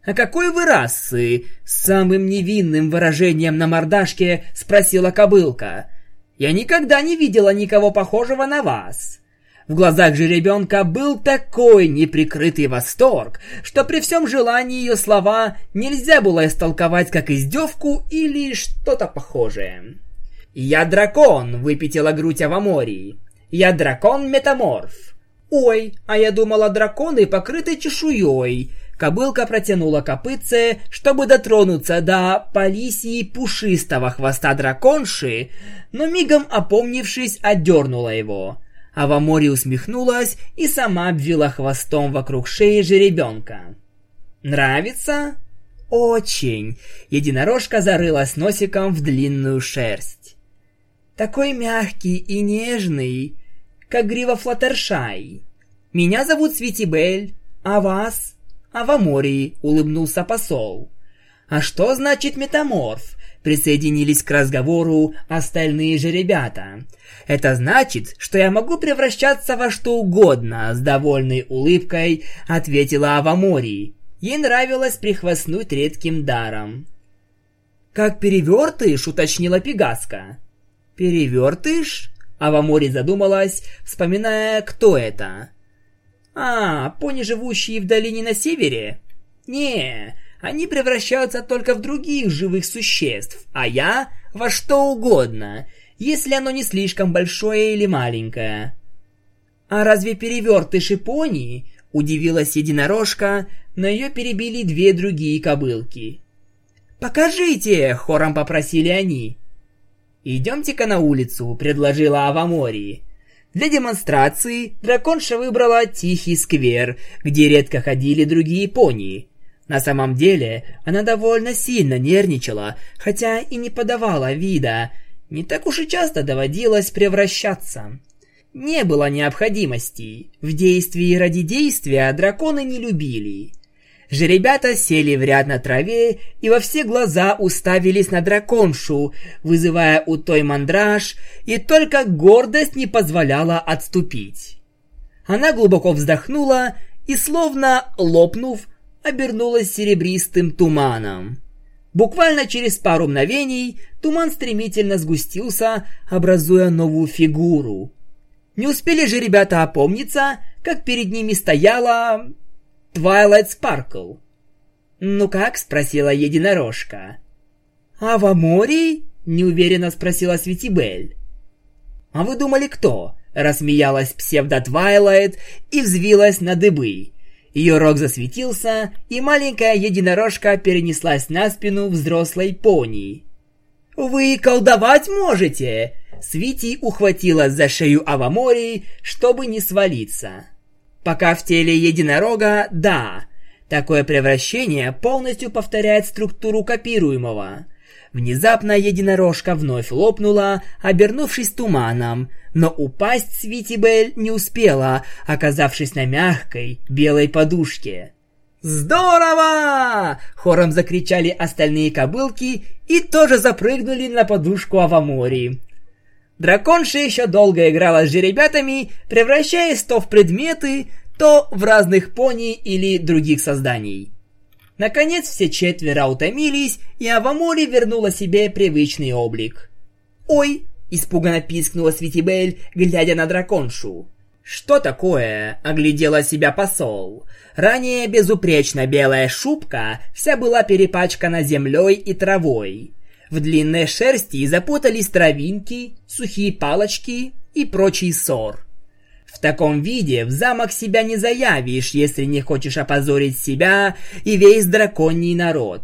«А какой вы расы?» — с самым невинным выражением на мордашке спросила кобылка. «Я никогда не видела никого похожего на вас». В глазах же ребенка был такой неприкрытый восторг, что при всем желании ее слова нельзя было истолковать как издевку или что-то похожее. «Я дракон!» — выпятила грудь Авамории. «Я дракон-метаморф!» «Ой, а я думала, драконы покрыты чешуей!» Кобылка протянула копытце, чтобы дотронуться до полисии пушистого хвоста драконши, но мигом опомнившись, отдернула его. Авамори усмехнулась и сама обвела хвостом вокруг шеи жеребенка. «Нравится?» «Очень!» Единорожка зарылась носиком в длинную шерсть. «Такой мягкий и нежный, как грива Флаттершай. Меня зовут Светибель, а вас?» «Авамори», — улыбнулся посол. «А что значит метаморф?» Присоединились к разговору остальные же ребята. Это значит, что я могу превращаться во что угодно, с довольной улыбкой ответила Авамори. Ей нравилось прихвастнуть редким даром. «Как перевертыш?» — уточнила Пегаска. «Перевертыш?» — Авамори задумалась, вспоминая, кто это. «А, пони, живущие в долине на севере?» «Не, они превращаются только в других живых существ, а я во что угодно если оно не слишком большое или маленькое. «А разве перевертыши пони?» – удивилась единорожка, но ее перебили две другие кобылки. «Покажите!» – хором попросили они. «Идемте-ка на улицу», – предложила Авамори. Для демонстрации драконша выбрала тихий сквер, где редко ходили другие пони. На самом деле, она довольно сильно нервничала, хотя и не подавала вида – не так уж и часто доводилось превращаться. Не было необходимости. В действии ради действия драконы не любили. Жеребята сели в ряд на траве и во все глаза уставились на драконшу, вызывая у той мандраж, и только гордость не позволяла отступить. Она глубоко вздохнула и, словно лопнув, обернулась серебристым туманом. Буквально через пару мгновений туман стремительно сгустился, образуя новую фигуру. Не успели же ребята опомниться, как перед ними стояла... Твайлайт Спаркл. «Ну как?» — спросила единорожка. «Авамори?» — неуверенно спросила Свити Белль. «А вы думали, кто?» — рассмеялась псевдо-Твайлайт и взвилась на дыбы. Ее рог засветился, и маленькая единорожка перенеслась на спину взрослой пони. «Вы колдовать можете!» Свити ухватила за шею Авамори, чтобы не свалиться. Пока в теле единорога – да. Такое превращение полностью повторяет структуру копируемого. Внезапно единорожка вновь лопнула, обернувшись туманом, но упасть Свитибель не успела, оказавшись на мягкой белой подушке. «Здорово!» — хором закричали остальные кобылки и тоже запрыгнули на подушку Авамори. Драконша еще долго играла с жеребятами, превращаясь то в предметы, то в разных пони или других созданий. Наконец все четверо утомились, и Авамори вернула себе привычный облик. «Ой!» – испуганно пискнула Светибель, глядя на драконшу. «Что такое?» – оглядела себя посол. Ранее безупречно белая шубка вся была перепачкана землей и травой. В длинной шерсти запутались травинки, сухие палочки и прочий сор. В таком виде в замок себя не заявишь, если не хочешь опозорить себя и весь драконий народ.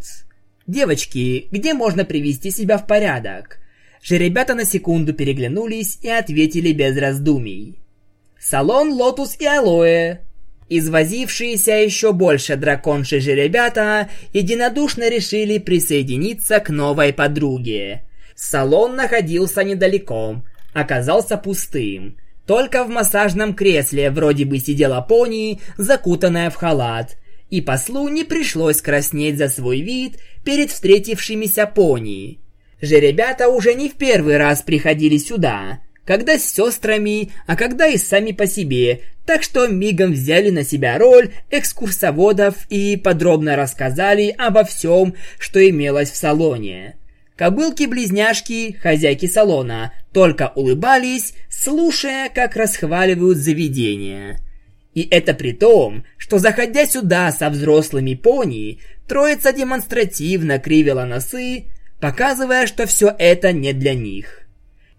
Девочки, где можно привести себя в порядок? Жеребята на секунду переглянулись и ответили без раздумий. Салон «Лотус» и «Алоэ». Извозившиеся еще больше драконши жеребята единодушно решили присоединиться к новой подруге. Салон находился недалеко, оказался пустым. Только в массажном кресле вроде бы сидела пони, закутанная в халат, и послу не пришлось краснеть за свой вид перед встретившимися пони. Же ребята уже не в первый раз приходили сюда, когда с сестрами, а когда и сами по себе, так что мигом взяли на себя роль экскурсоводов и подробно рассказали обо всем, что имелось в салоне. Кобылки-близняшки, хозяйки салона, только улыбались, слушая, как расхваливают заведение. И это при том, что заходя сюда со взрослыми пони, троица демонстративно кривила носы, показывая, что все это не для них.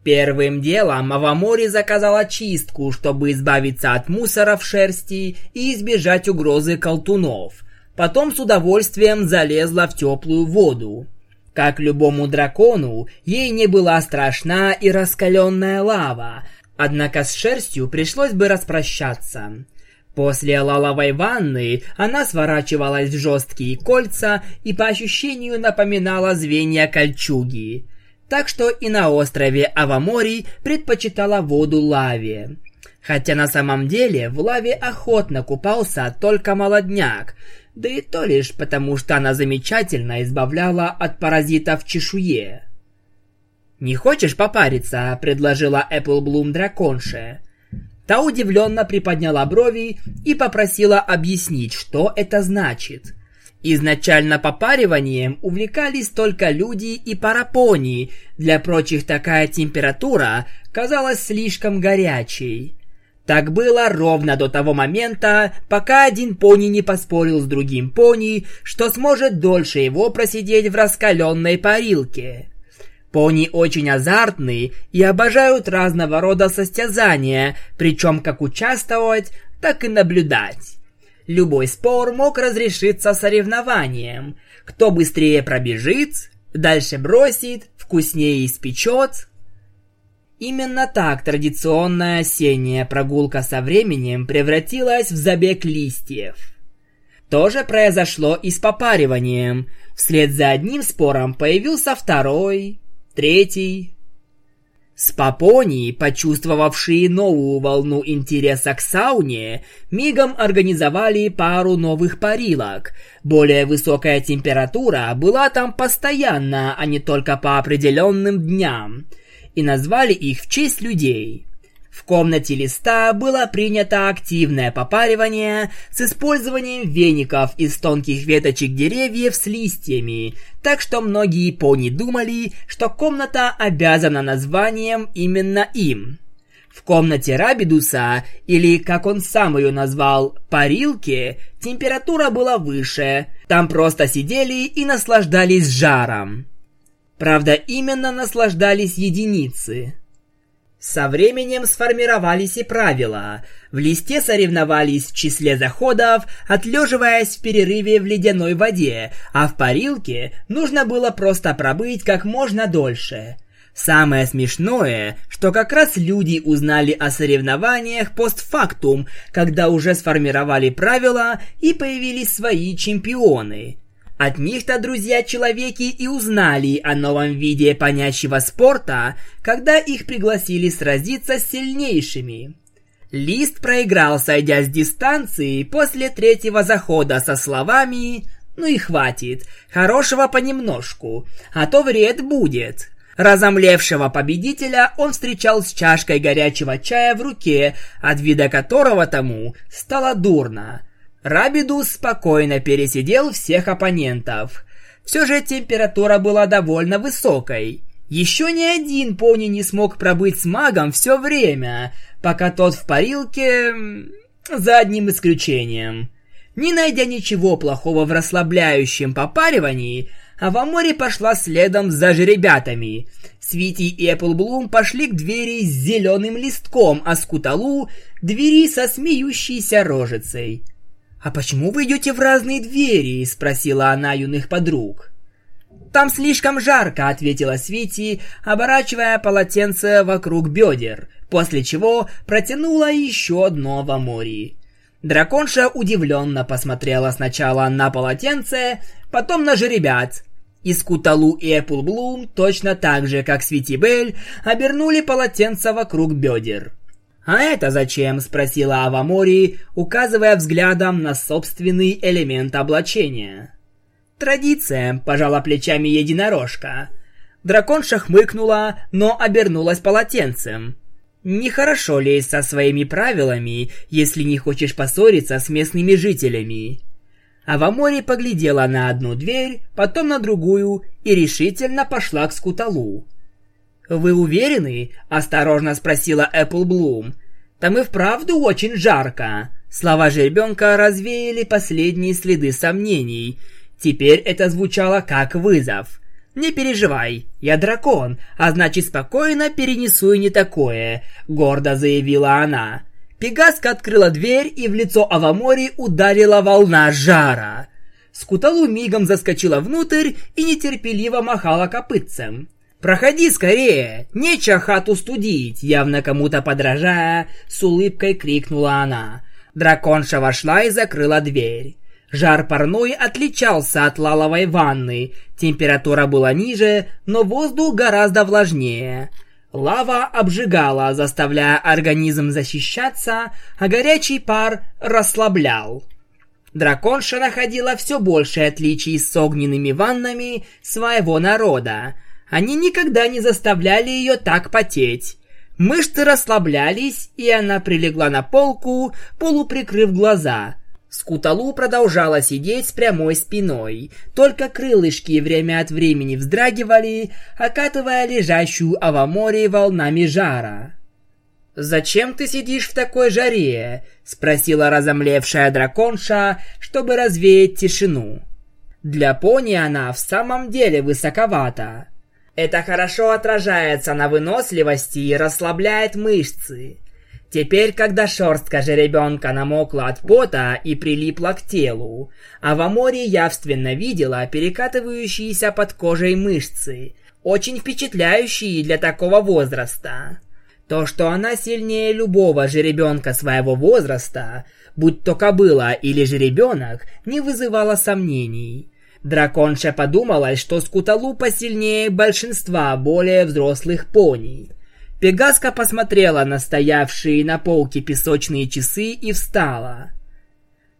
Первым делом Авамори заказала чистку, чтобы избавиться от мусора в шерсти и избежать угрозы колтунов. Потом с удовольствием залезла в теплую воду. Как любому дракону, ей не была страшна и раскаленная лава, однако с шерстью пришлось бы распрощаться. После лаловой ванны она сворачивалась в жесткие кольца и по ощущению напоминала звенья кольчуги. Так что и на острове Авамори предпочитала воду лаве. Хотя на самом деле в лаве охотно купался только молодняк, да и то лишь потому, что она замечательно избавляла от паразитов чешуе. «Не хочешь попариться?» – предложила Эпплблум драконше. Та удивленно приподняла брови и попросила объяснить, что это значит. Изначально попариванием увлекались только люди и парапони, для прочих такая температура казалась слишком горячей. Так было ровно до того момента, пока один пони не поспорил с другим пони, что сможет дольше его просидеть в раскаленной парилке. Пони очень азартны и обожают разного рода состязания, причем как участвовать, так и наблюдать. Любой спор мог разрешиться соревнованием. Кто быстрее пробежит, дальше бросит, вкуснее испечет, Именно так традиционная осенняя прогулка со временем превратилась в забег листьев. То же произошло и с попариванием. Вслед за одним спором появился второй, третий. С Папони, почувствовавшие новую волну интереса к сауне, мигом организовали пару новых парилок. Более высокая температура была там постоянно, а не только по определенным дням – и назвали их в честь людей. В комнате листа было принято активное попаривание с использованием веников из тонких веточек деревьев с листьями, так что многие пони думали, что комната обязана названием именно им. В комнате Рабидуса, или как он сам ее назвал, парилке, температура была выше, там просто сидели и наслаждались жаром. Правда, именно наслаждались единицы. Со временем сформировались и правила. В листе соревновались в числе заходов, отлеживаясь в перерыве в ледяной воде, а в парилке нужно было просто пробыть как можно дольше. Самое смешное, что как раз люди узнали о соревнованиях постфактум, когда уже сформировали правила и появились свои чемпионы. От них-то друзья-человеки и узнали о новом виде понящего спорта, когда их пригласили сразиться с сильнейшими. Лист проиграл, сойдя с дистанции после третьего захода со словами «Ну и хватит, хорошего понемножку, а то вред будет». Разомлевшего победителя он встречал с чашкой горячего чая в руке, от вида которого тому стало дурно. Рабидус спокойно пересидел всех оппонентов. Все же температура была довольно высокой. Еще ни один пони не смог пробыть с магом все время, пока тот в парилке... за одним исключением. Не найдя ничего плохого в расслабляющем попаривании, Авамори пошла следом за жеребятами. Свити и Эпплблум пошли к двери с зеленым листком, а Скуталу — двери со смеющейся рожицей. «А почему вы идете в разные двери?» — спросила она юных подруг. «Там слишком жарко», — ответила Свити, оборачивая полотенце вокруг бедер, после чего протянула еще одно в Амори. Драконша удивленно посмотрела сначала на полотенце, потом на жеребят. Искуталу и Эпплблум точно так же, как Светибель, обернули полотенце вокруг бедер. «А это зачем?» – спросила Авамори, указывая взглядом на собственный элемент облачения. «Традиция», – пожала плечами единорожка. Драконша хмыкнула, но обернулась полотенцем. Нехорошо лезть со своими правилами, если не хочешь поссориться с местными жителями. А в море поглядела на одну дверь, потом на другую и решительно пошла к скуталу. «Вы уверены?» – осторожно спросила Эпплблум. «Там и вправду очень жарко». Слова жеребенка развеяли последние следы сомнений. Теперь это звучало как вызов – «Не переживай, я дракон, а значит спокойно перенесу и не такое», — гордо заявила она. Пегаска открыла дверь, и в лицо Авамори ударила волна жара. Скуталу мигом заскочила внутрь и нетерпеливо махала копытцем. «Проходи скорее! Нечего хату студить!» Явно кому-то подражая, с улыбкой крикнула она. Драконша вошла и закрыла дверь. Жар парной отличался от лаловой ванны. Температура была ниже, но воздух гораздо влажнее. Лава обжигала, заставляя организм защищаться, а горячий пар расслаблял. Драконша находила все больше отличий с огненными ваннами своего народа. Они никогда не заставляли ее так потеть. Мышцы расслаблялись, и она прилегла на полку, полуприкрыв глаза – Скуталу продолжала сидеть с прямой спиной, только крылышки время от времени вздрагивали, окатывая лежащую Аваморе волнами жара. «Зачем ты сидишь в такой жаре?» — спросила разомлевшая драконша, чтобы развеять тишину. Для пони она в самом деле высоковата. Это хорошо отражается на выносливости и расслабляет мышцы. Теперь, когда шерстка жеребенка намокла от пота и прилипла к телу, а в море явственно видела перекатывающиеся под кожей мышцы, очень впечатляющие для такого возраста. То, что она сильнее любого жеребенка своего возраста, будь то кобыла или жеребенок, не вызывало сомнений. Драконша подумала, что Скуталу посильнее большинства более взрослых пони – Пегаска посмотрела на стоявшие на полке песочные часы и встала.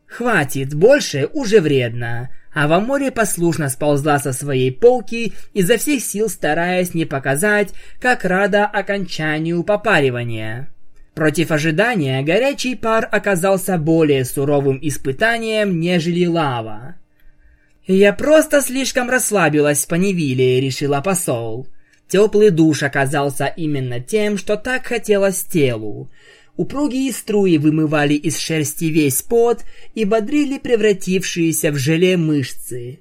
«Хватит, больше уже вредно». А в море послушно сползла со своей полки, изо всех сил стараясь не показать, как рада окончанию попаривания. Против ожидания горячий пар оказался более суровым испытанием, нежели лава. «Я просто слишком расслабилась по Невиле», — решила посол. Теплый душ оказался именно тем, что так хотелось телу. Упругие струи вымывали из шерсти весь пот и бодрили превратившиеся в желе мышцы.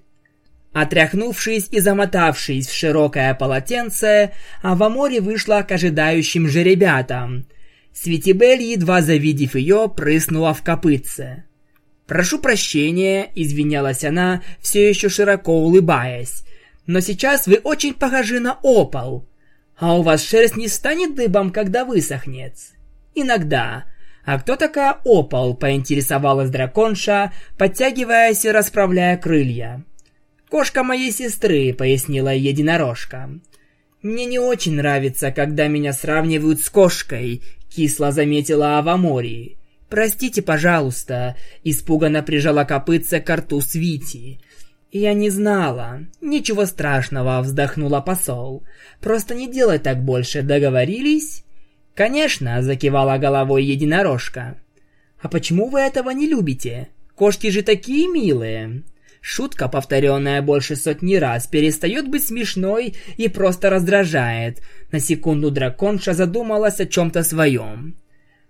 Отряхнувшись и замотавшись в широкое полотенце, Авамори вышла к ожидающим же ребятам. Светибель, едва завидев ее, прыснула в копытце. «Прошу прощения», — извинялась она, все еще широко улыбаясь но сейчас вы очень похожи на опал. А у вас шерсть не станет дыбом, когда высохнет? Иногда. А кто такая опал, поинтересовалась драконша, подтягиваясь и расправляя крылья. «Кошка моей сестры», — пояснила единорожка. «Мне не очень нравится, когда меня сравнивают с кошкой», — кисло заметила Авамори. «Простите, пожалуйста», — испуганно прижала копытце к рту Свити. «Я не знала. Ничего страшного», — вздохнула посол. «Просто не делай так больше, договорились?» «Конечно», — закивала головой единорожка. «А почему вы этого не любите? Кошки же такие милые!» Шутка, повторенная больше сотни раз, перестает быть смешной и просто раздражает. На секунду драконша задумалась о чем-то своем.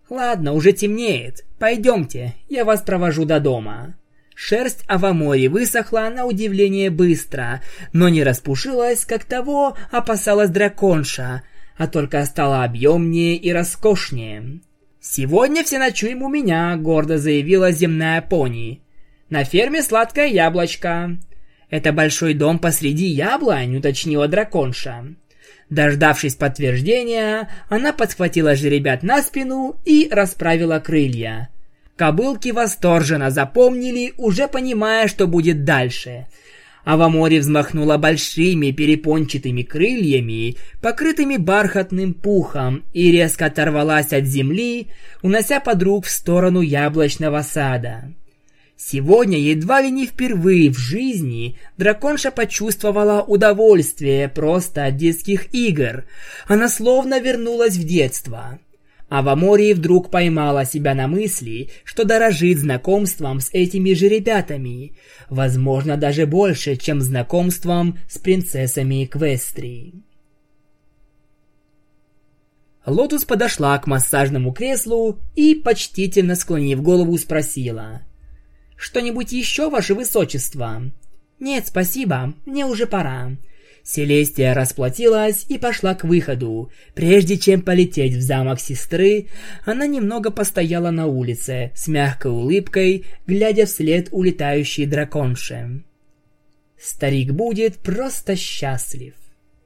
«Ладно, уже темнеет. Пойдемте, я вас провожу до дома». Шерсть Авамори высохла на удивление быстро, но не распушилась, как того опасалась драконша, а только стала объемнее и роскошнее. «Сегодня все ночуем у меня», — гордо заявила земная пони. На ферме сладкое яблочко. Это большой дом посреди яблонь, уточнила драконша. Дождавшись подтверждения, она подхватила жеребят на спину и расправила крылья. Кобылки восторженно запомнили, уже понимая, что будет дальше. А в море взмахнула большими перепончатыми крыльями, покрытыми бархатным пухом, и резко оторвалась от земли, унося подруг в сторону яблочного сада. Сегодня едва ли не впервые в жизни драконша почувствовала удовольствие просто от детских игр. Она словно вернулась в детство. Авамори вдруг поймала себя на мысли, что дорожит знакомством с этими жеребятами. Возможно, даже больше, чем знакомством с принцессами Эквестрии. Лотус подошла к массажному креслу и, почтительно склонив голову, спросила – что-нибудь еще, ваше высочество?» «Нет, спасибо, мне уже пора». Селестия расплатилась и пошла к выходу. Прежде чем полететь в замок сестры, она немного постояла на улице, с мягкой улыбкой, глядя вслед улетающей драконше. Старик будет просто счастлив.